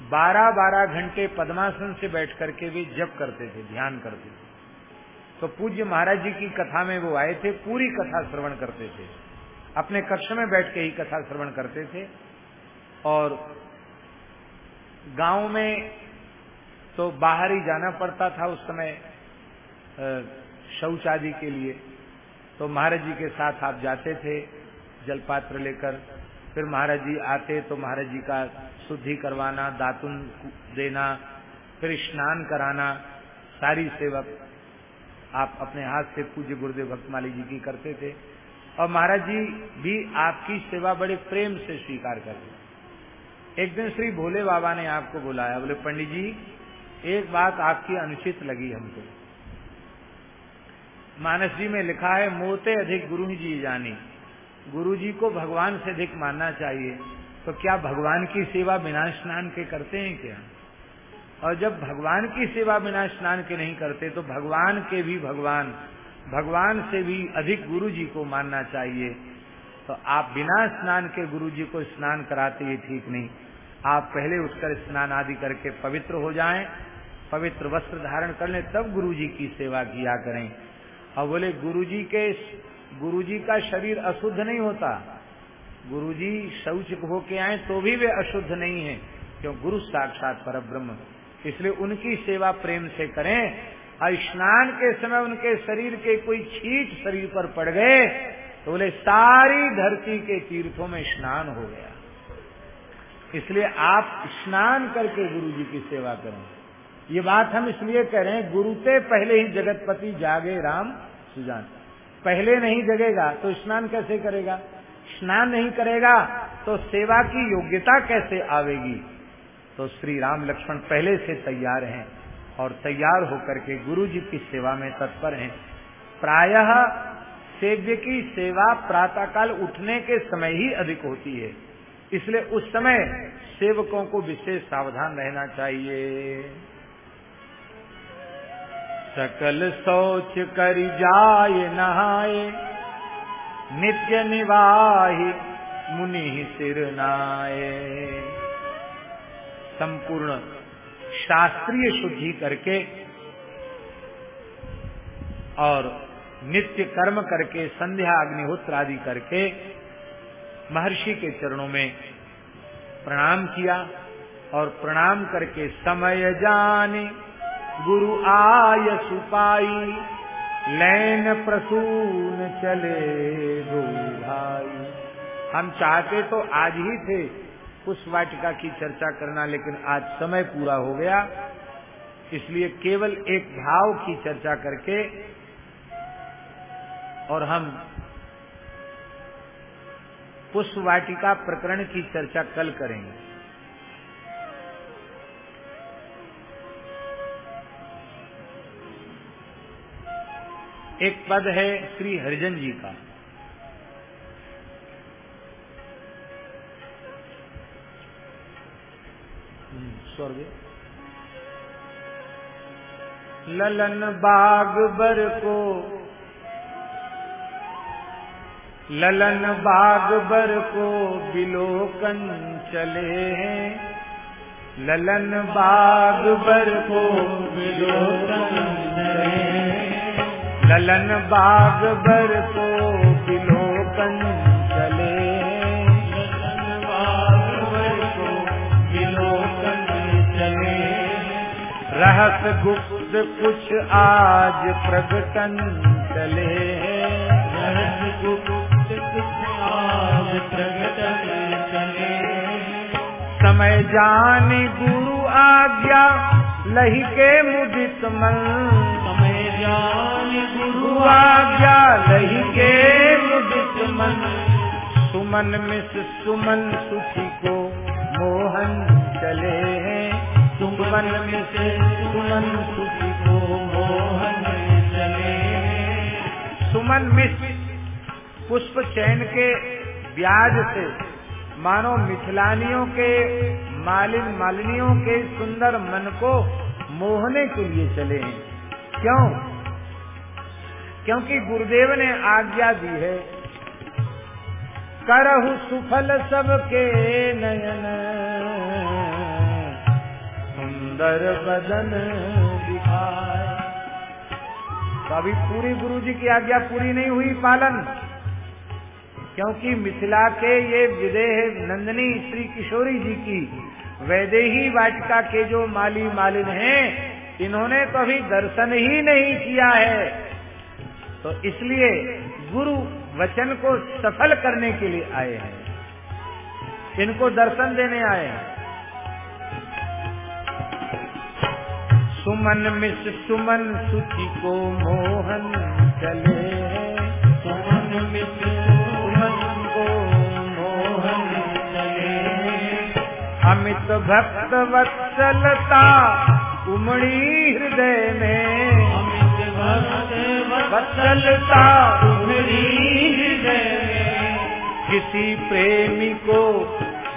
बारह बारह घंटे पद्मासन से बैठ करके भी जप करते थे, ध्यान करते थे। तो पूज्य महाराज जी की कथा में वो आए थे, पूरी कथा श्रवण करते थे। अपने कक्ष में बैठ के ही कथा श्रवण करते थे। और गाँव में तो बाहर ही जाना पड़ता था उस समय शौच आदि के लिए। तो महाराज जी के साथ आप जाते थे, जलपात्र लेकर। फिर महाराज जी आते तो महाराज जी का शुद्धि करवाना, दातुन देना, फिर स्नान कराना, सारी सेवा आप अपने हाथ से पूज्य गुरुदेव भक्तमाली जी की करते थे। और महाराज जी भी आपकी सेवा बड़े प्रेम से स्वीकार करते एक दिन श्री भोले बाबा ने आपको बुलाया, बोले, पंडित जी, एक बात आपकी अनुचित लगी हमको। मानस जी में लिखा है, मोते अधिक गुरु जी जानी। गुरु जी को भगवान से अधिक मानना चाहिए। तो क्या भगवान की सेवा बिना स्नान के करते हैं क्या? और जब भगवान की सेवा बिना स्नान के नहीं करते तो भगवान के भी भगवान भगवान से भी अधिक गुरु जी को मानना चाहिए। तो आप बिना स्नान के गुरु जी को स्नान कराते ये ठीक नहीं। आप पहले उठकर स्नान आदि करके पवित्र हो जाएँ, पवित्र वस्त्र धारण कर लें, तब गुरु जी की सेवा किया करें। और बोले गुरु जी के गुरु जी का शरीर अशुद्ध नहीं होता। गुरु जी शौच होके आए तो भी वे अशुद्ध नहीं है, क्यों? गुरु साक्षात पर ब्रह्म इसलिए उनकी सेवा प्रेम से करें। और स्नान के समय उनके शरीर के कोई छीट शरीर पर पड़ गए तो बोले, सारी धरती के तीर्थों में स्नान हो गया। इसलिए आप स्नान करके गुरु जी की सेवा करें। ये बात हम इसलिए कह रहे हैं, गुरु से पहले ही जगतपति जागे राम सुजान पहले नहीं जगेगा तो स्नान कैसे करेगा? स्नान नहीं करेगा तो सेवा की योग्यता कैसे आवेगी? तो श्री राम लक्ष्मण पहले से तैयार हैं और तैयार होकर के गुरु जी की सेवा में तत्पर हैं। प्रायः सेव्य की सेवा प्रातःकाल उठने के समय ही अधिक होती है। इसलिए उस समय सेवकों को विशेष सावधान रहना चाहिए। सकल सोच कर जाए, नहाए नित्य निवाही मुनि सिर नाये। संपूर्ण शास्त्रीय शुद्धि करके और नित्य कर्म करके, संध्या, अग्निहोत्र आदि करके महर्षि के चरणों में प्रणाम किया और प्रणाम करके समय जाने, गुरु आय सुपाई लैन प्रसून चले दो भाई। हम चाहते तो आज ही थे उस वाटिका की चर्चा करना, लेकिन आज समय पूरा हो गया। इसलिए केवल एक भाव की चर्चा करके और हम पुष्प वाटिका प्रकरण की चर्चा कल करेंगे। एक पद है श्री हरिजन जी का। स्वर्ग। ललन बाग बर को। ललन बाग बर को बिलोकन चले हैं। ललन बाग बर को बिलोकन चले ललन बाग बर को बिलोकन चले ललन बाबर को विलोकन चले रहस गुप्त कुछ आज प्रगटन चले। रहस गुप्त कुछ आज प्रगटन चले समय जानी गुरु आज्ञा लही के मुदित मन। समय जान गुरु गुरु आज्ञा लही के मुदित मन। सुमन मिस सुमन सुखी को मोहन चले हैं। सुमन मिस सुमन सुखी को मोहन चले सुमन मिस पुष्प चैन के ब्याज से मानो मिथिलानियों के मालिन मालिनियों के सुंदर मन को मोहने के लिए चले हैं। क्यों? क्योंकि गुरुदेव ने आज्ञा दी है। करहु सुफल सबके नयन। सुंदर बदन दिखाए। तो अभी पूरी गुरु जी की आज्ञा पूरी नहीं हुई पालन, क्योंकि मिथिला के ये विदेह नंदनी श्री किशोरी जी की वैदेही वाटिका के जो माली मालिन हैं, इन्होंने तो अभी दर्शन ही नहीं किया है। तो इसलिए गुरु वचन को सफल करने के लिए आए हैं। इनको दर्शन देने आए हैं। सुमन मिस सुमन सुचि को मोहन चले सुमन मित्र सुमन को मोहन चले अमित भक्त वत्सलता उमड़ी हृदय में। अमित भक्त में किसी प्रेमी को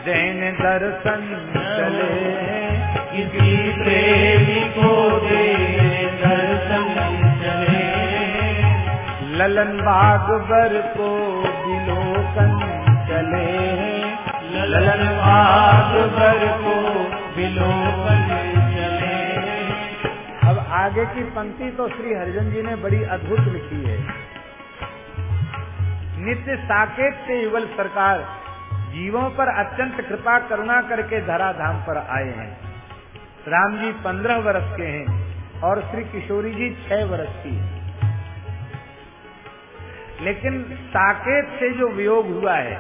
जैन दर्शन चले किसी प्रेमी को दे दर्शन चले। ललन बाग बर को बिलोकन चले। ललन बाग बर को विलोकन आगे की पंक्ति तो श्री हरिजन जी ने बड़ी अद्भुत लिखी है। नित्य साकेत से युगल सरकार जीवों पर अत्यंत कृपा करुणा करके धराधाम पर आए हैं। राम जी पंद्रह वर्ष के हैं और श्री किशोरी जी छह वर्ष की है। लेकिन साकेत से जो वियोग हुआ है,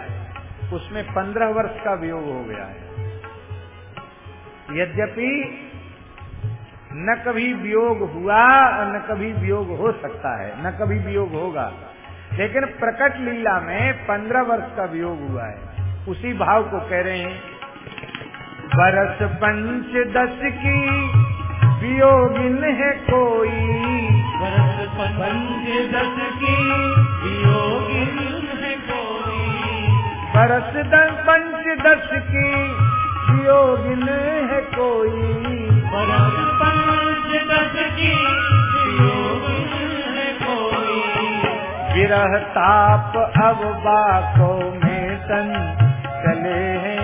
उसमें पंद्रह वर्ष का वियोग हो गया है। यद्यपि न कभी वियोग हुआ और न कभी वियोग हो सकता है न कभी वियोग होगा। लेकिन प्रकट लीला में पंद्रह वर्ष का वियोग हुआ है। उसी भाव को कह रहे हैं बरस पंच दस की वियोगिन है कोई। बरस पंच दस की वियोगिन है कोई। बरस दस पंच दस की वियोगिन है कोई। बरस विरह ताप अब बाको में तन चले हैं।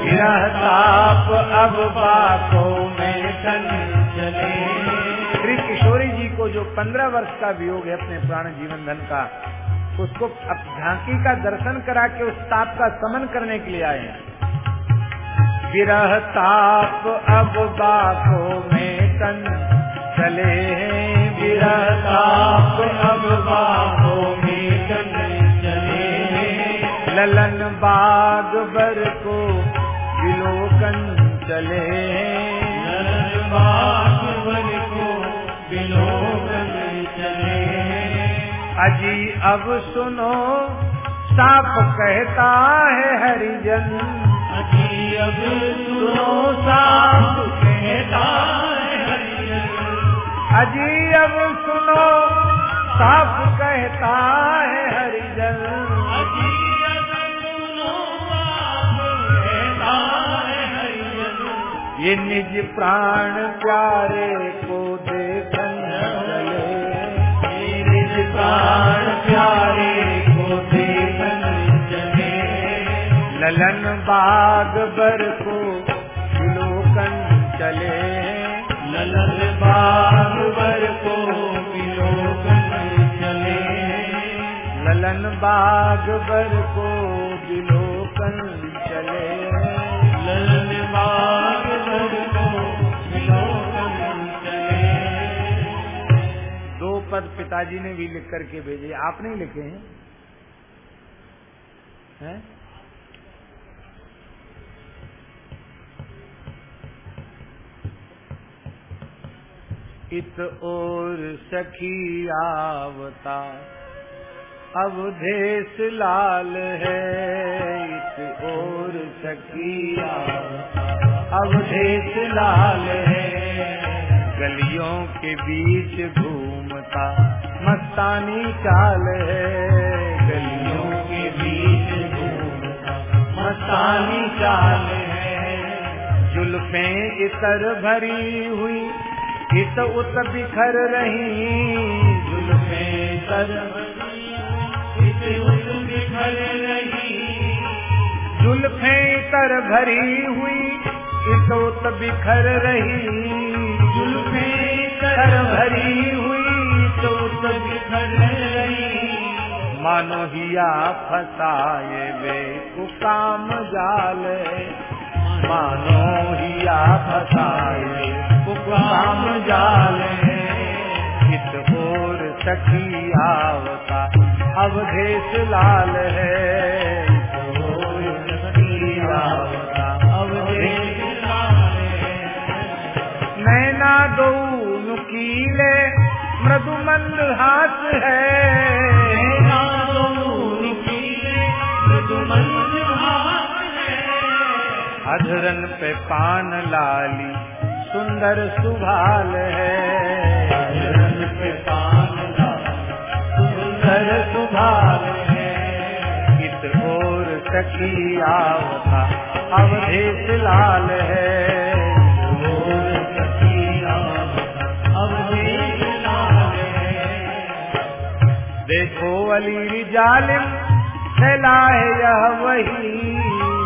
विरह ताप अब बाको में तन चले श्री किशोरी जी को जो पंद्रह वर्ष का वियोग है अपने प्राण जीवन धन का, उसको अब झांकी का दर्शन करा के उस ताप का समन करने के लिए आए हैं। विरह ताप अब बाको में तन चले हैं। विरह ताप अब बाको में तन चले ललन बाग बर को विलोकन चले हैं। बागवन को बिलोकन चले अजी अब सुनो साप कहता है हरिजन। अजी अब सुनो साप कहता है हरिजन। ये निज प्राण प्यारे को देखन निज प्राण प्यारे ललन बाग बर को विलोकन चले। ललन बाग बर को विलोकन चले। ललन बाग बर को विलोकन चले। ललन बाग बर को विलोकन चले। दो पद पिताजी ने भी लिख करके भेजे। आप नहीं लिखे हैं? इत और सखी आवता अवधेश लाल है इत और सखी आवता अवधेश लाल है, गलियों के बीच घूमता। मस्तानी चाल है, गलियों के बीच घूमता। मस्तानी चाल है, जुल्फे इतर भरी हुई इत उत बिखर रही जुल्फे जुल्फे इतर भरी हुई? इत उत बिखर रही जुल्फे कर भरी हुई? तो बिखर रही? मानो हिया फसाए वे कुकाम जाल। मानो हिया फसाए कुकाम जाल। इत और सखी आवता अवधेश लाल है। नैना दो नुकीले मृदु मंद हाथ है। अधरन पे पान लाली सुंदर सुभाल है। सुंदर सुभाल है। इत और सखी आवता अवधेश लाल है। देखो अली जालिम फैला है यह वही।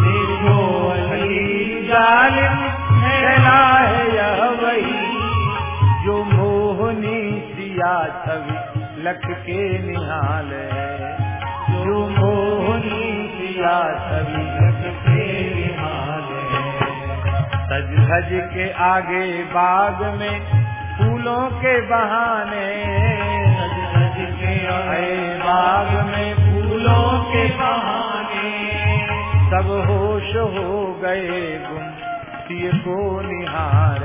देखो अली जालिम फैला है यह वही जो मोहनी सिया छवि लख के निहाल है। जो मोहनी सिया छवि लख के निहाल है। सज धज के आगे बाग में फूलों के बहाने सज धज के आए बाग में फूलों के बहाने। सब होश हो गए गुम सिय को निहार।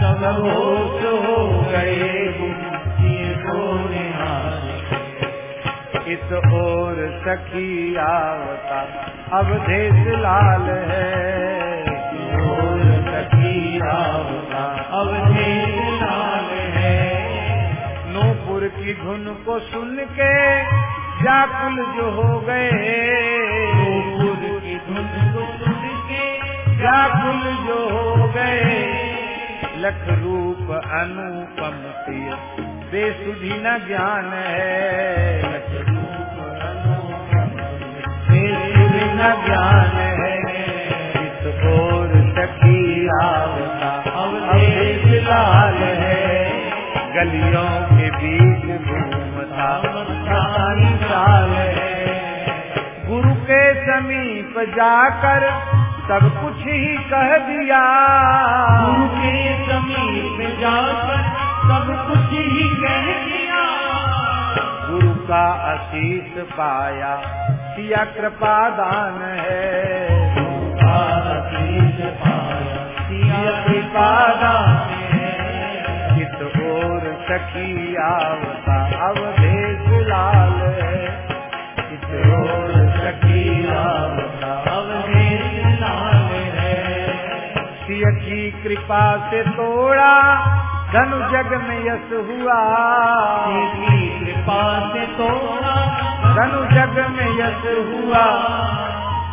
सब होश हो गए सिय को निहार। इस ओर सखी आवता अवधेश लाल है। ओर सखी आवता अवधेश लाल है। नूपुर की धुन को सुन के व्याकुल जो हो गए। नूपुर की धुन व्याकुल जो हो गए। लख रूप अनुपम प्रिय, बेसुधी न ज्ञान है। बेसुध न ज्ञान है। इस ओर सखी आवता, अवधेश है। गलियों के बीच घूमता है। गुरु के समीप जाकर सब कुछ ही कह दिया। गुरु के समीप जाकर सब कुछ ही कह दिया। गुरु का आशीष पाया सिया कृपा दान है। आशीष पाया सिया कृपा दान है। चित और सखी आवता अवधेश कृपा से तोड़ा धनु जग में यश हुआ। तेरी कृपा से तोड़ा धनु जग में यश हुआ।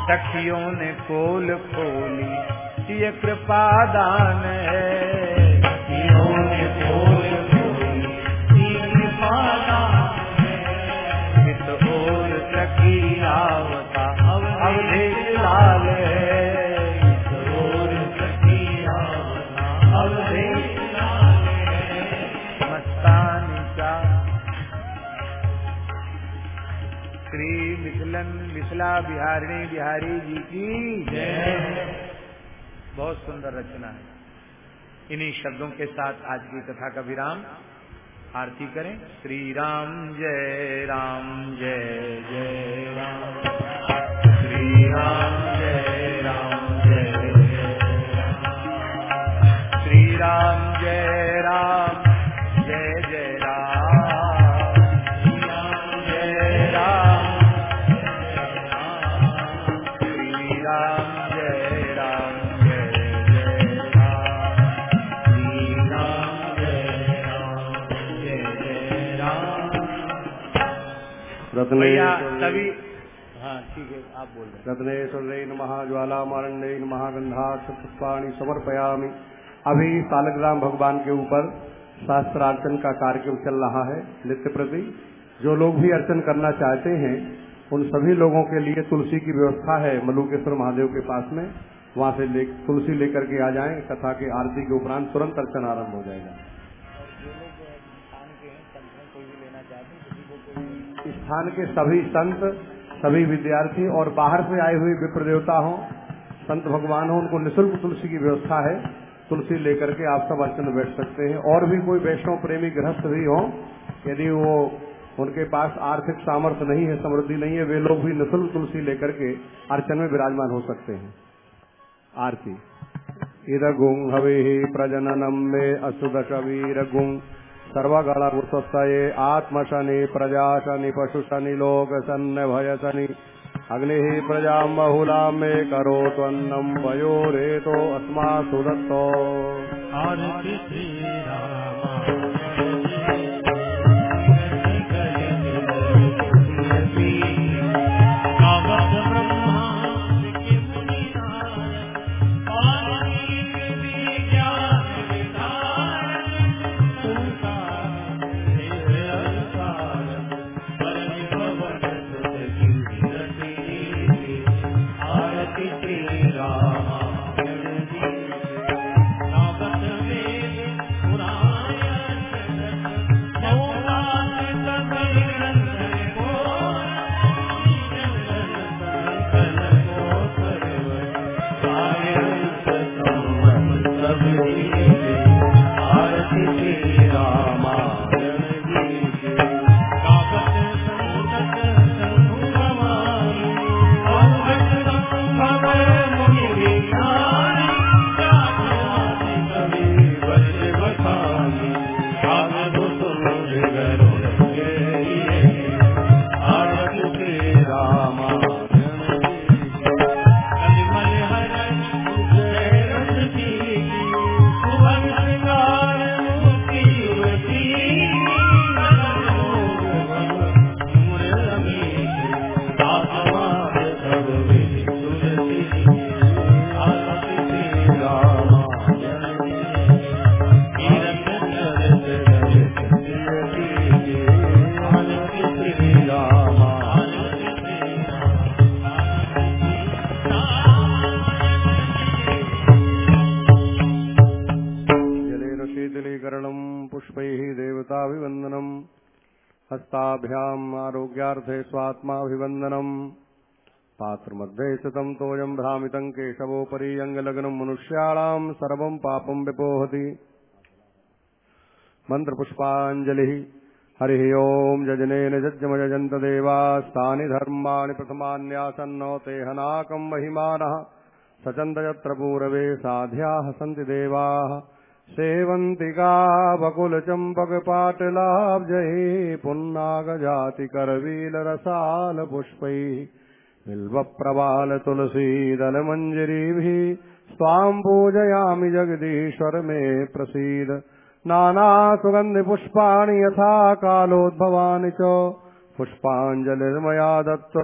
सखियों ने पोल खोली ये कृपा दान है। ने इन्हीं शब्दों के साथ आज की कथा का विराम। आरती करें। श्री राम जय राम, जय जय राम। श्री राम रत्ने तभी हाँ ठीक है आप बोल रहे हैं। रत्नेश्वरे नमः ज्वालामारण्य नमः गंधा पुष्पाणि समर्पयामि। अभी सालग्राम भगवान के ऊपर शास्त्रार्चन का कार्यक्रम चल रहा है नित्य प्रति। जो लोग भी अर्चन करना चाहते हैं उन सभी लोगों के लिए तुलसी की व्यवस्था है मलुकेश्वर महादेव के पास में। वहाँ से ले, तुलसी लेकर के आ जाएँ कथा के आरती के उपरांत तुरंत अर्चन आरंभ हो जाएगा। स्थान के सभी संत, सभी विद्यार्थी और बाहर से आए हुए विप्र देवता हो संत भगवान हो उनको निशुल्क तुलसी की व्यवस्था है। तुलसी लेकर के आप सब अर्चन बैठ सकते हैं। और भी कोई वैष्णव प्रेमी गृहस्थ भी हो, यदि वो उनके पास आर्थिक सामर्थ्य नहीं है, समृद्धि नहीं है, वे लोग भी निःशुल्क तुलसी लेकर के अर्चन में विराजमान हो सकते हैं। आरती। इदगुं हवे प्रजननम में असुदश वीर गुं सर्वगण उत्सये आत्मशनि, प्रजाशनि, पशुशनि लोकशन्य भयशनि अग्निः प्रजा बहुलां मे करोत्वन्नं वयोरेतो अस्मासु दत्तो। हस्ताभ्याम् आरोग्यार्थे स्वात्माभिवन्दनम्। पात्रमध्ये स्थितम् तोयम् भ्रामितम् केशवोपरि अङ्गलग्नम् मनुष्याणाम् सर्वम् पापम् विपोहति। मन्त्रपुष्पाञ्जलिः। हरिः ओम् जजनेन जज्जमजन्त देवास्तानि धर्माणि प्रथमान्यासन्नो ते हनाकम् महिमानः। सचन्द यत्र पूरवे साध्याः सन्ति देवाः। सेवन्तिका बकुलचम्पकपाटलाब्जैः पुन्नागजातिकरवीलरसालपुष्पैः बिल्वप्रबालतुलसीदलमञ्जरीभिः स्वाम् पूजयामि जगदीश्वर मे प्रसीद। नानासुगन्धिपुष्पाणि यथा कालोद्भवानि च। पुष्पाञ्जलिर्मया दत्त